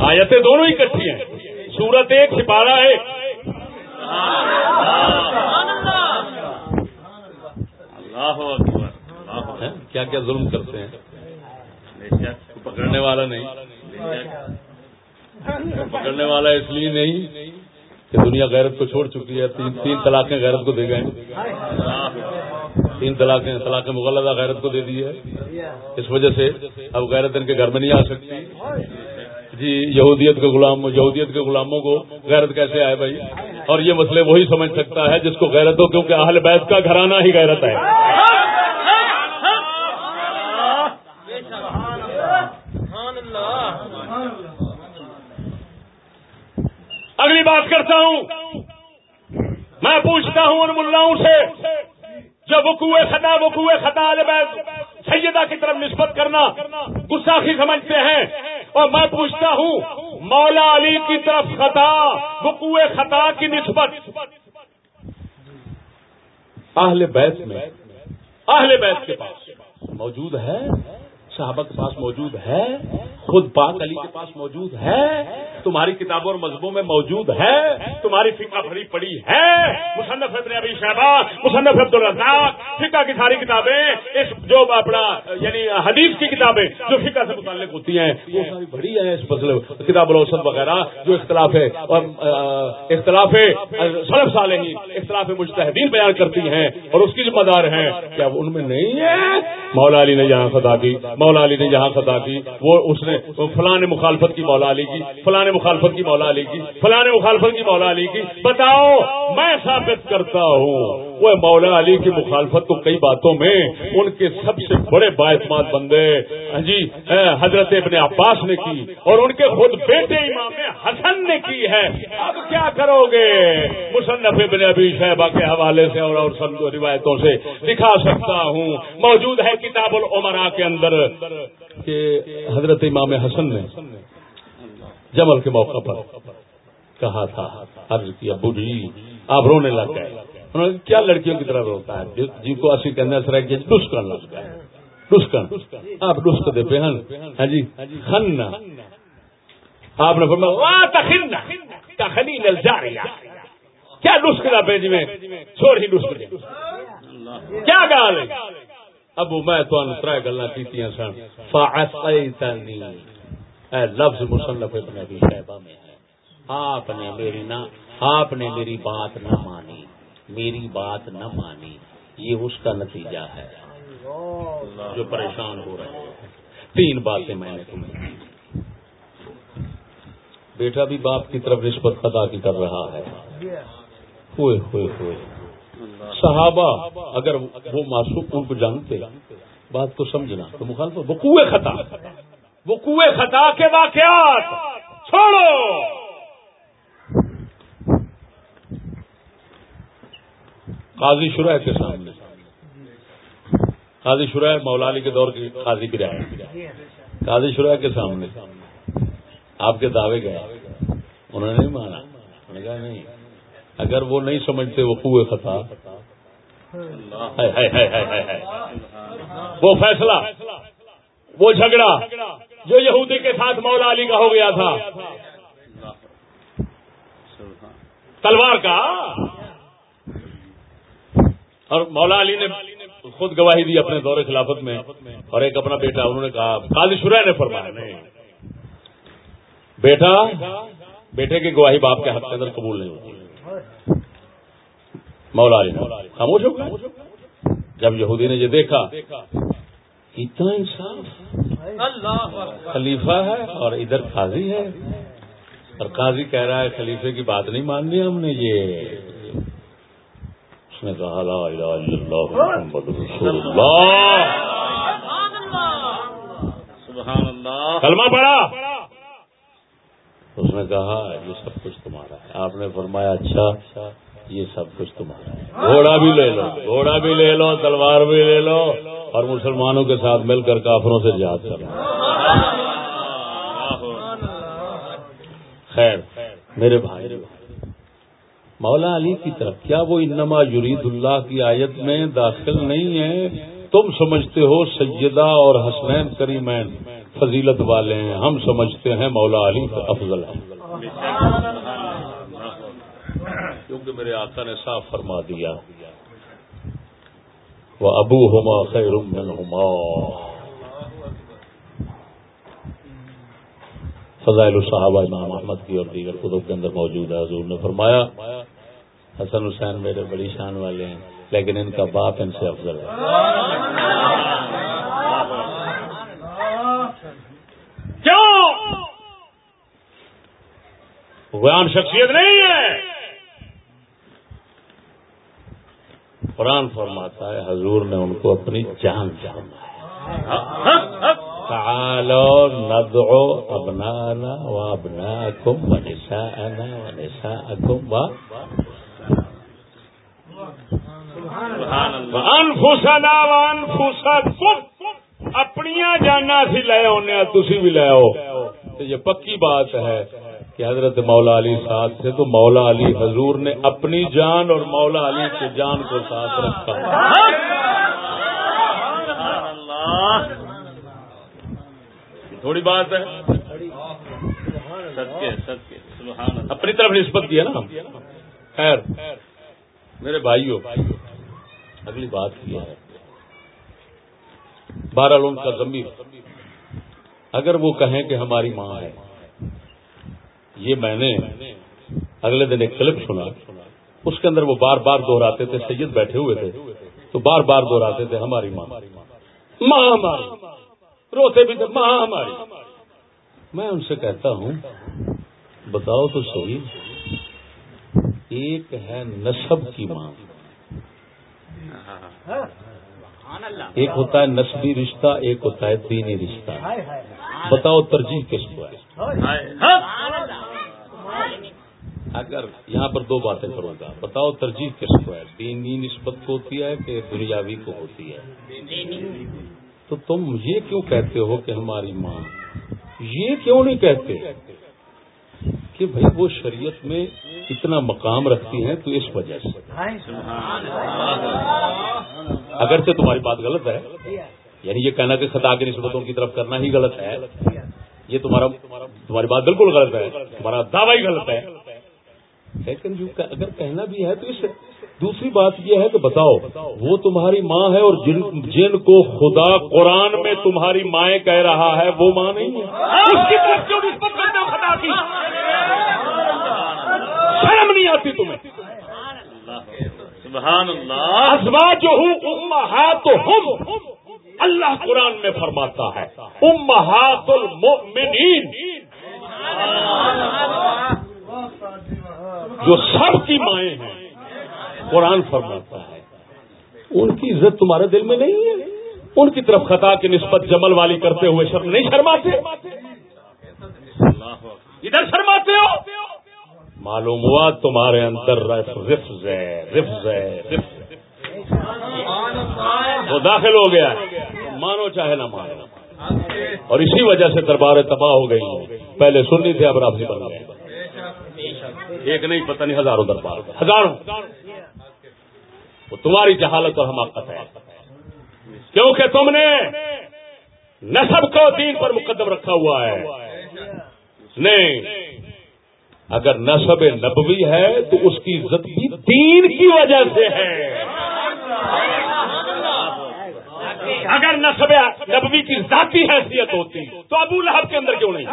آیتیں دونوں اکٹھی ہیں۔ سورت ایک سپارہ ہے اللہ۔ اکبر اللہ اکبر۔ کیا کیا ظلم کرتے ہیں؟ پکڑنے والا نہیں۔ پکڑنے والا اس لیے نہیں کہ دنیا غیرت کو چھوڑ چکی ہے تین تین طلاقیں غیرت کو دے گئے تین طلاقیں طلاق مغلدہ غیرت کو دے دی ہے۔ اس وجہ سے اب غیرت ان کے گھر میں نہیں آ سکتی۔ جی یہودیت کے غلام یہودیت کے غلاموں کو غیرت کیسے آئے بھائی؟ اور یہ مسئلے وہی سمجھ سکتا ہے جس کو غیرت ہو کیونکہ اہل بیت کا گھرانہ ہی غیرت ہے۔ اگلی بات کرتا ہوں۔ میں پوچھتا ہوں ان ملاؤں سے جب وقوع خطا وقوع خطا البید سیدہ کی طرف نسبت کرنا گستاخی سمجھتے ہیں۔ اور میں پوچھتا ہوں، مولا علی کی طرف خطا، وقوع خطا کی نسبت۔ اہل بیت میں، اہل بیت کے پاس موجود ہے؟ صحابہ کے پاس موجود ہے، خود پاک علی کے پاس موجود ہے، تمہاری کتابوں اور مذہبوں میں موجود ہے، تمہاری فقہ بھری پڑی ہے، مصنف ابن ابی شہبہ، مصنف عبد الرزاق، فقہ کی ساری کتابیں، اس جو اپنا یعنی حدیث کی کتابیں جو فقہ سے متعلق ہوتی ہیں، وہ ساری بڑی ہیں اس مسئلے کتاب الاوسط وغیرہ جو اختلاف ہے، اور اختلاف سلف صالحین، اختلاف مجتہدین بیان کرتی ہیں، اور اس کی ذمہ دار ہیں، کیا ان میں نہیں ہے مولا علی نے یہاں خطا کی مولا علی نے یہاں خطا کی، وہ اس نے فلاں نے مخالفت کی مولا علی کی، فلاں نے مخالفت کی مولا علی کی، فلاں نے مخالفت کی مولا علی کی۔ بتاؤ، میں ثابت کرتا ہوں، وہ مولا علی کی مخالفت تو کئی باتوں میں ان کے سب سے بڑے باعثمات بندے ہاں جی حضرت ابن عباس نے کی اور ان کے خود بیٹے امام حسن نے کی ہے۔ اب کیا کرو گے؟ مصنف ابن ابی شہبہ کے حوالے سے اور اور سب روایتوں سے دکھا سکتا ہوں۔ موجود ہے کتاب العمرا کے اندر۔ کہ حضرت امام حسن نے جمل کے موقع پر کہا تھا، عرض کیا ابو جی آپ رونے لگ گئے۔ انہوں نے کیا لڑکیوں کی طرح روتا ہے؟ جن کو اسی کہنے سر ڈسکن لگ گئے۔ ڈسکن۔ آپ ڈسک دے پہ ہاں جی خن آپ نے فرمایا تخنی نل کیا ڈسک دا پہ جی میں؟ چھوڑ ہی ڈسک کیا گال ہے؟ ابو میں تو تر گلا سن۔ اے لفظ مصنف ابن ابی میں ہے۔ آپ نے میری نہ آپ نے میری بات نہ مانی۔ میری بات نہ مانی۔ یہ اس کا نتیجہ ہے جو پریشان ہو رہے ہیں۔ تین باتیں میں نے تمہیں بیٹا بھی باپ کی طرف نسبت خطا کی کر رہا ہے۔ ہوئے ہوئے ہوئے۔ صحابہ اگر وہ معصوم ان کو جانتے، بات کو سمجھنا، تو مخالف وہ کوئے خطا، وہ کوئے خطا کے واقعات، چھوڑو! قاضی شرح کے سامنے۔ قاضی شرح مولا علی کے دور کی قاضی بھی رہے قاضی شرح کے سامنے۔ آپ کے دعوے گئے۔ انہوں نے نہیں مانا۔ انہوں نے کہا نہیں۔ اگر وہ نہیں سمجھتے وہ خطا۔ وہ فیصلہ، وہ جھگڑا جو یہودی کے ساتھ مولا علی کا ہو گیا تھا۔ تلوار کا۔ اور مولا علی نے خود گواہی دی اپنے دور خلافت میں۔ اور ایک اپنا بیٹا، انہوں نے کہا، قاضی شرح نے فرمایا۔ نہیں بیٹا، بیٹے کی گواہی باپ کے حق کے اندر قبول نہیں ہوتی۔ مولا علی خاموش ہو گئے؟ جب یہودی نے یہ دیکھا اتنا انصاف خلیفہ ہے اور ادھر قاضی ہے۔ اور قاضی کہہ رہا ہے خلیفے کی بات نہیں ماننی ہم نے یہ۔ اس نے کہا لا الہ الا اللہ محمد رسول اللہ۔ سبحان اللہ۔ کلمہ پڑا اس نے کہا، یہ سب کچھ تمہارا ہے۔ آپ نے فرمایا اچھا یہ سب کچھ تمہارا ہے۔ گھوڑا بھی لے لو، گھوڑا بھی لے لو، تلوار بھی لے لو، اور مسلمانوں کے ساتھ مل کر کافروں سے جہاد کرو خیر، میرے بھائی، مولا علی کی طرف کیا وہ انما یرید اللہ کی آیت میں داخل نہیں ہے؟ تم سمجھتے ہو سیدہ اور حسنین کریمین۔ فضیلت والے ہیں ہم سمجھتے ہیں مولا علی کا افضل ہے کیونکہ میرے آقا نے صاف فرما دیا وہ ابو ہوما خیر ہوما فضائل الصحابہ امام احمد کی اور دیگر کتب کے اندر موجود ہے حضور نے فرمایا حسن حسین میرے بڑی شان والے ہیں لیکن ان کا باپ ان سے افضل ہے۔ غلام شخصیت نہیں ہے۔ قرآن فرماتا ہے حضور نے ان کو اپنی جان جانا ہے تعالوا ندعو ابنانا و ابناکم و نساءنا و نساءکم و انفسنا و انفسکم۔ اپنیاں جانا سی لے آنے تسی بھی لے آؤ۔ تو یہ پکی بات ہے۔ کہ حضرت مولا علی ساتھ تھے تو مولا علی حضور نے اپنی جان اور مولا علی کی جان کو ساتھ رکھا۔ تھوڑی بات ہے۔ صدقے صدقے اپنی طرف نسبت کیا نا خیر۔ میرے بھائیوں، اگلی بات یہ ہے۔ بہرحال ان کا ضمیر۔ اگر وہ کہیں کہ ہماری ماں ہے۔ یہ میں نے اگلے دن ایک کلپ سنا، اس کے اندر وہ بار بار دوہراتے تھے، سید بیٹھے ہوئے تھے، تو بار بار دوہراتے تھے، ہماری ماں۔ ماں ہماری، روتے بھی تھے، ماں ہماری۔ میں ان سے کہتا ہوں، بتاؤ تو صحیح، ایک ہے نصب کی ماں۔ ہاں۔ ایک ہوتا ہے نسبی رشتہ ایک ہوتا ہے دینی رشتہ۔ بتاؤ ترجیح کس کو ہے؟ اگر یہاں پر دو باتیں کروں گا۔ بتاؤ ترجیح کس کو ہے؟ دینی نسبت کو ہوتی ہے کہ دنیاوی کو ہوتی ہے؟ تو تم یہ کیوں کہتے ہو کہ ہماری ماں؟ یہ کیوں نہیں کہتے؟ کہ بھائی وہ شریعت میں اتنا مقام رکھتی ہیں تو اس وجہ سے۔ اگرچہ تمہاری بات غلط ہے یعنی یہ کہنا کہ خطا کی نسبتوں کی طرف کرنا ہی غلط ہے، یہ تمہارا تمہاری بات بالکل غلط ہے، تمہارا دعوی ہی غلط ہے۔ لیکن جو اگر کہنا بھی ہے تو اس دوسری بات یہ ہے کہ بتاؤ وہ تمہاری ماں ہے اور جن جن کو خدا قرآن میں تمہاری مائیں کہہ رہا ہے وہ ماں نہیں ہے؟ اس کی طرف کیوں نسبت کرتے ہو خطا کی۔ شرم نہیں آتی تمہیں۔ سبحان اللہ۔ ازوا جو ہوں امہات ہم اللہ قرآن میں فرماتا ہے امہات المؤمنین جو سب کی مائیں ہیں۔ قرآن فرماتا ہے۔ ان کی عزت تمہارے دل میں نہیں ہے۔ ان کی طرف خطا کی نسبت جمل والی کرتے ہوئے شرم نہیں شرماتے۔ ادھر شرماتے ہو۔ معلوم ہوا تمہارے اندر رفظ ہے رفظ ہے رفظ وہ داخل ہو گیا ہے۔ مانو چاہے نہ مانو۔ اور اسی وجہ سے درباریں تباہ ہو گئی۔ ہیں پہلے سننی تھے، اب رافی بن گئے۔ ایک نہیں، پتہ نہیں، ہزاروں دربار۔ ہزاروں۔ وہ تمہاری جہالت اور حماقت ہے۔ کیونکہ تم نے نصب کو دین پر مقدم رکھا ہوا ہے۔ نہیں، اگر نصب نبوی ہے تو اس کی عزت بھی دین کی وجہ سے ہے۔ اگر نصب نبوی کی ذاتی حیثیت ہوتی تو ابو لہب کے اندر کیوں نہیں؟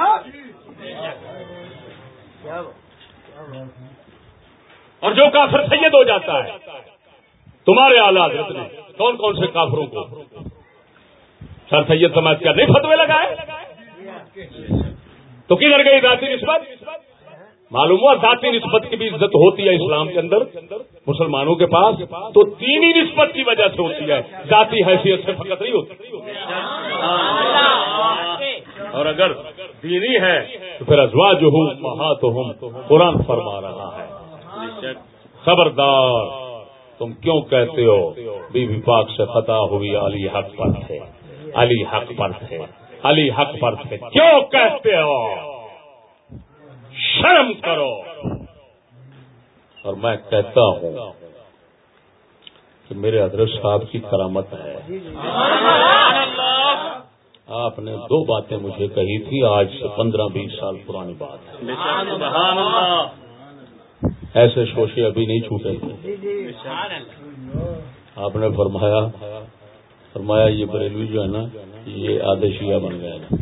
اور جو کافر سید ہو جاتا ہے۔ تمہارے آلات نے کون کون سے کافروں کو سر سید سماج کا نہیں فتوے لگائے؟ تو کدھر گئی ذاتی نسبت؟ معلوم ہوا ذاتی نسبت کی بھی عزت ہوتی ہے اسلام کے اندر، مسلمانوں کے پاس تو تین ہی نسبت کی وجہ سے ہوتی ہے، ذاتی حیثیت سے فقط نہیں ہوتی۔ اور اگر دینی ہے تو پھر ازوا جو ہوں وہاں تو ہم قرآن فرما رہا ہے۔ خبردار۔ تم کیوں کہتے ہو؟ بی بی پاک سے خطا ہوئی علی حق پر تھے علی حق پر تھے علی حق پر تھے کیوں کہتے ہو؟ شرم کرو۔ اور میں کہتا ہوں کہ میرے حضرت صاحب کی کرامت ہے۔ آپ نے دو باتیں مجھے کہی تھی، آج سے پندرہ بیس سال پرانی بات ہے۔ ایسے شوشے ابھی نہیں چھوٹے۔ تھے آپ نے فرمایا فرمایا یہ بریلوی جو ہے نا، یہ آدھے شیعہ بن گئے نا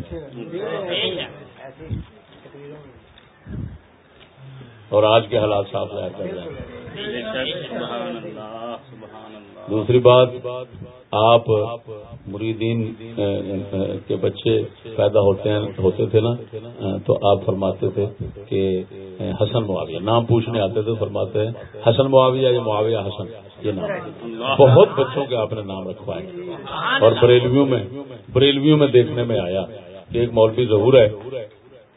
اور آج کے حالات صاف ظاہر کر رہے ہیں۔ دوسری بات آپ مریدین کے بچے پیدا ہوتے ہیں، ہوتے تھے نا تو آپ فرماتے تھے کہ حسن معاویہ، نام پوچھنے آتے تھے، فرماتے ہیں، حسن معاویہ یا معاویہ حسن، یہ نام۔ بہت بچوں کے آپ نے نام رکھوائے۔ اور بریلویوں میں بریلویوں میں دیکھنے میں آیا کہ ایک مولوی ظہور ہے۔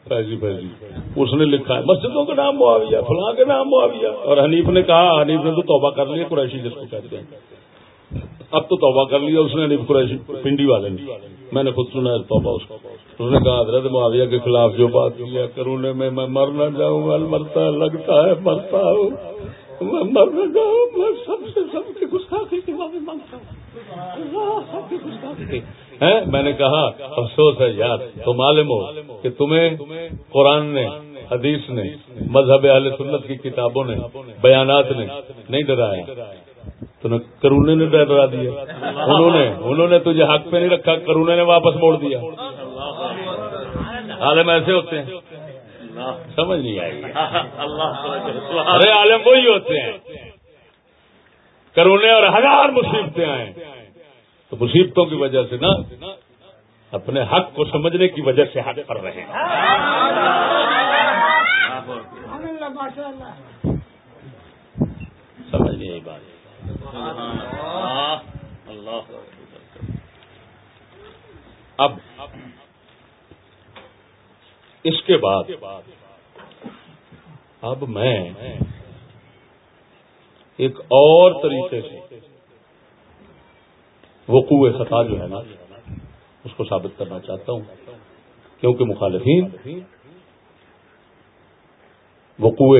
فیضی فیضی۔ اس نے لکھا ہے، مسجدوں کا نام معاویہ، فلاں کے نام معاویہ۔ اور حنیف نے کہا، حنیف نے تو توبہ کر لیا قریشی جس کو کہتے ہیں۔ اب تو توبہ کر لیا اس نے حنیف قریشی پنڈی والے نے۔ میں نے خود سنا ہے توبہ اس کو۔ اس نے کہا، حضرت معاویہ کے خلاف جو بات کیا کرونے میں میں مر نہ جاؤں گا مرتا لگتا ہے، مرتا ہوں، میں مر نہ جاؤں، میں سب سے سب کی گستاخی کی معافی مانگتا ہوں۔ میں نے کہا، افسوس ہے یار، تم عالم ہو کہ تمہیں قرآن نے، حدیث نے، مذہب اہل سنت کی کتابوں نے، بیانات نے نہیں ڈرایا۔ تو کرونے نے ڈرا دیا۔ انہوں نے انہوں نے تجھے حق پہ نہیں رکھا، کرونے نے واپس موڑ دیا۔ عالم ایسے ہوتے ہیں۔ سمجھ نہیں آئی۔ ارے عالم وہی ہوتے ہیں۔ کرونے اور ہزار مصیبتیں آئیں۔ تو مصیبتوں کی وجہ سے نا اپنے حق کو سمجھنے کی وجہ سے حق کر رہے۔ ہیں سمجھ نہیں آئی بات۔ اللہ۔ اب اس کے بعد، اب میں ایک اور طریقے سے وقوع خطا جو ہے نا، اس کو ثابت کرنا چاہتا ہوں۔ کیونکہ مخالفین وقوع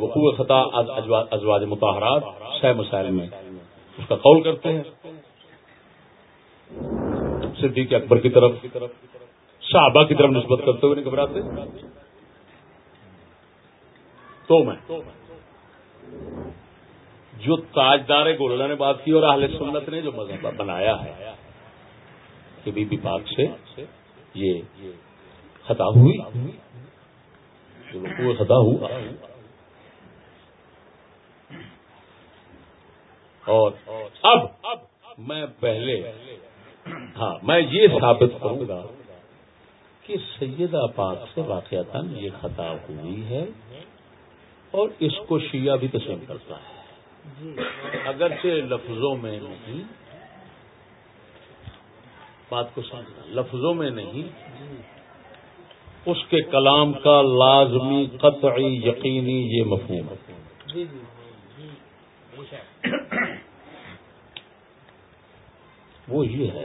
وقوع خطا ازواج متحرات سہ مسائل میں اس کا قول کرتے ہیں۔ صدیق اکبر کی طرف صحابہ کی طرف نسبت کرتے ہوئے نہیں گھبراتے۔ تو میں، جو تاجدار گولڈا نے بات کی اور اہل سنت نے جو مذہب بنایا ہے، کہ بی بی پاک سے یہ خطا ہوئی۔ خدا ہوا۔ اور اب میں پہلے ہاں میں یہ ثابت کروں گا کہ سیدہ پاک سے واقعات یہ خطا ہوئی ہے اور اس کو شیعہ بھی تسلیم کرتا ہے۔ اگرچہ لفظوں میں نہیں، بات کو سمجھنا، لفظوں میں نہیں اس کے کلام کا لازمی قطعی یقینی یہ مفہوم ہے۔ وہ یہ ہے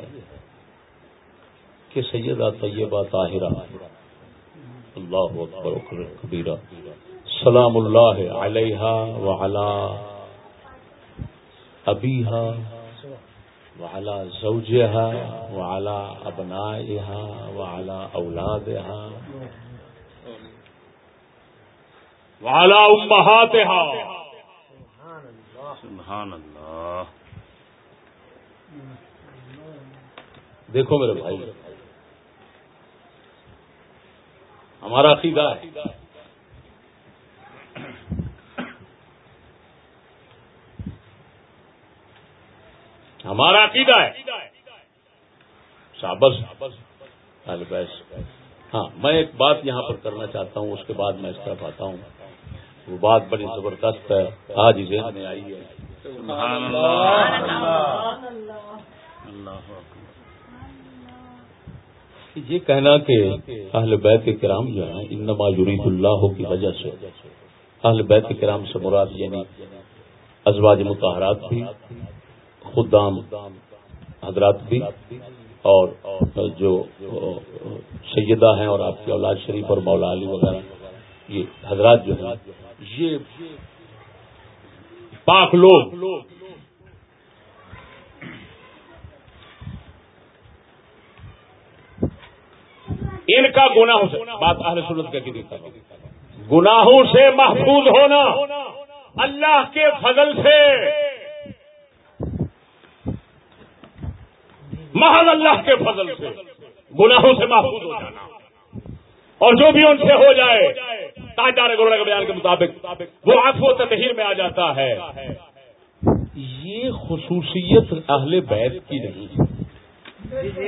کہ سیدہ طیبہ طاہرہ اللہ اکبر کبیرہ سلام اللہ علیہ وعلا ابیہا وعلا زوجہا وعلا ابنائہا وعلا اولادہا وعلا امہاتہا سبحان اللہ. دیکھو میرے بھائی ہمارا عقیدہ ہے ہمارا عقیدہ ہے۔ شابس البیس ہاں میں ایک بات یہاں پر کرنا چاہتا ہوں، اس کے بعد میں اس طرف آتا ہوں۔ وہ بات بڑی زبردست ہے۔ آج ہی ذہن میں آئی ہے۔ یہ کہنا کہ اہل بیت کرام جو ہیں، انما یرید اللہ کی وجہ سے۔ اہل بیت کرام سے مراد یعنی ازواج متحرات بھی۔ خدام حضرات بھی اور جو سیدہ ہیں اور آپ کی اولاد شریف اور مولا علی وغیرہ، یہ حضرات جو ہیں، یہ پاک لوگ۔ ان کا گناہوں سے، بات اہل سنت کا کی گناہوں سے محفوظ ہونا اللہ کے فضل سے۔ محض اللہ کے فضل سے، گناہوں سے محفوظ ہو جانا۔ اور جو بھی ان سے ہو جائے، تاجدار گروڑا کے بیان کے مطابق، وہ آنکھوں تطہیر میں آ جاتا ہے۔ یہ خصوصیت اہل بیت کی نہیں۔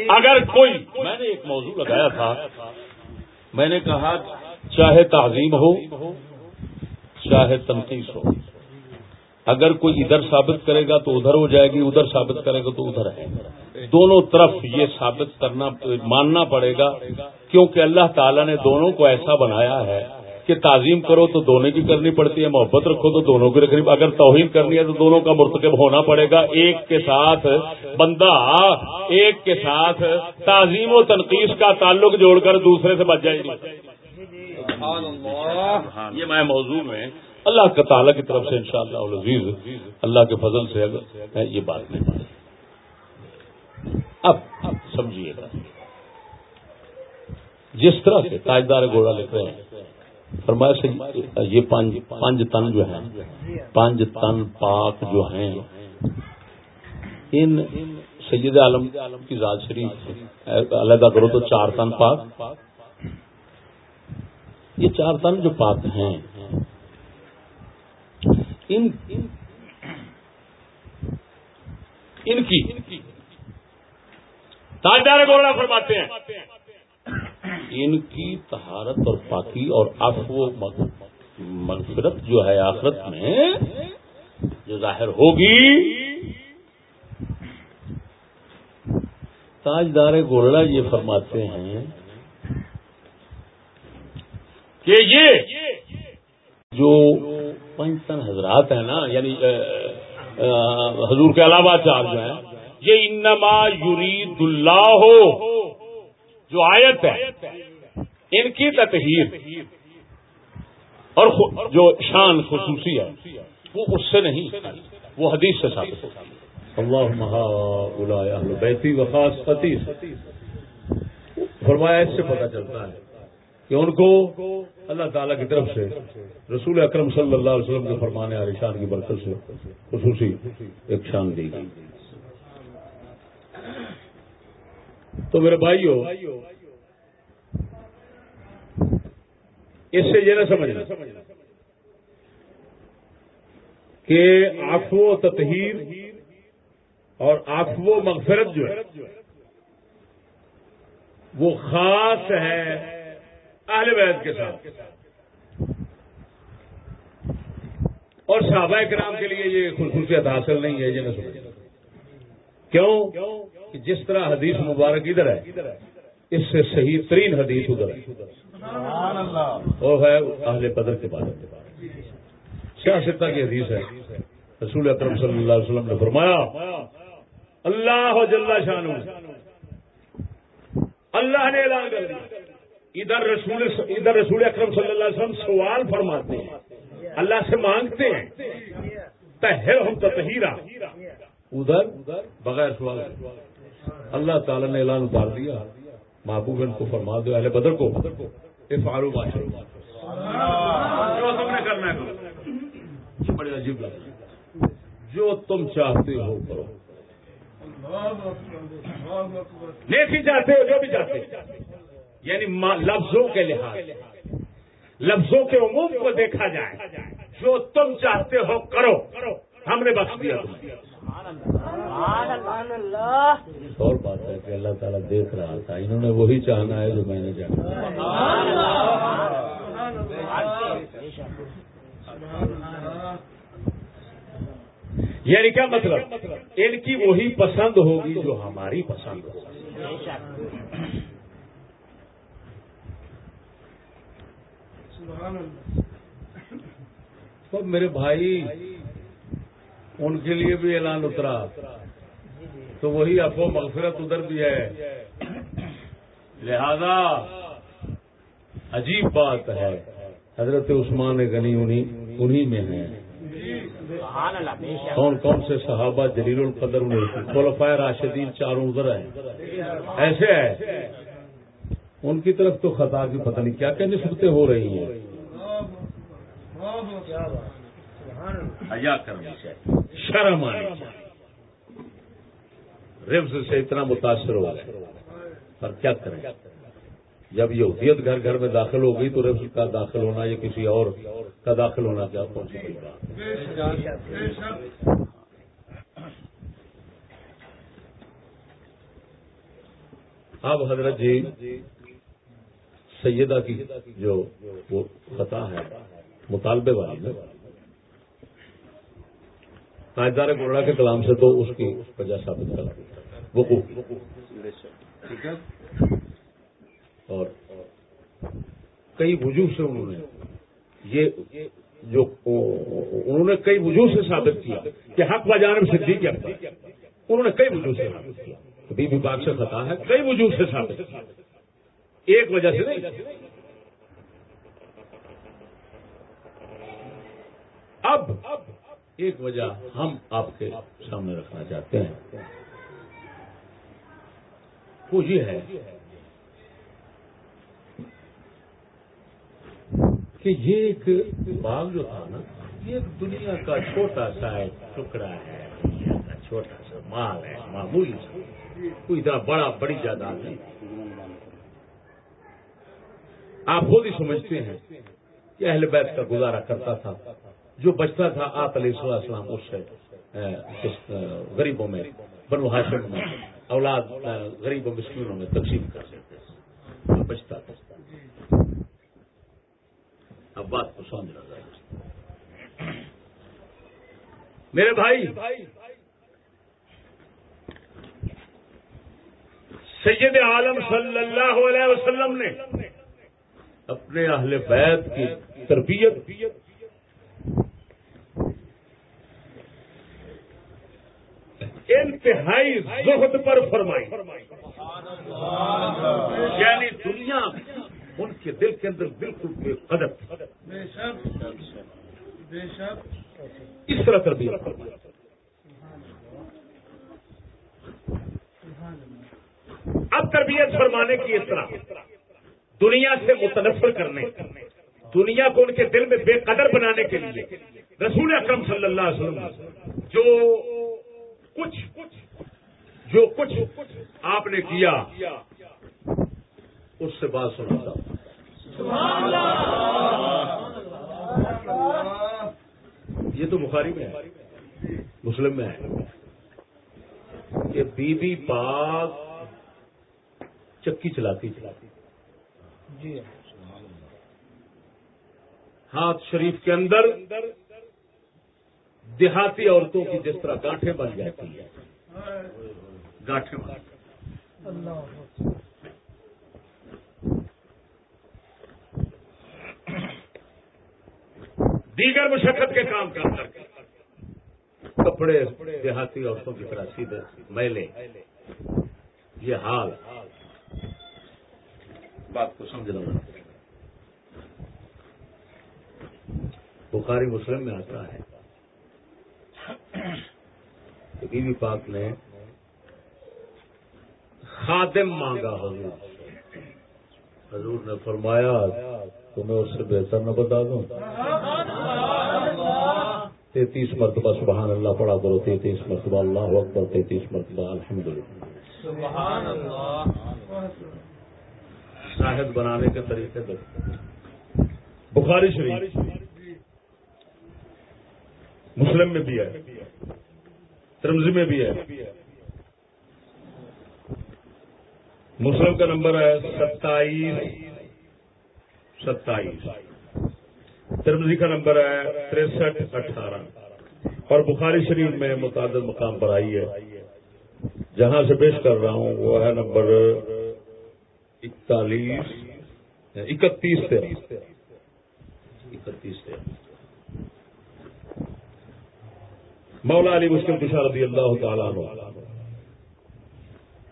اگر کوئی، میں نے ایک موضوع لگایا تھا۔ میں نے کہا، چاہے تعظیم ہو، چاہے تنقید ہو۔ اگر کوئی ادھر ثابت کرے گا تو ادھر ہو جائے گی، ادھر ثابت کرے گا تو ادھر ہے۔ دونوں طرف یہ ثابت کرنا ماننا پڑے گا کیونکہ اللہ تعالیٰ نے دونوں کو ایسا بنایا ہے کہ تعظیم کرو تو دونوں کی کرنی پڑتی ہے محبت رکھو تو دونوں کی رکھنی اگر توہین کرنی ہے تو دونوں کا مرتکب ہونا پڑے گا۔ ایک کے ساتھ بندہ ایک کے ساتھ تعظیم و تنقید کا تعلق جوڑ کر دوسرے سے بچ جائے گا یہ میں موضوع میں اللہ کا تعالیٰ کی طرف سے انشاءاللہ اللہ اللہ کے فضل سے اگر یہ بات نہیں اب سمجھیے گا۔ جس طرح سے تاجدار گھوڑا لکھ رہے ہیں، فرمایا سے یہ پانچ تن جو ہیں، پانچ تن پاک جو ہیں، ان سید عالم کی ذات شریف علیحدہ کرو تو چار تن پاک۔ یہ چار تن جو پاک ہیں ان ان کی تاجدار گوڑا فرماتے ہیں۔ ان کی تہارت اور پاکی اور افو مغفرت جو ہے آخرت میں، جو ظاہر ہوگی۔ تاجدار گولڑا یہ فرماتے ہیں کہ یہ جو پنچتن حضرات ہیں نا یعنی حضور کے علاوہ چار جو ہیں یہ انما یرید اللہ ہو جو آیت ہے، ان کی تطہیر اور جو شان خصوصی ہے، وہ اس سے نہیں، وہ حدیث سے ثابت ہوتا اللہ بیتی وخاص فرمایا، اس سے پتا چلتا ہے کہ ان کو اللہ تعالی کی طرف سے رسول اکرم صلی اللہ علیہ وسلم کے فرمانے والے شان کی برکت سے خصوصی ایک شان دی گئی۔ تو میرے بھائیو، اس سے یہ نہ سمجھنا کہ آفو و تطہیر اور آفو مغفرت جو ہے، وہ خاص ہے اہل بیت کے ساتھ۔ اور صحابہ کرام کے لیے یہ خصوصیت حاصل نہیں ہے، یہ نہ سمجھ کیوں؟ کہ جس طرح حدیث مبارک ادھر ہے اس سے صحیح ترین حدیث ادھر ہے۔ وہ ہے اہل بدر کے بارے میں سیاستہ کی حدیث ہے؟ رسول اکرم صلی اللہ علیہ وسلم نے فرمایا اللہ جل شان اللہ نے اعلان کر دیا۔ ادھر رسول ادھر رسول اکرم صلی اللہ علیہ وسلم سوال فرماتے ہیں۔ اللہ سے مانگتے ہیں۔ تہر ہم تہیرا ادھر بغیر سوال۔ اللہ تعالی نے اعلان اتار دیا، محبوب ان کو فرما دو، اہل بدر کو۔ اے فارو بادشاہ یہ بڑے عجیب لگا جو تم چاہتے ہو کرو۔ نیکی چاہتے ہو، جو بھی چاہتے ہو۔ یعنی لفظوں کے لحاظ۔ لفظوں کے عموم کو دیکھا جائے۔ جو تم چاہتے ہو کرو۔ ہم نے بخش دیا اور بات ہے کہ اللہ تعالیٰ دیکھ رہا تھا انہوں نے وہی چاہنا ہے جو میں نے جانا یعنی کیا مطلب؟ ان کی وہی پسند ہوگی جو ہماری پسند ہوگی میرے بھائی ان کے لیے بھی اعلان اترا۔ تو وہی افو مغفرت ادھر بھی ہے۔ لہذا عجیب بات ہے۔ حضرت عثمان غنی انہی میں ہے کون کون سے صحابہ جلیل القدر خلفۂ راشدین چاروں ادھر ہیں۔ ایسے ہے ان کی طرف تو خطا کی پتہ نہیں کیا کیا نسبتیں ہو رہی ہیں۔ شرم آنی رفظ سے اتنا متاثر ہو گئے پر کیا کریں؟ جب یہ گھر گھر میں داخل ہو گئی تو رفظ کا داخل ہونا یا کسی اور کا داخل ہونا کیا پہنچ بات اب حضرت جی سیدہ کی جو وہ خطا ہے، مطالبے والی تاجدار گوڑا کے کلام سے تو اس کی وجہ ثابت کر وہ اور کئی وجوہ سے انہوں نے یہ جو انہوں نے کئی وجوہ سے ثابت کیا کہ حق بجانب سے کیا انہوں نے کئی وجوہ سے ثابت کیا۔ بی بی پاک سے خطا ہے۔ کئی وجوہ سے ثابت۔ کیا ایک وجہ سے نہیں۔ اب ایک وجہ ہم آپ کے سامنے رکھنا چاہتے ہیں۔ وہ یہ ہے کہ یہ ایک باغ جو تھا نا، یہ دنیا کا چھوٹا سا ایک ٹکڑا ہے دنیا کا چھوٹا سا مال ہے، معمولی سا۔ کوئی اتنا بڑا، بڑی جائیداد ہے آپ خود ہی سمجھتے ہیں کہ اہل بیت کا گزارا کرتا تھا۔ جو بچتا تھا آپ علیہ السلام اس سے غریبوں میں، بنو ہاشم میں، اولاد غریب و مسکینوں میں تقسیم کر دیتے بچتا تھا۔ اب بات کو سمجھ رہا میرے بھائی، سید عالم صلی اللہ علیہ وسلم نے اپنے اہل بیت کی تربیت انتہائی زہد پر فرمائی۔ یعنی دنیا ان کے دل کے اندر بالکل بے قدر۔ اس طرح تربیت۔ اب تربیت فرمانے کی اس طرح۔ دنیا سے متنفر کرنے۔ دنیا کو ان کے دل میں بے قدر بنانے کے لیے۔ رسول اکرم صلی اللہ علیہ وسلم جو کچھ جو کچھ آپ نے کیا اس سے بات سنا یہ تو بخاری میں ہے مسلم میں ہے۔ کہ بی بی پاک چکی چلاتی چلاتی جی۔ ہاتھ شریف کے اندر دیہاتی عورتوں کی جس طرح گانٹھیں بن جاتی ہیں۔ گانٹھیں بن دیگر مشقت کے کام کر کر کپڑے دیہاتی عورتوں کی طرح سیدھے میلے۔ یہ حال۔ بات کو سمجھنا۔ بخاری مسلم میں آتا ہے۔ بی پاک نے خادم مانگا حضور۔ حضور نے فرمایا تمہیں اس سے بہتر نہ بتا دوں۔ تینتیس مرتبہ سبحان اللہ پڑھا کرو تینتیس مرتبہ اللہ اکبر تینتیس مرتبہ الحمد للہ شاہد بنانے کے طریقے بخاری شریف۔ مسلم میں بھی ہے ترمزی میں بھی ہے۔ مسلم کا نمبر ہے ستائیس ستائیس۔ ترمزی کا نمبر ہے تریسٹھ، اٹھارہ۔ اور بخاری شریف میں متعدد مقام پر آئی ہے۔ جہاں سے پیش کر رہا ہوں، وہ ہے نمبر اکتالیس، اکتیس سے۔ اکتیس سے مولا علی مسلم کشا رضی اللہ تعالیٰ عنہ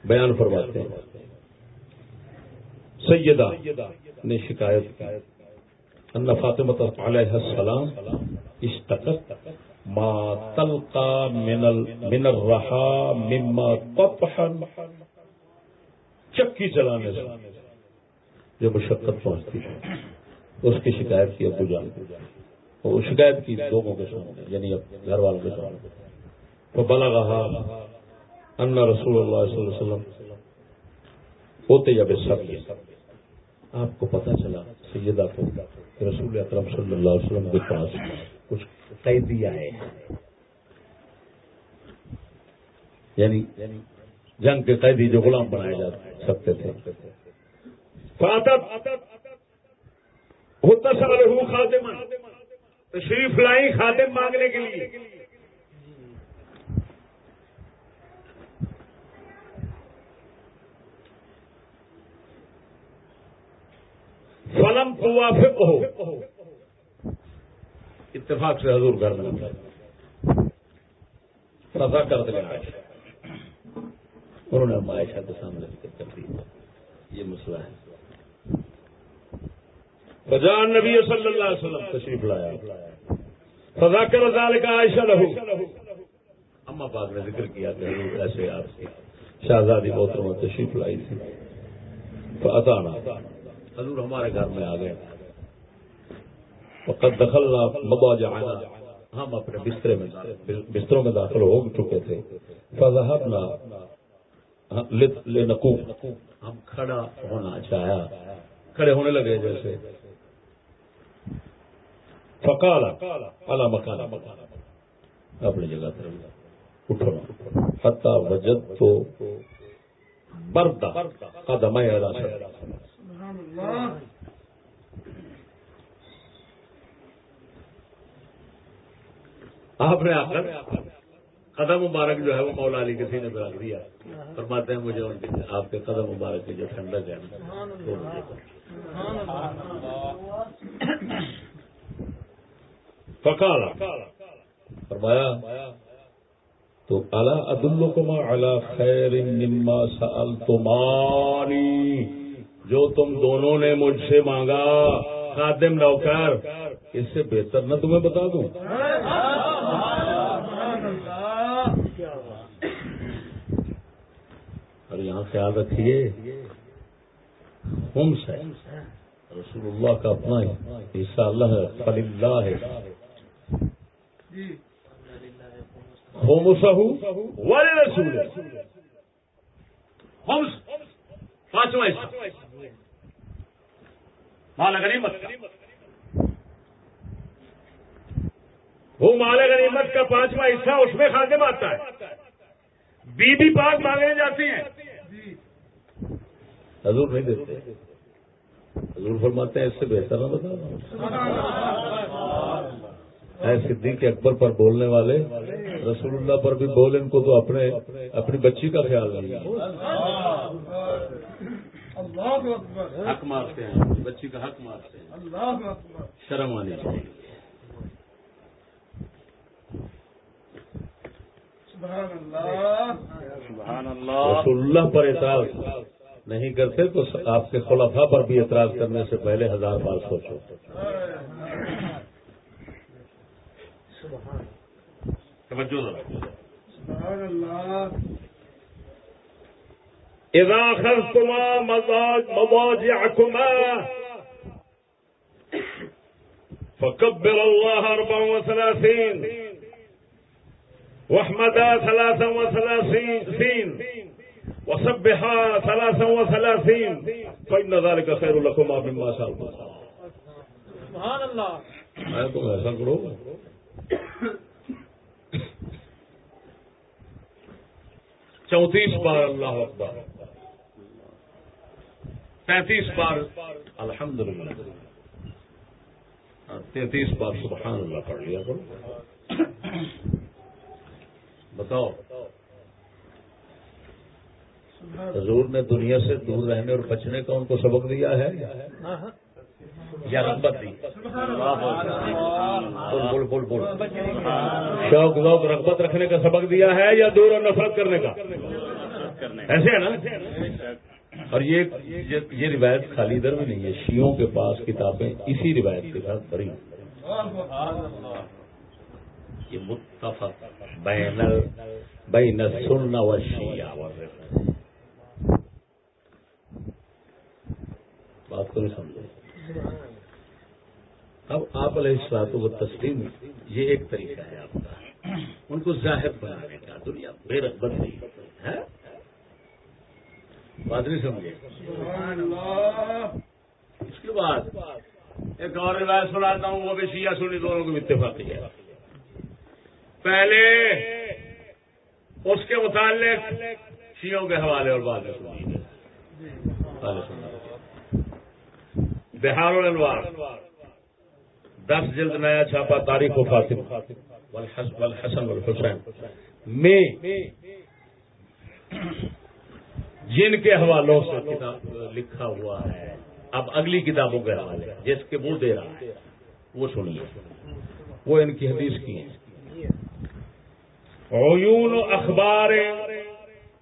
بیان فرماتے ہیں۔ سیدہ نے شکایت ان فاطمہ علیہ السلام اشتقت ما تلقا من ال من الرحا مما قطحا چکی چلانے سے۔ جو مشقت پہنچتی ہے، اس کی شکایت کی ابو جان۔ وہ شکایت کی لوگوں کے سامنے یعنی گھر والوں کے سامنے۔ وہ بلا رہا ان رسول اللہ صلی اللہ علیہ وسلم ہوتے جب سب آپ کو پتا چلا، سیدہ کو رسول اکرم صلی اللہ علیہ وسلم کے پاس کچھ قیدی آئے یعنی جنگ کے قیدی جو غلام بنائے جا سکتے تھے۔ ہوتا سوال ہوں خادم تشریف لائی خادم مانگنے کے لیے۔ فلم توافق ہو اتفاق سے حضور گھر میں سزا کر دیا۔ انہوں نے عائشہ کے سامنے ذکر کر دی یہ مسئلہ ہے۔ فجان نبی صلی اللہ علیہ وسلم تشریف لایا. فضا کر رضال کا عائشہ لہو. اما پاک نے ذکر کیا کہ حضور ایسے آپ کی شہزادی محترمہ تشریف لائی تھی. فاتانا حضور ہمارے گھر میں آ گئے. وقت دخل مبا جانا ہم اپنے بسترے میں بستروں میں داخل ہو چکے تھے. فضحب نقو ہم کھڑا ہونا چاہا. کھڑے ہونے لگے جیسے. فکالا الا مکانا مکانا اپنی جگہ پر اٹھو. حتہ وجد تو بردا قدم آپ نے آ کر قدم مبارک جو ہے وہ مولا علی کے سینے پہ رکھ دیا. فرماتے ہیں مجھے ان کے آپ کے قدم مبارک کی جو ٹھنڈک ہے فکالا فرمایا، تو الا عدل کما خیر مما سال تماری جو تم دونوں نے مجھ سے مانگا، خادم نوکر، اس سے بہتر نہ تمہیں بتا دوں۔ اور یہاں خیال رکھیے، ہم سے رسول اللہ کا اپنا حصہ اللہ ہے۔ پانچواں حصہ مال غنیمت وہ مال غنیمت کا پانچواں حصہ اس میں خادم آتا ہے۔ بی بی پاک مانگنے جاتی ہیں۔ حضور نہیں دیتے۔ حضور فرماتے ہیں اس سے بہتر نہ بتا اے صدیق اکبر پر بولنے والے رسول اللہ پر بھی بول ان کو تو اپنے اپنی بچی کا خیال اکبر۔ حق مارتے ہیں بچی کا حق مارتے ہیں۔ شرم آنی چاہیے۔ سبحان اللہ۔ سبحان اللہ۔ رسول اللہ پر اعتراض نہیں کرتے تو آپ کے خلفاء پر بھی اعتراض کرنے سے پہلے ہزار بار سوچو۔ توجہ ذرا اذا اخذتما مضاجعكما فكبر الله اربع وثلاثين واحمدا ثلاثا وثلاثين وسبحا ثلاثا وثلاثين فإن ذلك خير لكما مما شاء الله سبحان اللہ۔ میں تم ایسا کرو۔ چونتیس بار اللہ اکبر۔ تینتیس بار الحمد للہ تینتیس بار سبحان اللہ پڑھ لیا کرو۔ بتاؤ۔ حضور نے دنیا سے دور رہنے اور بچنے کا ان کو سبق دیا ہے؟ ہاں، ہاں۔ یا رغبت دی۔ بول بول بول شوق ذوق، رغبت رکھنے کا سبق دیا ہے یا دور اور نفرت کرنے کا؟ ایسے ہے نا؟ اور یہ یہ روایت خالی در میں نہیں ہے شیوں کے پاس کتابیں اسی روایت کے ساتھ بڑی یہ متفق بین بین السنہ والشیعہ والرفض بات کو نہیں سمجھے۔ اب آپ علیہ السلاط و تسلیم یہ ایک طریقہ ہے آپ کا۔ ان کو ظاہر بنانے کا، دنیا بے رغبت نہیں ہے؟ بات نہیں سمجھے اس کے بعد ایک اور روایت سناتا ہوں، وہ بھی شیعہ سنی، دونوں کو اتفاقی ہے۔ پہلے اس کے متعلق شیعوں کے حوالے اور بعد میں سنیے سنا بہار الانوار دس جلد نیا چھاپا، تاریخ و فاطم والحسن والحسین۔ میں جن کے حوالوں سے کتاب لکھا ہوا ہے، اب اگلی کتابوں کے حوالے جس کے وہ دے رہا ہے، وہ سنیے۔ وہ ان کی حدیث کی ہیں۔ عیون و اخبار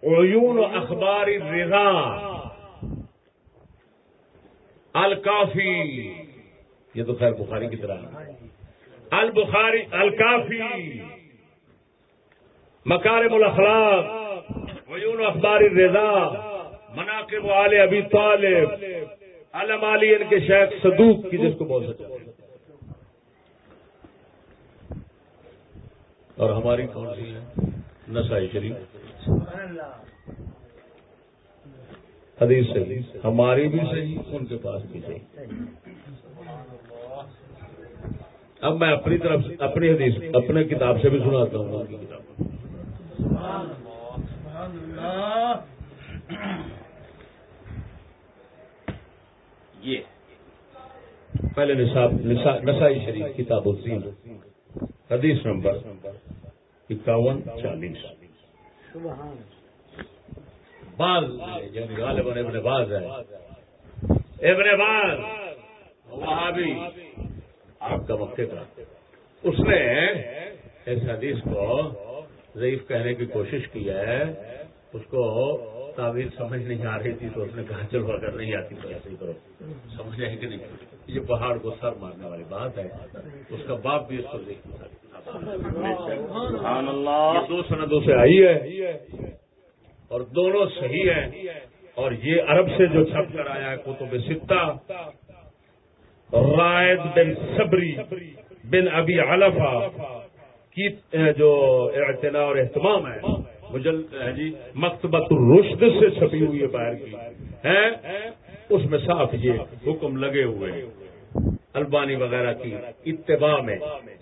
عیون و اخبار رضا الکافی۔ یہ تو خیر بخاری کی طرح البخاری، الکافی۔ مکارم الاخلاق۔ عیون و اخبار رضا مناقب آل ابی طالب۔ علم علی ان کے شیخ صدوق کی جس کو بول سکتے اور ہماری کون سی ہے نسائی شریف۔ حدیث صحیح ہماری بھی صحیح، ان کے پاس بھی صحیح۔ اب میں اپنی طرف اپنی حدیث، اپنے کتاب سے بھی سناتا ہوں۔ کی کتاب یہ پہلے نصاب نسائی شریف کتاب الدین۔ حدیث نمبر اکاون، چالیس۔ باز یعنی غالباً ابن باز ہے۔ ابن باز وہاں بھی آپ کا مکے کا اس نے اس حدیث کو ضعیف کہنے کی کوشش کی ہے۔ اس کو تعبیر سمجھ نہیں آ رہی تھی تو اس نے کہا چلو اگر نہیں آتی تو ایسے ہی کرو۔ سمجھ آئے کہ نہیں؟ یہ پہاڑ کو سر مارنے والی بات ہے۔ اس کا باپ بھی اس کو دیکھ سبحان اللہ۔ یہ دو سندوں سے آئی ہے۔ اور دونوں صحیح ہیں۔ اور یہ عرب سے جو چھپ کر آیا ہے کتب ستہ رائد بن صبری بن ابی علفا کی جو اعتنا اور اہتمام ہے، مجل جی مکتبت الرشد سے چھپی ہوئی ہے باہر کی۔ ہے اس میں صاف یہ حکم لگے ہوئے ہیں۔ البانی وغیرہ کی اتباع میں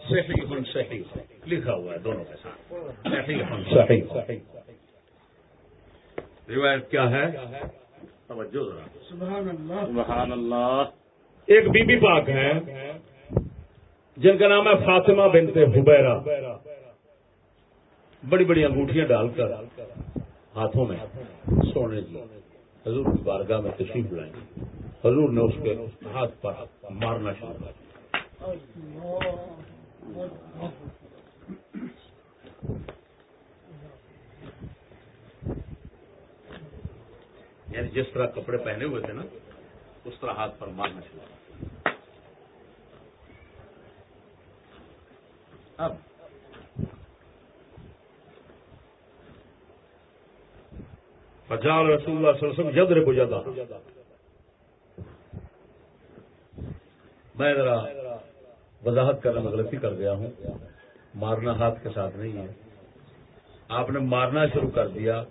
صحیح ہن صحیح، لکھا ہوا ہے دونوں کے ساتھ۔ صحیح ہن صحیح۔ روایت کیا ہے؟ توجہ ذرا۔ سبحان اللہ۔ سبحان اللہ۔ ایک بی بی پاک ہے جن کا نام ہے فاطمہ بنت حبیرہ۔ بڑی بڑی انگوٹھیاں ڈال کر ہاتھوں میں سونے کی۔ حضور کی بارگاہ میں تشریف لائیں۔ حضور نے اس کے ہاتھ پر مارنا شروع کر یعنی جس طرح کپڑے پہنے ہوئے تھے نا، اس طرح ہاتھ پر مارنا شروع کر اب فجال رسول اللہ صلی اللہ علیہ وسلم یدر بجادا میں ذرا وضاحت کرنے غلطی کر گیا ہوں۔ مارنا ہاتھ کے ساتھ نہیں ہے۔ آپ نے مارنا شروع کر دیا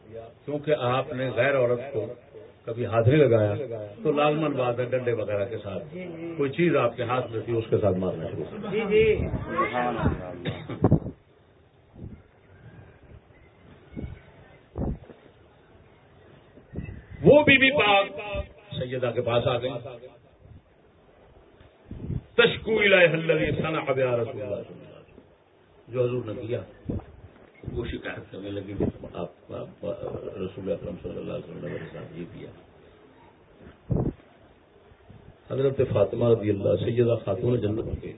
کیونکہ آپ نے غیر عورت کو کبھی ہاتھ نہیں لگایا تو لازمن بات ہے ڈنڈے وغیرہ کے ساتھ کوئی چیز آپ کے ہاتھ میں تھی اس کے ساتھ مارنا شروع جی جی۔ اللہ وہ بی بی پاک سیدہ کے پاس آ گئی۔ تشکو الہ الذی صنع بیا رسول اللہ اللہ۔ جو حضور نے کیا۔ وہ شکایت کرنے لگی آپ آپ- رسول اکرم صلی اللہ علیہ وسلم نے ساتھ یہ کیا۔ حضرت فاطمہ رضی اللہ سیدہ خاتون جنت کے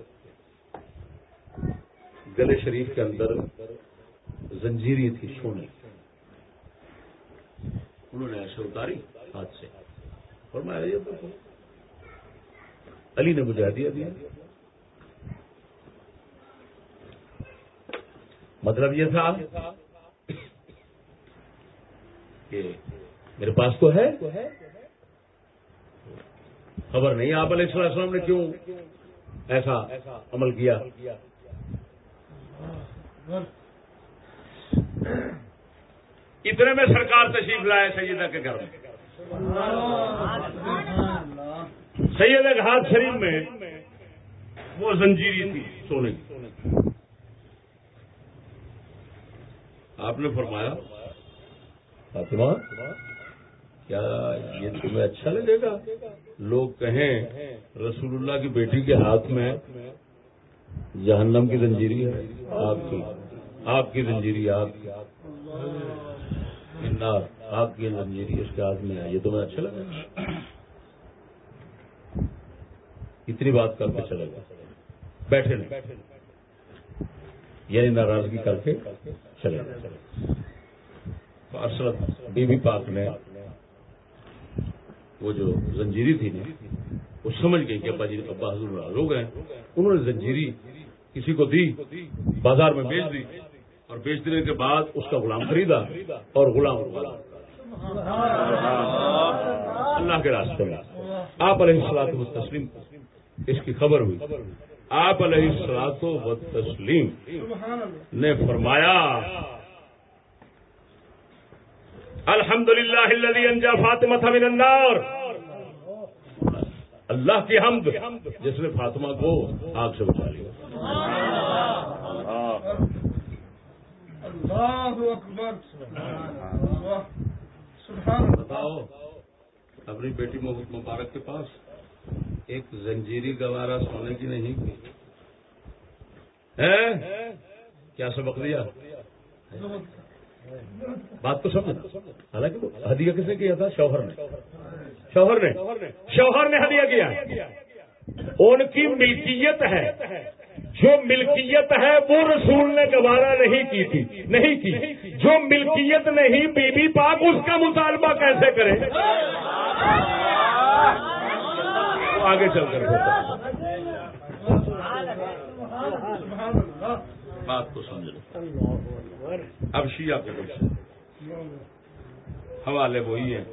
گلے شریف کے اندر زنجیری تھی، سونے۔ انہوں نے ایسے اتاری ہاتھ سے۔ اور میں علی نے مجھے ہدیہ دیا۔ مطلب یہ تھا کہ میرے پاس تو ہے۔ خبر نہیں، آپ علیہ السلام نے کیوں ایسا عمل کیا؟ اتنے میں سرکار تشریف لائے سیدہ کے گھر میں۔ سید ہاتھ شریف میں وہ زنجیری تھی سونے کی۔ آپ نے فرمایا، فاطمہ، کیا یہ تمہیں اچھا لگے گا? لوگ کہیں، رسول اللہ کی بیٹی کے ہاتھ میں جہنم کی زنجیری ہے، آپ کی آپ کی زنجیری آپ کی آپ کی زنجیری اس کے ہاتھ میں ہے، یہ تمہیں اچھا لگے گا؟ اتنی بات کر کے چلے گا بیٹھے یعنی ناراضگی کر کے چلے گا۔ بی بی پاک نے وہ جو زنجیری تھی نا، وہ سمجھ گئی کہ ابا جی ابا حضور ناراض ہو گئے۔ انہوں نے زنجیری کسی کو دی، بازار میں بیچ دی اور بیچ دینے کے بعد اس کا غلام خریدا اور غلام اللہ کے راستے میں۔ آپ علیہ السلاط و تسلیم اس کی خبر ہوئی۔ آپ علیہ السلاط و تسلیم نے فرمایا الحمد للہ انجا فاطمہ من النار۔ اللہ کی حمد جس نے فاطمہ کو آگ سے بچا لیا۔ بتاؤ اپنی بیٹی محمد مبارک کے پاس ایک زنجیری گوارا سونے کی نہیں کی؟ کیا سبق دیا؟ بات تو سمجھ۔ حالانکہ ہدیہ کس نے کیا تھا؟ شوہر نے۔ شوہر نے؟ شوہر نے ہدیہ کیا۔ ان کی ملکیت ہے۔ جو ملکیت ہے وہ رسول نے گوارا نہیں کی تھی۔ نہیں کی۔ جو ملکیت نہیں بی بی پاک اس کا مطالبہ کیسے کرے؟ آگے چل کر بات کو سمجھ لو اب شیعہ کو دیکھو حوالے وہی ہیں۔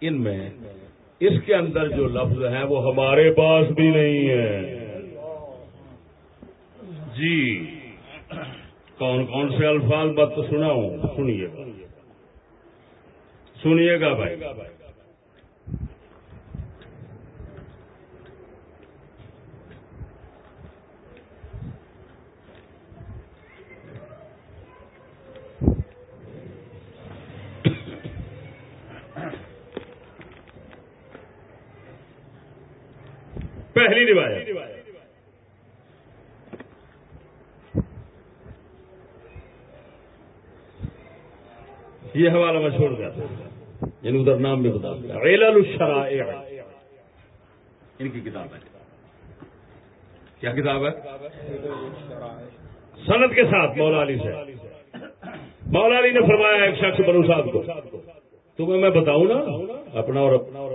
ان میں اس کے اندر جو لفظ ہیں وہ ہمارے پاس بھی نہیں ہے جی۔ کون کون سے الفاظ بات تو سنا ہوں سنیے۔ گا سنیے گا بھائی۔ پہلی روایت۔ یہ حوالہ میں چھوڑ دیا یعنی ادھر نام بھی بتا دیا۔ علل الشرائع۔ ان کی کتاب ہے۔ کیا کتاب ہے؟ سند کے ساتھ، مولا علی سے۔ مولا علی نے فرمایا ایک شخص بنو صاحب کو۔ تمہیں میں بتاؤں نا اپنا اور اپنا اور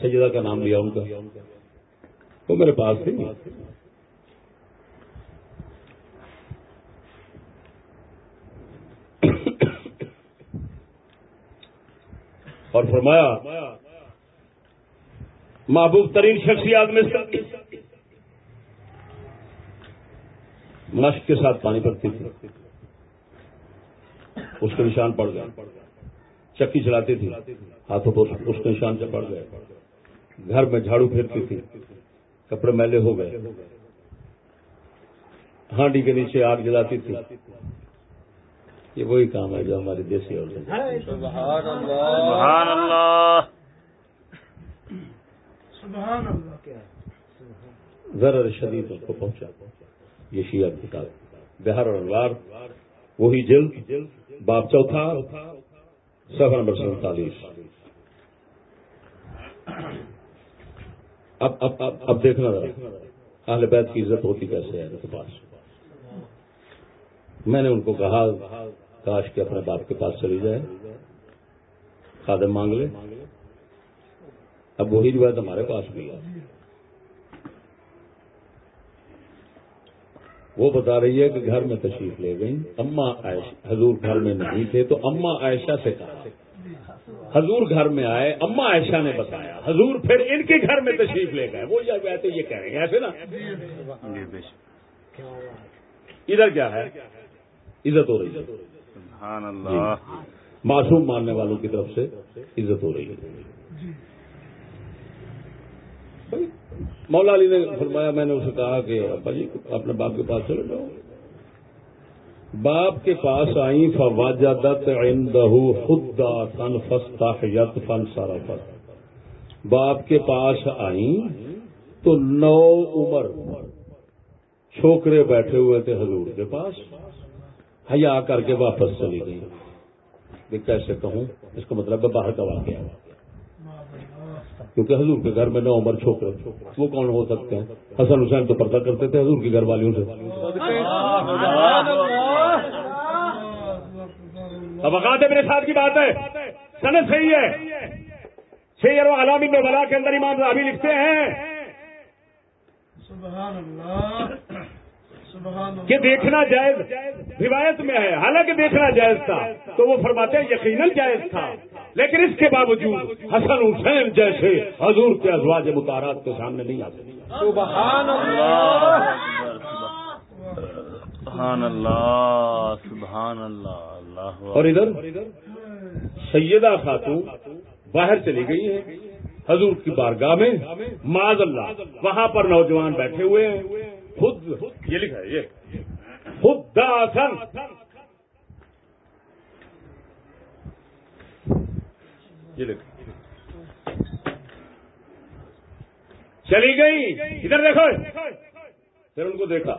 سیدہ کا نام لیا ان کا۔ وہ میرے پاس تھی اور فرمایا، محبوب ترین شخصیات میں سے مشق کے ساتھ پانی پڑتی تھی۔ اس کے نشان پڑ گئے چکی چلاتی تھی۔ ہاتھوں پر اس کے نشان سے پڑ گئے گھر میں جھاڑو پھیرتی تھی۔ کپڑے میلے ہو گئے۔ ہانڈی کے نیچے آگ جلاتی تھی۔ یہ وہی کام ہے جو ہماری دیسی اور سبحان شدید اس کو پہنچا۔ یہ شیعہ کتاب بہار اور انوار، وہی جلد باپ چوتھا سفر نمبر سینتالیس۔ اب اب اب اب دیکھنا ذرا۔ اہل بیت کی عزت ہوتی کیسے ہے؟ ان کے پاس میں نے ان کو کہا، کاش کے اپنے باپ کے پاس چلی جائے۔ خادم مانگ لے۔ اب وہی روایت ہمارے پاس بھی ہے۔ وہ بتا رہی ہے کہ گھر میں تشریف لے گئی اما عائشہ، حضور گھر میں نہیں تھے تو اما عائشہ سے کہا۔ حضور گھر میں آئے اما عائشہ نے بتایا حضور پھر ان کے گھر میں تشریف لے گئے۔ وہ یہ باتیں یہ کہہ رہے ہیں ایسے نا؟ جی ادھر کیا ہے؟ عزت ہو رہی ہے۔ سبحان اللہ۔ معصوم ماننے والوں کی طرف سے عزت ہو رہی ہے۔ مولا علی نے فرمایا میں نے اسے کہا کہ ابا جی اپنے باپ کے پاس چلے جاؤ۔ باپ کے پاس آئی فواجدت عندہ خدا تن فستحیت فن صرفت باپ کے پاس آئی تو نو عمر چھوکرے بیٹھے ہوئے تھے حضور کے پاس۔ حیا کر کے واپس چلی گئی۔ یہ کیسے کہوں؟ اس کا مطلب ہے باہر کا واقعہ۔ کیونکہ حضور کے گھر میں نو عمر چھوکرے وہ کون ہو سکتے ہیں؟ حسن حسین تو پردہ کرتے تھے حضور کی گھر والیوں سے۔ اب اقاد میرے ساتھ کی بات ہے۔ سند صحیح ہے۔ سیر و علامی بلا کے اندر امام صاحبی لکھتے ہیں۔ سبحان اللہ۔ سبحان اللہ کہ دیکھنا جائز روایت میں ہے۔ حالانکہ دیکھنا جائز تھا تو وہ فرماتے ہیں یقیناً جائز تھا۔ لیکن اس کے باوجود حسن حسین جیسے حضور کے ازواج متارات کے سامنے نہیں آتے۔ سبحان اللہ۔ سبحان اللہ اللہ اور ادھر سیدہ خاتون باہر چلی گئی ہے حضور کی بارگاہ میں، معاذ اللہ، وہاں پر نوجوان بیٹھے ہوئے ہیں۔ خود، یہ لکھا ہے، یہ۔ خود داسن یہ لکھا چلی گئی۔ ادھر دیکھو۔ پھر ان کو دیکھا۔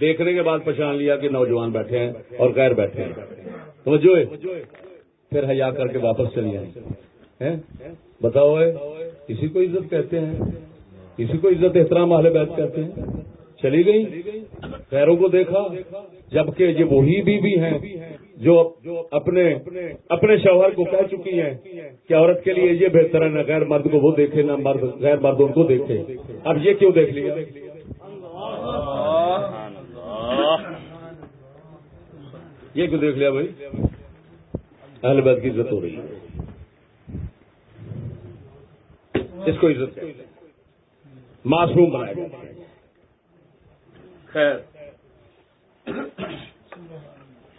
دیکھنے کے بعد پہچان لیا کہ نوجوان بیٹھے ہیں اور غیر بیٹھے ہیں۔ توجہ ہے؟ پھر حیا کر کے واپس چلی آئی بتاؤ کسی کو عزت کہتے ہیں۔ کسی کو عزت احترام اہل بیت کہتے ہیں۔ چلی گئی غیروں کو دیکھا، جبکہ یہ وہی بیوی ہیں جو اپنے اپنے شوہر کو کہہ چکی ہیں کہ عورت کے لیے یہ بہتر ہے، نہ غیر مرد کو وہ دیکھے، نہ مرد، غیر مرد ان کو دیکھے۔ اب یہ کیوں دیکھ لیا؟ یہ کیوں دیکھ لیا بھائی؟ اہل بیت کی عزت ہو رہی ہے۔ اس کو عزت معصوم بنایا گیا۔ خیر۔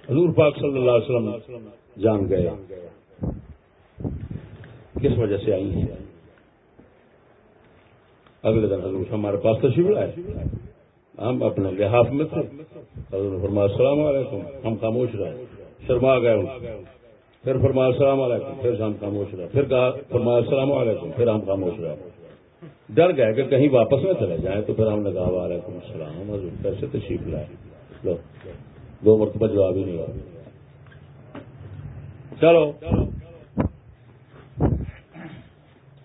حضور پاک صلی اللہ علیہ وسلم جان گئے کس وجہ سے آئی ہیں۔ اگلے دن حضور ہمارے پاس تشریف لائے۔ ہم اپنے لحاف میں تھے حضور نے فرمایا، السلام علیکم، ہم خاموش رہے۔ شرما گئے پھر فرمایا، السلام علیکم، پھر ہم خاموش رہے۔ پھر کہا، فرمایا، السلام علیکم، پھر ہم خاموش رہے۔ ڈر گئے کہ کہیں واپس نہ چلے جائیں، تو پھر ہم نے کہا، وعلیکم السلام حضور کیسے تشریف لائے۔ لو، دو مرتبہ جواب ہی نہیں ہوا۔ چلو۔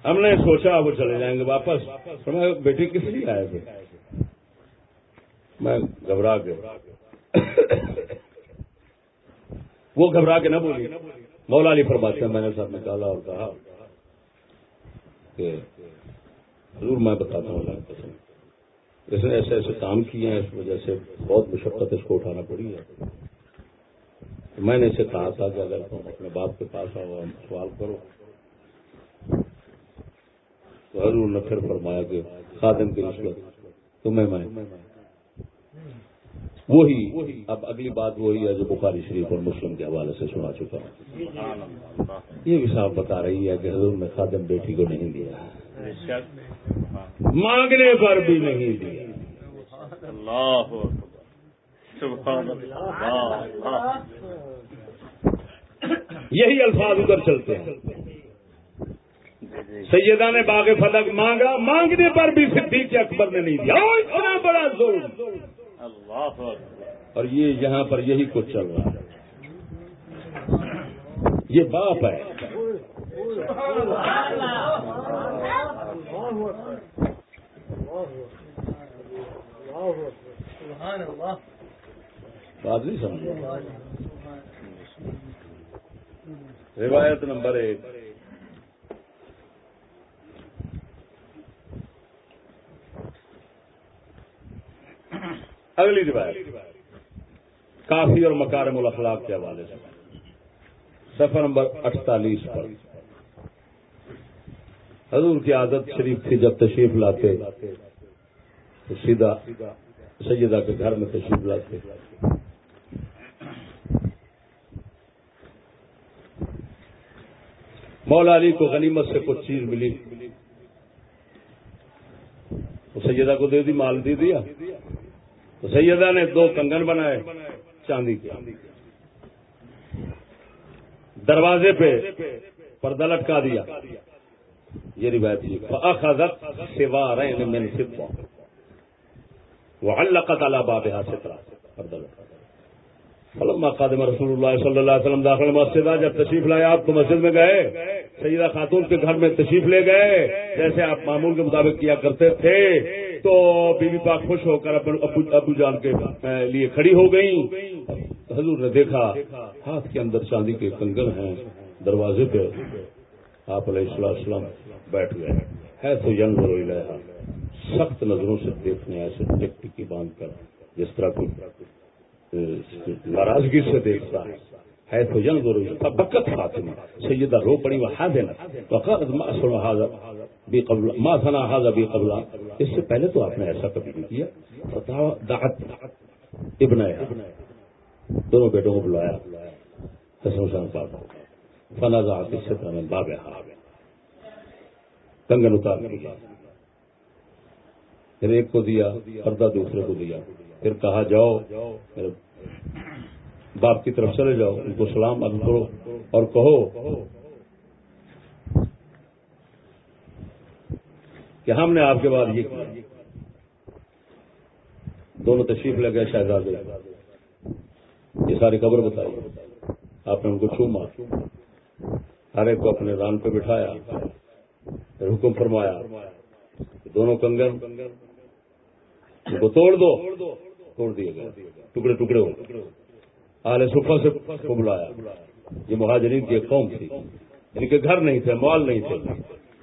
ہم نے سوچا وہ چلے جائیں گے واپس۔ تو بیٹی کس لیے آئے تھے؟ میں گھبرا کے وہ گھبرا کے نہ بولی مولا علی فرماتے ہیں، میں نے سب نکالا اور کہا کہ ضرور میں بتاتا ہوں اللہ قسم۔ اس نے ایسے ایسے کام کیے ہیں، اس وجہ سے بہت مشقت اس کو اٹھانا پڑی ہے۔ میں نے اسے کہا تھا کہ اگر تم اپنے باپ کے پاس آؤ، ہم سوال کرو۔ تو حضور نے پھر فرمایا کہ خادم کی رشوت تمہیں میں وہی اب اگلی بات وہی ہے جو بخاری شریف اور مسلم کے حوالے سے سنا چکا ہوں۔ یہ بھی صاحب بتا رہی ہے کہ حضور نے خادم بیٹی کو نہیں دیا۔ مانگنے پر بھی نہیں دیا۔ یہی الفاظ ادھر چلتے ہیں۔ سیدہ نے باغ فلک مانگا مانگنے پر بھی صدیق اکبر نے نہیں دیا۔ اتنا بڑا ظلم۔ اللہ اور یہ یہاں پر یہی کچھ چل رہا ہے۔ یہ باپ ہے۔ بات نہیں سمجھ روایت نمبر ایک۔ اگلی روایت۔ کافی اور مکارم الاخلاق کے حوالے سے۔ سفر نمبر اٹتالیس پر۔ حضور کی عادت شریف تھی جب تشریف لاتے، تو سیدھا سیدہ کے گھر میں تشریف لاتے۔ مولا علی کو غنیمت سے کچھ چیز ملی۔ سیدہ کو دے دی، مال دے دیا۔ سیدہ نے دو کنگن بنائے، چاندی کے۔ دروازے پہ پردہ لٹکا دیا۔ یہ روایت یہ فاخذت سوارین من فضہ پردہ لٹکا فلما قادم رسول اللہ صلی اللہ علیہ وسلم داخل مسجد جب تشریف لائے، آپ تو مسجد میں گئے۔ سیدہ خاتون کے گھر میں تشریف لے گئے۔ جیسے آپ معمول کے مطابق کیا کرتے تھے۔ تو بی بی پاک خوش ہو کر اپنے ابو ابو جان کے لیے کھڑی ہو گئی حضور نے دیکھا، ہاتھ کے اندر چاندی کے کنگن ہیں، دروازے پہ آپ علیہ السلام السلام بیٹھ گئے۔ ہے تو ین ضرور سخت نظروں سے دیکھنے ایسے ٹک ٹکی باندھ کر، جس طرح کوئی ناراضگی سے دیکھتا ہے۔ ہے تو جن ضرور بکت فاطمہ سیدہ رو پڑی، وہ حاضر وقت ما سنا حاضر بے قبل ما سنا حاضر بے قبل. اس سے پہلے تو آپ نے ایسا کبھی نہیں کیا. فتح دعت ابن دونوں بیٹوں کو بلایا. حسن حسین پاک فنا ذات اس سے میں باب کنگن اتار پھر ایک کو دیا، پردہ دوسرے کو دیا. پھر کہا، جاؤ. میرے باپ کی طرف چلے جاؤ. ان کو سلام عرض کرو اور کہو کہ ہم نے آپ کے بعد یہ کیا۔ دونوں تشریف لے گئے شہزادے۔ یہ ساری خبر بتائی۔ آپ نے ان کو چوما ہر ایک کو اپنے ران پہ بٹھایا۔ پھر حکم فرمایا دونوں کنگن ان کو توڑ دو۔ توڑ دیے گئے۔ ٹکڑے ٹکڑے ہو آل صفا سے بلایا۔ یہ مہاجرین کی ایک قوم تھی۔ ان کے گھر نہیں تھے، مال نہیں تھے۔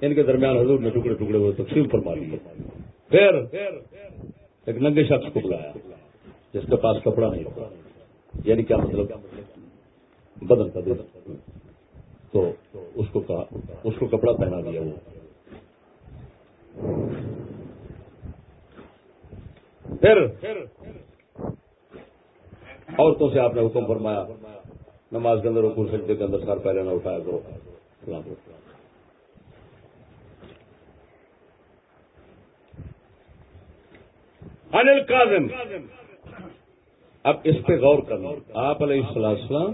ان کے درمیان حضور نے ٹکڑے ٹکڑے ہوئے، تقسیم فرما لیے پھر ایک ننگے شخص کو بلایا، جس کے پاس کپڑا نہیں تھا۔ یعنی کیا مطلب؟ بدل کا دے تو اس کو کہا، اس کو کپڑا پہنا دیا وہ۔ پھر عورتوں سے آپ نے حکم فرمایا، نماز کے اندر حکم سجدے کے اندر سر پہلے نہ اٹھایا کرو سلام انل کاظم اب اس پہ غور کرنا۔ آپ علیہ السلام السلام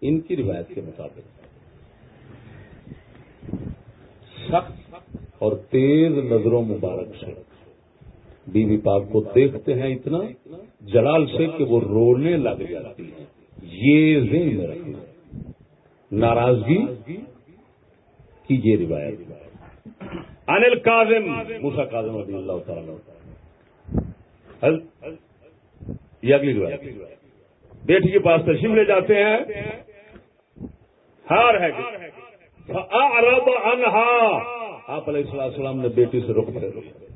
ان کی روایت کے مطابق۔ سخت اور تیز نظروں مبارک سے۔ بی بی پاک کو دیکھتے ہیں اتنا جلال سے کہ وہ رونے لگ جاتی ہے۔ یہ ذہن میں رکھنا۔ ناراضگی کی یہ روایت۔ انل کاظم موسا کاظم رضی اللہ تعالیٰ یہ اگلی روایت بیٹی کے پاس تشریف لے جاتے ہیں۔ ہار ہے فأعرض عنها۔ آپ علیہ الصلوۃ والسلام نے بیٹی سے رخ پھیر لیا۔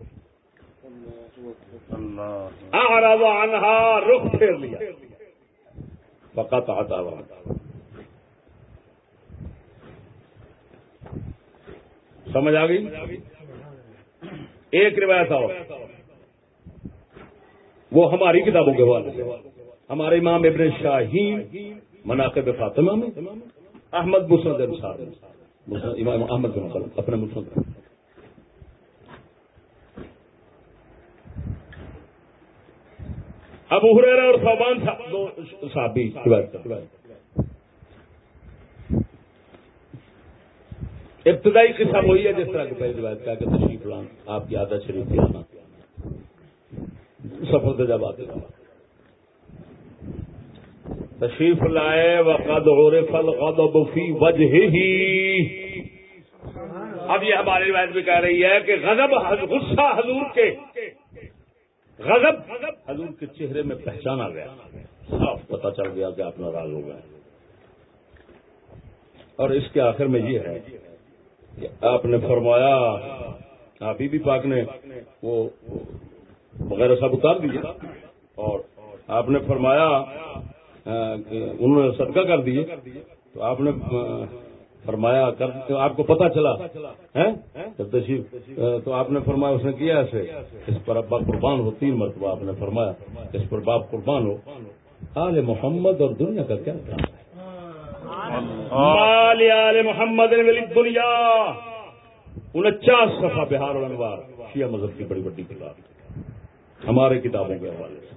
اللہ اعرض عنها، رخ پھیر لیا۔ فقط عطا سمجھ آ گئی؟ ایک روایت اور۔ وہ ہماری کتابوں کے حوالے سے۔ ہمارے امام ابن شاہین، مناقب فاطمہ میں، احمد مسند انصار امام احمد بن اپنے مسند۔ میں۔ ابو اور صوبان صاحب صحابی روایت ابتدائی قصہ وہی ہے جس طرح کی پہلی روایت کا کہ تشریف لان آپ کی عادت شریف کی آنا۔ سفر سے جب آتے تشریف لائے وقد عرف الغضب فی وجہہ اب یہ ہماری روایت بھی کہہ رہی ہے کہ غضب غصہ حضور کے۔ غضب حضور کے چہرے میں پہچانا گیا۔ صاف پتہ چل گیا کہ آپ ناراض ہو گئے۔ اور اس کے آخر میں یہ ہے کہ آپ نے فرمایا، آپ ہی بھی پاک نے، وہ وغیرہ سب اتار دیے اور آپ نے فرمایا انہوں نے صدقہ کر دیے۔ تو آپ نے فرمایا، کر آپ کو پتا چلا جب تشریف تو آپ نے فرمایا، اس نے کیا ایسے؟ اس پر ابا قربان ہو، تین مرتبہ آپ نے فرمایا، اس پر باپ قربان ہو۔ آل محمد اور دنیا کا کیا کام ہے؟ آل محمد دنیا انچاس صفحہ بہار اور انوار شیعہ مذہب کی بڑی بڑی کتاب ہمارے کتابوں کے حوالے سے۔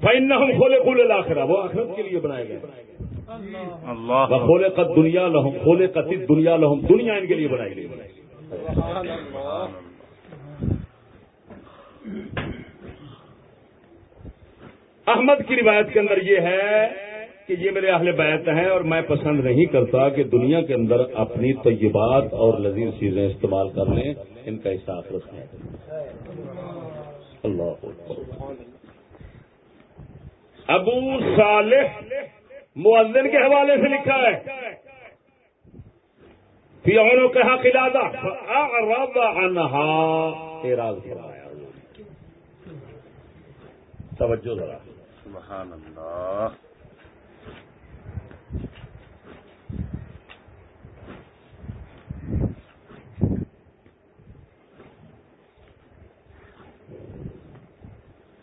فائن ہم کھولے کھولے لاخرا وہ آخرت کے لیے بنائے گئے۔ اللہ۔ کھولے کا دنیا لہم کھولے کا دنیا لہم دنیا ان کے لیے بنائی گئی۔ احمد کی روایت کے اندر یہ ہے کہ یہ میرے اہل بیت ہیں اور میں پسند نہیں کرتا کہ دنیا کے اندر اپنی طیبات اور لذیذ چیزیں استعمال کر لیں ان کا حصہ آخرت میں اللہ ابو صالح مؤذن کے حوالے سے لکھا ہے۔ فیونوں کے حق ارادہ اعراض فرمایا۔ توجہ ذرا۔ سبحان اللہ۔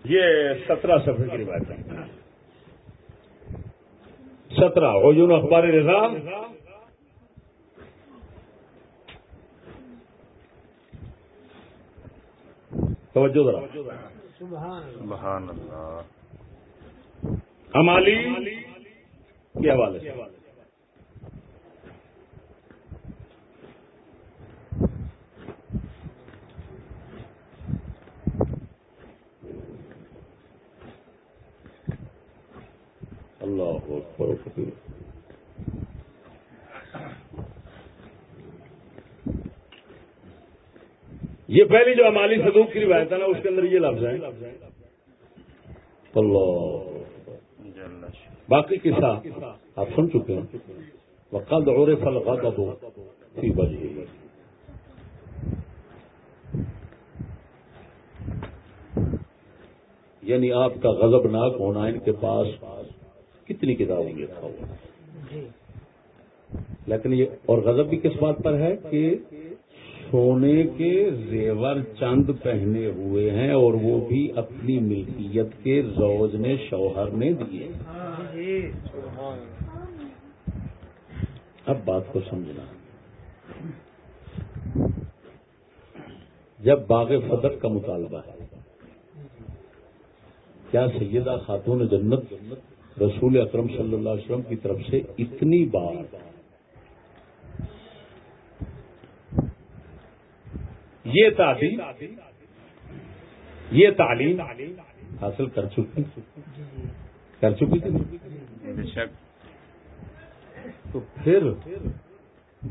یہ سترہ صفحے کی روایت ہے۔ سترہ عیون اخبار رضا توجہ ذرا۔ سبحان اللہ۔ ہمالی کے حوالے سے۔ اللہ اکبر کبیر یہ پہلی جو ہمالی صدوق کی روایت ہے نا، اس کے اندر یہ لفظ ہے اللہ باقی قصہ آپ سن چکے ہیں۔ وقد عرف الغضب فی وجهه۔ یعنی آپ کا غضب ناک ہونا ان کے پاس کتنی کتابوں میں لکھا ہوا ہے لیکن یہ اور غضب بھی کس بات پر ہے کہ سونے کے زیور چند پہنے ہوئے ہیں اور وہ بھی اپنی ملکیت کے زوج نے شوہر نے دیے اب بات کو سمجھنا۔ جب باغ فدق کا مطالبہ ہے کیا سیدہ خاتون جنت رسول اکرم صلی اللہ علیہ وسلم کی طرف سے اتنی بار یہ تعلیم یہ تعلیم حاصل کر چکی۔ کر چکی تھی؟ تو پھر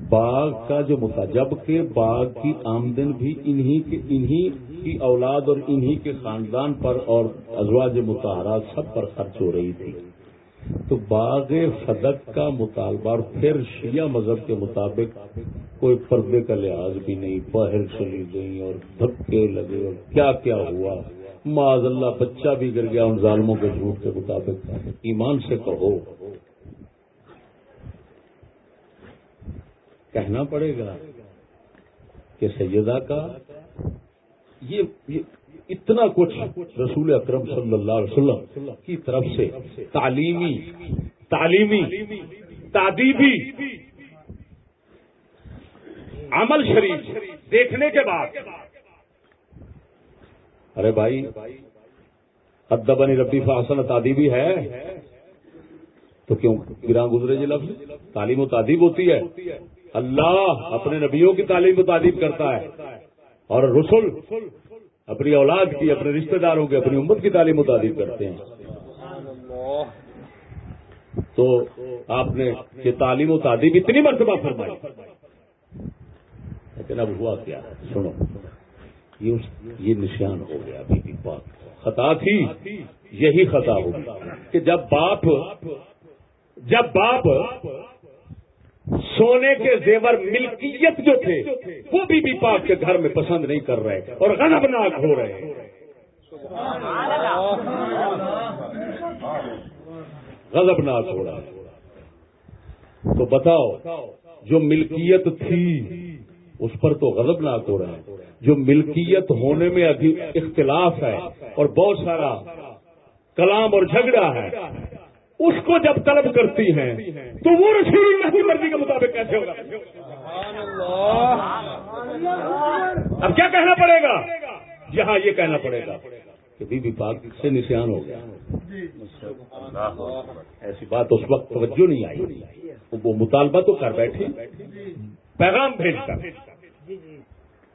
باغ کا جو متا جبکہ باغ کی آمدن بھی انہی کے انہی کی اولاد اور انہی کے خاندان پر اور ازواج متحرات سب پر خرچ ہو رہی تھی۔ تو باغ صدق کا مطالبہ اور پھر شیعہ مذہب کے مطابق کوئی پردے کا لحاظ بھی نہیں، باہر چلی گئی اور دھکے لگے اور کیا کیا ہوا؟ معاذ اللہ، بچہ بھی گر گیا ان ظالموں کے جھوٹ کے مطابق۔ ایمان سے کہو۔ کہنا پڑے گا کہ سیدہ کا یہ اتنا کچھ رسول اکرم صلی اللہ علیہ وسلم کی طرف سے تعلیمی تعلیمی تعدیبی عمل شریف دیکھنے کے بعد۔ ارے بھائی ادبنی ربی فاسن تعدیبی ہے۔ تو کیوں گراں گزرے جی لفظ؟ تعلیم و تعدیب ہوتی ہے۔ اللہ اپنے نبیوں کی تعلیم و تعدیب کرتا ہے۔ اور رسول اپنی اولاد کی، اپنے رشتہ داروں کی، اپنی امت کی تعلیم و تعدیب کرتے ہیں۔ تو آپ نے یہ تعلیم و تعدیب اتنی مرتبہ فرمائی۔ لیکن اب ہوا کیا؟ سنو۔ یہ یہ نشان ہو گیا بی بی پاک خطا تھی، یہی خطا ہوگی کہ جب باپ جب باپ سونے کے زیور ملکیت جو تھے، وہ بی بی پاک کے گھر میں پسند نہیں کر رہے اور غضبناک ہو رہے ہیں۔ غضبناک ہو رہا تو بتاؤ، جو ملکیت تھی، اس پر تو غضبناک ہو رہا ہے۔ جو ملکیت ہونے میں ابھی اختلاف ہے اور بہت سارا کلام اور جھگڑا ہے اس کو جب طلب کرتی ہیں تو وہ رسول اللہ کی مرضی کے مطابق کیسے ہوگا؟ اب کیا کہنا پڑے گا؟ یہاں یہ کہنا پڑے گا کہ بی بی پاک سے نشان ہو گیا۔ اللہ اکبر۔ ایسی بات اس وقت توجہ نہیں آئی۔ وہ مطالبہ تو کر بیٹھی۔ پیغام بھیج کر۔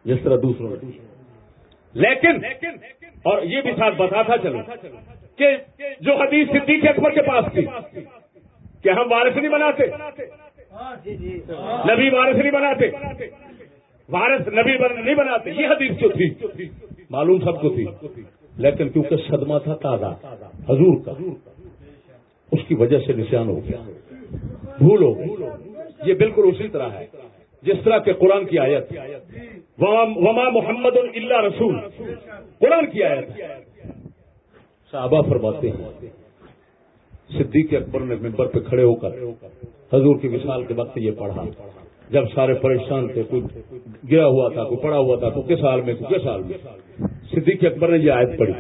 جس طرح دوسروں لیکن اور یہ بھی ساتھ بتاتا چلو۔ کہ جو حدیث صدیق اکبر کے پاس تھی، کہ ہم وارث نہیں بناتے۔ نبی وارث نہیں بناتے۔ وارث نبی نہیں بناتے۔ یہ حدیث جو تھی، معلوم سب کو تھی۔ لیکن کیونکہ صدمہ تھا تازہ حضور کا۔ اس کی وجہ سے نشان ہو گیا۔ بھول ہو گئی یہ بالکل اسی طرح ہے۔ جس طرح کہ قرآن کی آیت۔ وما محمد اللہ رسول۔ قرآن کی آیت۔ صحابہ فرماتے ہیں، صدیق اکبر نے ممبر پہ کھڑے ہو کر حضور کی مثال کے وقت یہ پڑھا، جب سارے پریشان تھے، کوئی گرا ہوا تھا، کوئی پڑا ہوا تھا کوئی کس سال میں کس سال میں؟ صدیق اکبر نے یہ آیت پڑھی،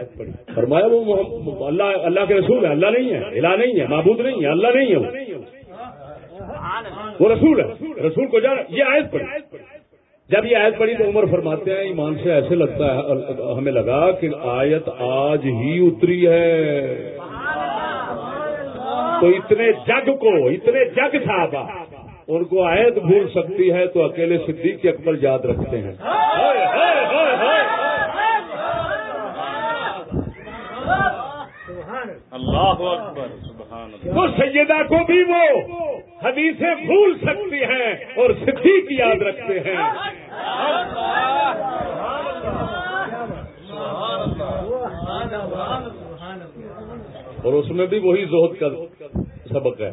فرمایا وہ اللہ اللہ کے رسول ہے اللہ نہیں ہے الہ نہیں ہے معبود نہیں ہے اللہ نہیں ہے وہ۔ وہ رسول ہے رسول کو جانا یہ آیت پڑھی۔ جب یہ آیت پڑھی تو عمر فرماتے ہیں، ایمان سے ایسے لگتا ہے، ہمیں لگا کہ آیت آج ہی اتری ہے۔ تو اتنے جگ کو، اتنے جگ صحابہ، ان کو آیت بھول سکتی ہے تو اکیلے صدیق اکبر یاد رکھتے ہیں۔ اللہ اکبر سبحان اللہ۔ تو سیدہ کو بھی وہ حدیثیں بھول سکتی ہیں اور صدیق یاد رکھتے ہیں۔ اور اس میں بھی وہی زہد کا سبق ہے۔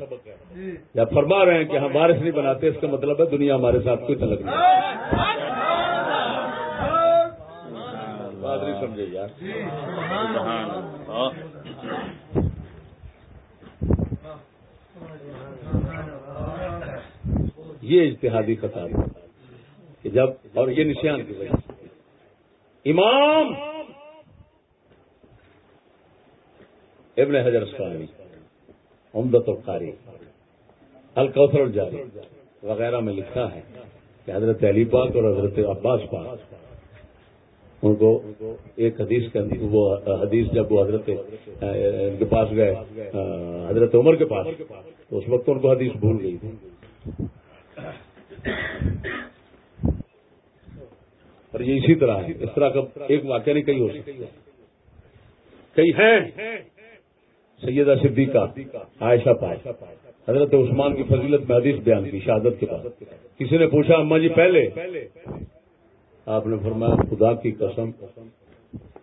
یا فرما رہے ہیں کہ ہم وارث نہیں بناتے اس کا مطلب ہے دنیا ہمارے ساتھ کوئی تعلق نہیں۔ بات نہیں سمجھے یار۔ یہ اجتہادی خطا کہ جب اور یہ نشان کی وجہ سے۔ امام ابن حجر اسلامی عمدت القاری، الکوثر الجاری، وغیرہ میں لکھا ہے کہ حضرت علی پاک اور حضرت عباس پاک ان کو ایک حدیث کے اندر وہ حدیث جب وہ حضرت ان کے پاس گئے حضرت عمر کے پاس، تو اس وقت ان کو حدیث بھول گئی۔ تھی اور یہ اسی طرح ہے۔ اس طرح کا ایک واقعہ نہیں کئی ہو سکتا۔ کئی ہیں سیدہ صدیقہ، عائشہ پائے حضرت عثمان کی فضیلت میں حدیث بیان کی شہادت کے بعد۔ کسی نے پوچھا، اما جی پہلے؟ آپ نے فرمایا، خدا کی قسم،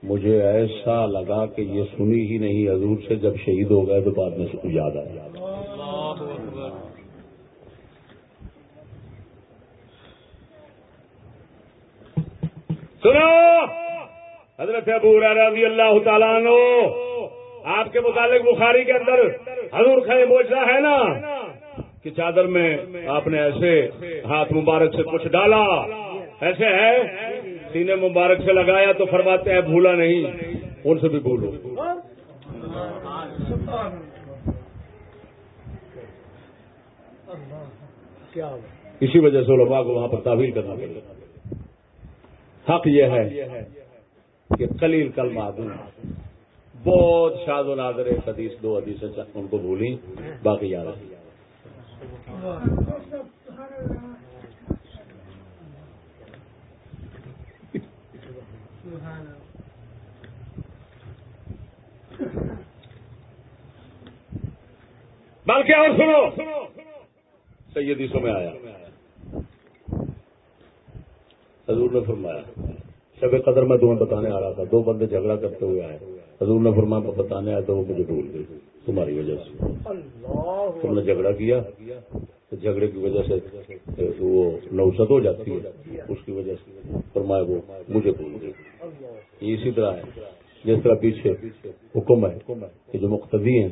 مجھے ایسا لگا کہ یہ سنی ہی نہیں حضور سے جب شہید ہو گئے تو بعد میں سب یاد آیا۔ سنو! حضرت ابو رضی اللہ تعالیٰ عنہ، آپ کے متعلق بخاری کے اندر حضور خیر موجہ ہے نا کہ چادر میں آپ نے ایسے ہاتھ مبارک سے کچھ ڈالا۔ ایسے ہے، سینے مبارک سے لگایا تو فرماتے ہیں، بھولا نہیں، ان سے بھی بھولو۔ اسی وجہ سے علماء کو وہاں پر تعویل کرنا پڑے۔ حق یہ ہے کہ قلیل کل معدوم بہت شاد و نادر ایک حدیث، دو حدیث ان کو بھولی باقی یاد بلکہ اور سنو سیدی سو میں آیا۔ حضور نے فرمایا شب قدر میں تمہیں بتانے آ رہا تھا دو بندے جھگڑا کرتے ہوئے آئے۔ حضور نے فرمایا بتانے آیا تو وہ مجھے بھول گئی تمہاری وجہ سے۔ تم نے جھگڑا کیا؟ جھگڑے کی وجہ سے وہ نوسط ہو جاتی ہے، اس کی وجہ سے۔ فرمایا وہ، مجھے بھول گئی۔ یہ اسی طرح ہے۔ جس طرح پیچھے حکم ہے کہ جو مقتدی ہیں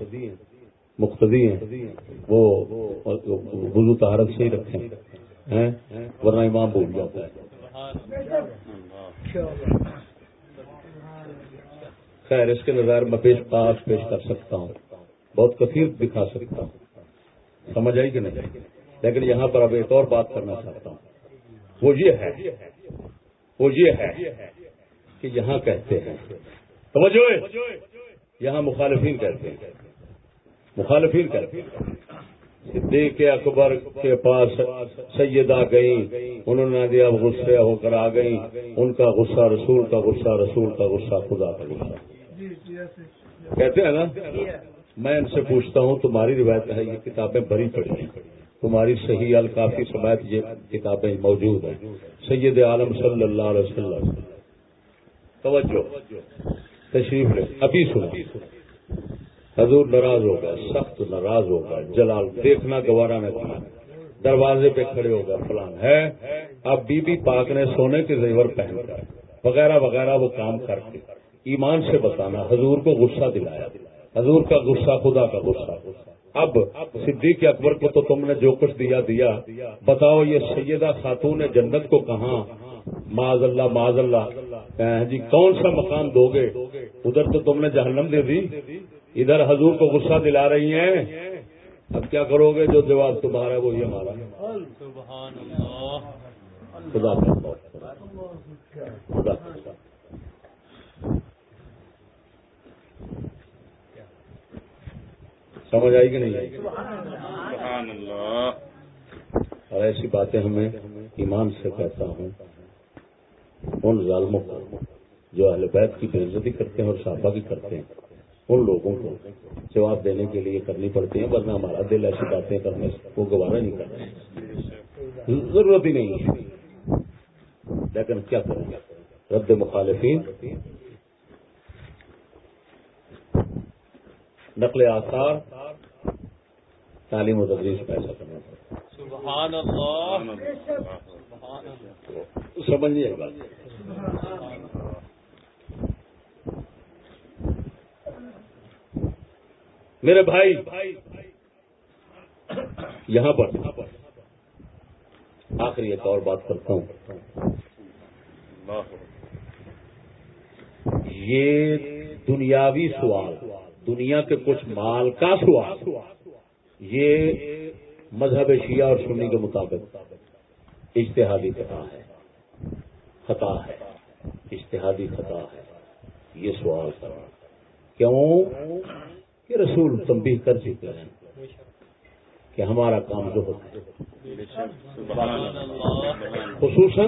مقتدی ہیں، وہ وضو طہارت سے ہی رکھیں۔ ورنہ امام بھول جاتا ہے۔ خیر، اس کے نظر میں پیش پاس پیش کر سکتا ہوں۔ بہت کثیر دکھا سکتا ہوں۔ سمجھ آئی کہ نہیں لیکن یہاں پر اب ایک اور بات کرنا چاہتا ہوں۔ وہ یہ ہے، وہ یہ ہے کہ یہاں کہتے ہیں سمجھو یہاں مخالفین کہتے ہیں، مخالفین کہتے ہیں۔ صدیق اکبر کے پاس سیدہ گئی انہوں نے دیا غصے ہو کر آ گئی ان کا غصہ رسول، کا غصہ رسول، کا غصہ خدا کا غصہ۔ کہتے ہیں نا؟ میں ان سے پوچھتا ہوں، تمہاری روایت ہے، یہ کتابیں بری پڑی ہیں۔ تمہاری صحیح الکافی سمیت یہ کتابیں موجود ہیں۔ سید عالم صلی اللہ علیہ وسلم، توجہ، تشریف لے ابھی سنا حضور ناراض ہو گئے سخت ناراض ہو گئے جلال دیکھنا، گوارا نے کہا دروازے پہ کھڑے ہو گئے فلان ہے، اب بی بی پاک نے سونے کے زیور پہن کر، وغیرہ وغیرہ وہ کام کر کے ایمان سے بتانا، حضور کو غصہ دلایا۔ حضور کا غصہ خدا کا غصہ۔ اب صدیق اکبر کو تو تم نے جو کچھ دیا دیا۔ بتاؤ یہ سیدہ خاتون جنت کو کہاں؟ معذ اللہ معذ اللہ۔ جی؟ کون سا مقام دو گے؟ ادھر تو تم نے جہنم دے دی۔ ادھر حضور کو غصہ دلا رہی ہیں۔ اب کیا کرو گے؟ جو جواب تمہارا وہی ہمارا خدا خدا سمجھ آئی کہ نہیں آئی؟ سبحان اللہ۔ اور ایسی باتیں ہمیں ایمان سے کہتا ہوں۔ ان ظالموں کو جو اہل بیت کی بےزتی کرتے ہیں اور صحابہ کی کرتے ہیں ان لوگوں کو جواب دینے کے لیے کرنی پڑتی ہے ورنہ ہمارا دل ایسی باتیں کرنے کو گوارا نہیں کرتے۔ ضرورت ہی نہیں ہے۔ لیکن کیا کریں؟ رد مخالفین۔ نقل آثار۔ تعلیم و تدریس پیسہ کرنا پڑتا سبحان اللہ۔ سمجھ بات۔ میرے بھائی یہاں پر آخری ایک اور بات کرتا ہوں۔ یہ دنیاوی سوال دنیا کے کچھ مال کا سوال۔ یہ مذہب شیعہ اور سنی کے مطابق اجتہادی خطا ہے۔ خطا ہے۔ اجتہادی خطا ہے۔ یہ سوال کرنا کیوں؟ کہ رسول تنبیہ کر چکے ہیں کہ ہمارا کام جو ہوتا ہے، خصوصاً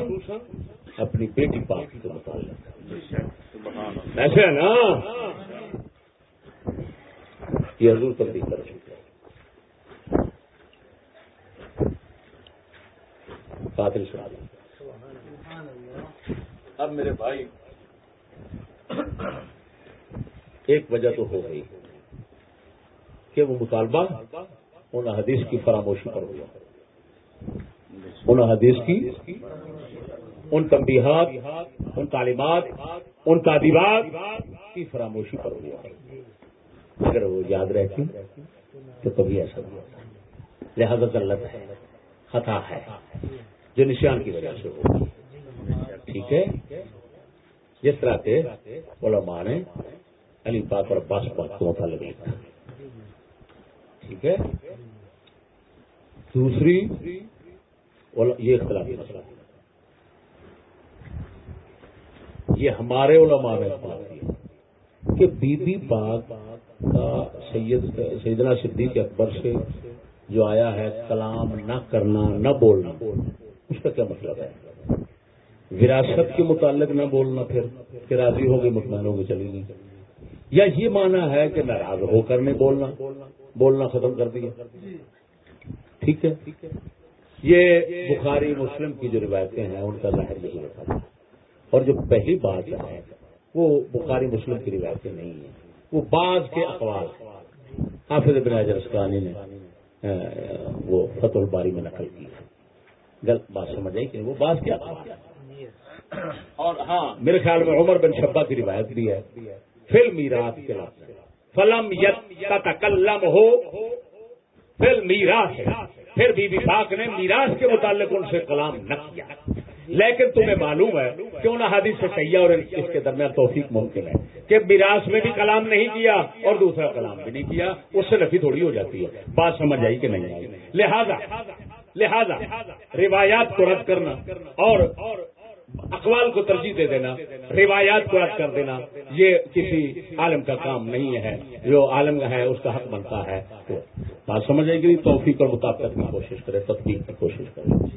اپنی بیٹی پاک کے متعلق۔ ایسے ہے نا؟ یہ حضور تبدیل کر چکے ہیں قاتل شراب اب میرے بھائی ایک وجہ تو ہو گئی کہ وہ مطالبہ ان حدیث کی فراموشی پر ہوا۔ ان حدیث کی ان تنبیہات ان تعلیمات ان تعدیبات کی فراموشی پر ہوا۔ اگر وہ یاد رہتی تو کبھی ایسا نہیں ہوتا۔ لہذا غلط ہے خطا ہے۔ جو نشان کی وجہ سے ہوگی ٹھیک ہے؟ جس طرح کے علماء نے علی پاک اور عباس پاک کو متعلق لکھا۔ ٹھیک ہے؟ دوسری یہ اختلافی مسئلہ یہ ہمارے علماء میں اختلاف کیا کہ بی بی پاک کا سید، سیدنا صدیق اکبر سے جو آیا ہے، کلام نہ کرنا، نہ بولنا۔ اس کا کیا مطلب ہے؟ وراثت کے متعلق نہ بولنا پھر، کہ راضی ہوگی مطمئن ہوگی چلی گئی یا یہ مانا ہے کہ ناراض ہو کر نہیں بولنا بولنا ختم کر دیا۔ ٹھیک ہے؟ یہ بخاری، مسلم کی جو روایتیں ہیں، ان کا ظاہر یہی ہوتا ہے۔ اور جو پہلی بات ہے، وہ بخاری، مسلم کی روایتیں نہیں ہیں۔ وہ بعض کے اقوال حافظ بن حجر اسکانی نے وہ فتح الباری میں نقل کی۔ ہے غلط بات سمجھ آئی کہ وہ کے اقوال اور ہاں میرے خیال میں عمر بن شبا کی روایت بھی ہے۔ فلم میراث کے لفظ فلم یتکلم ہو فلم میراث پھر بی بی پاک نے میراث کے متعلق ان سے کلام نہ کیا۔ لیکن تمہیں معلوم ہے کہ ان حادث سے سیاح اور اس کے درمیان توفیق ممکن ہے کہ میراث میں بھی کلام نہیں کیا اور دوسرا کلام بھی نہیں کیا اس سے نفی تھوڑی ہو جاتی ہے۔ بات سمجھ آئی کہ نہیں آئی؟ لہذا لہذا روایات کو رد کرنا اور اقوال کو ترجیح دے دینا روایات کو رد کر دینا یہ کسی عالم کا کام نہیں ہے۔ جو عالم ہے اس کا حق بنتا ہے۔ تو بات سمجھ آئے گی توفیق اور مطابقت کی کوشش کرے تطبیق کی کوشش کرے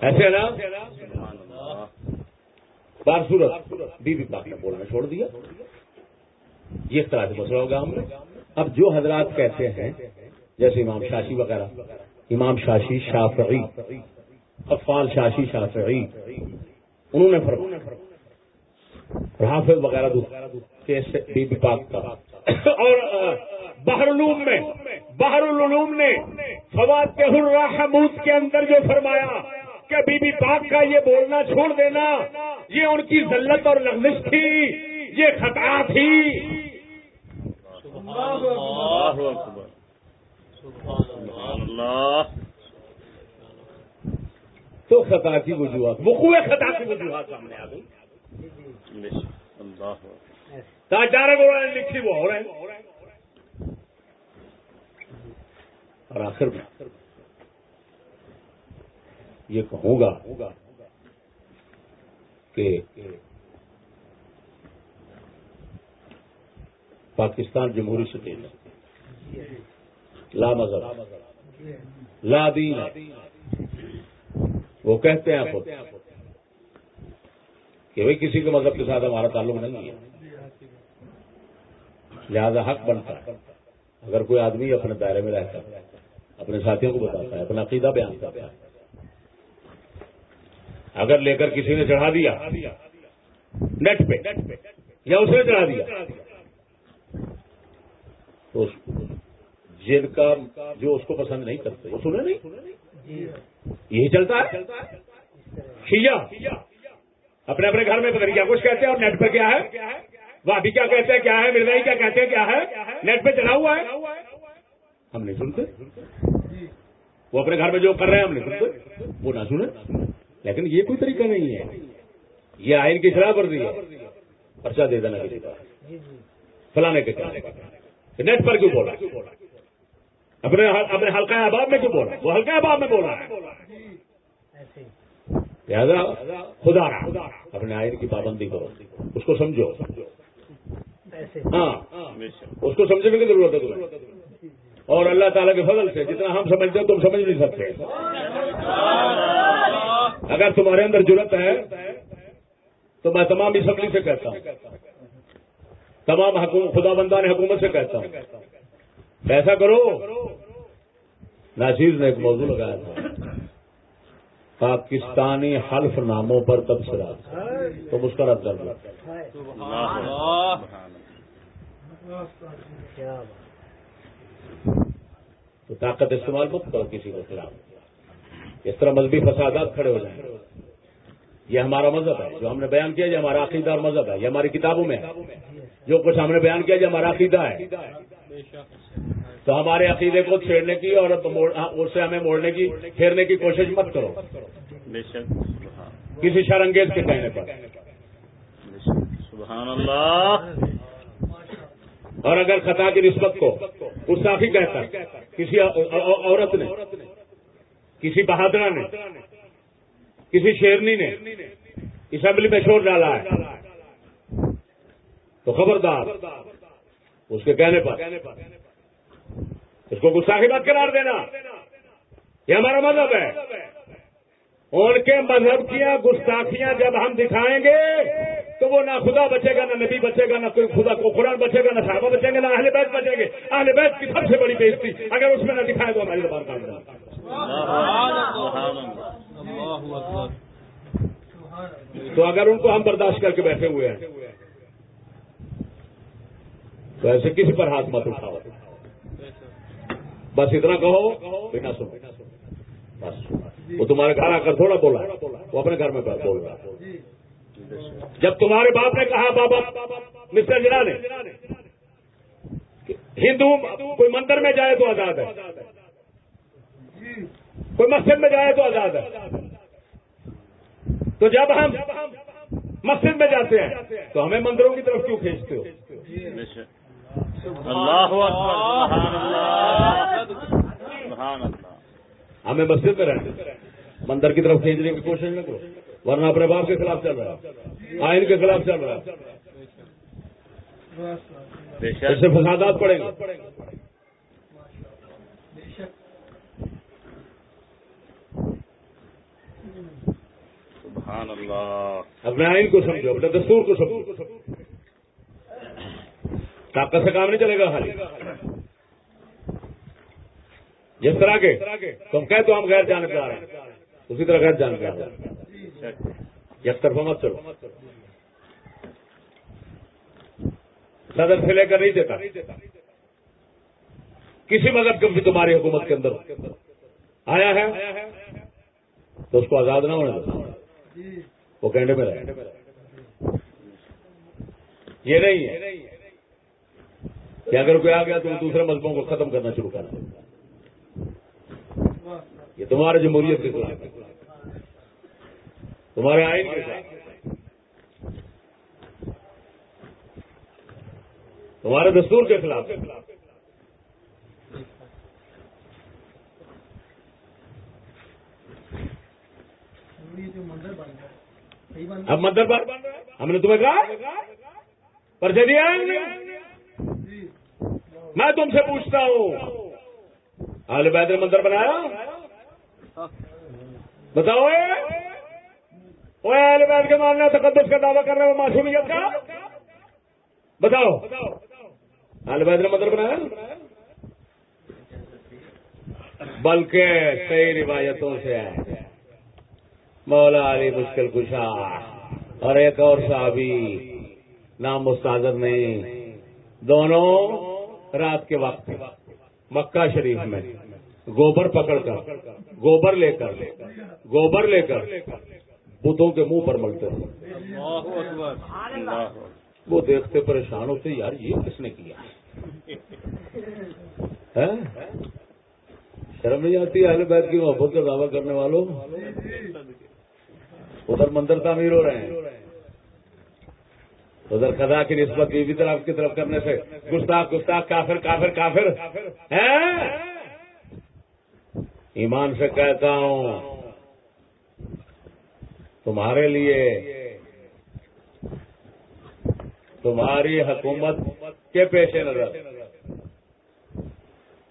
ایسے نا؟ بار صورت بی بی پاک نے بولنا چھوڑ دیا۔ یہ طرح سے مسئلہ ہوگا ہم نے۔ اب جو حضرات کہتے ہیں جیسے امام شاشی وغیرہ۔ امام شاشی شافعی افال شاشی شافعی۔ انہوں نے فرمایا حافظ وغیرہ بی بی پاک کا۔ اور بحر العلوم میں، بحر العلوم نے فواد کے حمود کے اندر جو فرمایا کہ بی بی پاک کا یہ بولنا چھوڑ دینا، یہ ان کی ذلت اور لغزش تھی، یہ خطا تھی اللہ اکبر سبحان اللہ تو خطا کی وجوہات وقوع خطا کی وجوہات سامنے آ گئی تاجارے کو لکھی وہ ہو رہے ہیں۔ اور آخر میں یہ کہوں گا کہ پاکستان جمہوری سٹیٹ ہے لا مذہب، لا دین۔ وہ کہتے ہیں خود کہ بھائی کسی کے مذہب کے ساتھ ہمارا تعلق نہیں ہے۔ لہذا حق بنتا ہے۔ اگر کوئی آدمی اپنے دائرے میں رہتا ہے، اپنے ساتھیوں کو بتاتا ہے، اپنا عقیدہ بیان کرتا ہے۔ اگر لے کر کسی نے چڑھا دیا، نیٹ پہ، یا اس نے چڑھا دیا، تو جن کا جو اس کو پسند نہیں کرتے۔ وہ سنے نہیں؟ یہی چلتا ہے؟ شیعہ۔ اپنے اپنے گھر میں پتہ نہیں کیا کچھ کہتے ہیں اور نیٹ پہ کیا ہے؟ وہ ابھی کیا کہتے ہیں؟ کیا ہے؟ مرزائی کیا کہتے ہیں؟ کیا ہے؟ نیٹ پہ چلا ہوا ہے؟ ہم نہیں سنتے۔ وہ اپنے گھر میں جو کر رہے ہیں ہم نہیں سنتے۔ وہ نہ سنے لیکن یہ کوئی طریقہ نہیں ہے۔ یہ آئین کی شرح پر ہے۔ پرچہ دے دینا۔ کسی کا فلانے کے نیٹ پر کیوں بولا؟ اپنے اپنے ہلکا احباب میں کیوں بولا وہ ہلکا احباب میں بولا ہے۔ لہذا خدا اپنے آئین کی پابندی کرو۔ اس کو سمجھو۔ ہاں۔ اس کو سمجھنے کی ضرورت ہے تمہیں۔ اور اللہ تعالیٰ کے فضل سے جتنا ہم سمجھتے ہیں تم سمجھ نہیں سکتے۔ اگر تمہارے اندر جرت ہے، تو میں تمام اسمبلی سے کہتا ہوں۔ تمام حکومت خدا بندان حکومت سے کہتا ہوں۔ ایسا کرو۔ ناصیر نے ایک موضوع لگایا تھا۔ پاکستانی حلف ناموں پر تبصرہ تو اس کا رد کر تو طاقت استعمال مت کرو کسی کے خلاف۔ اس طرح مذہبی فسادات کھڑے ہو جائیں۔ یہ ہمارا مذہب ہے۔ جو ہم نے بیان کیا یہ ہمارا عقیدہ اور مذہب ہے۔ یہ ہماری کتابوں میں ہے۔ جو کچھ ہم نے بیان کیا یہ ہمارا عقیدہ ہے۔ تو ہمارے عقیدے کو چھیڑنے کی اور اس سے ہمیں موڑنے کی پھیرنے کی کوشش مت کرو۔ کسی شرنگیز کے کہنے پر۔ سبحان اللہ۔ اور اگر خطا کی نسبت کو گستاخی کہتا ہے کسی عورت نے کسی بہادرہ نے کسی شیرنی نے اسمبلی میں شور ڈالا ہے تو خبردار اس کے کہنے پر۔ اس کو گستاخی مت قرار دینا۔ یہ ہمارا مذہب ہے۔ ان کے مذہب کیا گستاخیاں جب ہم دکھائیں گے، تو وہ نہ خدا بچے گا، نہ نبی بچے گا، نہ کوئی خدا کو قرآن بچے گا، نہ صحابہ بچیں گے نہ اہل بیت بچیں گے۔ اہل بیت کی سب سے بڑی بےزتی اگر اس میں نہ دکھائے تو ہماری زبان کام کرنا تو اگر ان کو ہم برداشت کر کے بیٹھے ہوئے ہیں تو ایسے کسی پر ہاتھ مت اٹھاؤ؟ بس اتنا کہو، بنا سنو۔ بس وہ تمہارے گھر آ کر تھوڑا بولا وہ اپنے گھر میں بول رہا جب تمہارے باپ نے کہا، بابا، مسٹر جنا نے ہندو کوئی مندر میں جائے تو آزاد ہے۔ کوئی مسجد میں جائے تو آزاد ہے۔ تو جب ہم مسجد میں جاتے ہیں، تو ہمیں مندروں کی طرف کیوں کھینچتے ہو؟ اللہ سبحان ہمیں مسجد میں رہنا مندر کی طرف کھینچنے کی کوشش نہ کرو ورنہ اپنے باپ کے خلاف چل رہا ہے۔ آئین کے خلاف چل رہا اس سے فسادات پڑیں گے۔ سبحان اللہ۔ اپنے آئین کو سمجھو اپنے دستور کو سمجھو۔ طاقت سے کام نہیں چلے گا خالی۔ جس طرح کے تم کہہ تو ہم غیر جانبدار ہیں۔ اسی طرح غیر جانبدار یک طرفہ مت چلو۔ صدر سے لے کر نہیں دیتا۔ کسی مذہب کا بھی تمہاری حکومت کے اندر آیا ہے تو اس کو آزاد نہ ہونے دو۔ وہ کینڈے میں رہے۔ یہ نہیں ہے۔ کہ اگر کوئی آ گیا تو وہ دوسرے مذہبوں کو ختم کرنا شروع کر دے۔ یہ تمہارے جمہوریت کے خلاف ہے۔ تمہارے آئین کے خلاف تمہارے دستور کے خلاف اب مندر پر ہم نے تمہیں کہا پرچے دیا میں تم سے پوچھتا ہوں۔ آل بیت نے مندر بنایا؟ بتاؤ وہ اہل بیت کے ماننا تقدس کا دعویٰ کر رہے ہو معصومیت کا؟ بتاؤ۔ اہل بیت نے مندر بنایا؟ بلکہ کئی روایتوں سے ہے۔ مولا علی مشکل کشا۔ اور ایک اور صحابی، نام مستحضر نہیں۔ دونوں رات کے وقت مکہ شریف میں۔ گوبر پکڑ کر گوبر لے کر گوبر لے کر بتوں کے منہ پر ملتے تھے وہ دیکھتے پریشان ہوتے یار یہ کس نے کیا؟ شرم نہیں آتی اہل بیت کی محبت کا دعویٰ کرنے والوں؟ ادھر مندر تعمیر ہو رہے ہیں۔ ادھر خدا کی نسبت بیوی طرف کی طرف کرنے سے۔ گستاخ گستاخ کافر کافر کافر۔ ہیں؟ ایمان سے کہتا ہوں تمہارے لیے تمہاری حکومت کے پیش نظر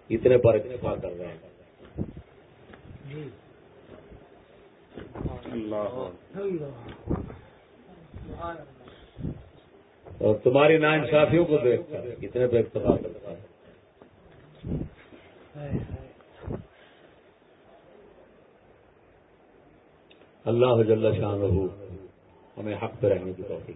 اتنے پر اتفاق کر رہے ہیں۔ اللہ۔ اور تمہاری نا انصافیوں کو دیکھ ہے کتنے بے اتفاق کرتا ہے اللہ جل شان ہمیں حق پہ رہنے کی توفیق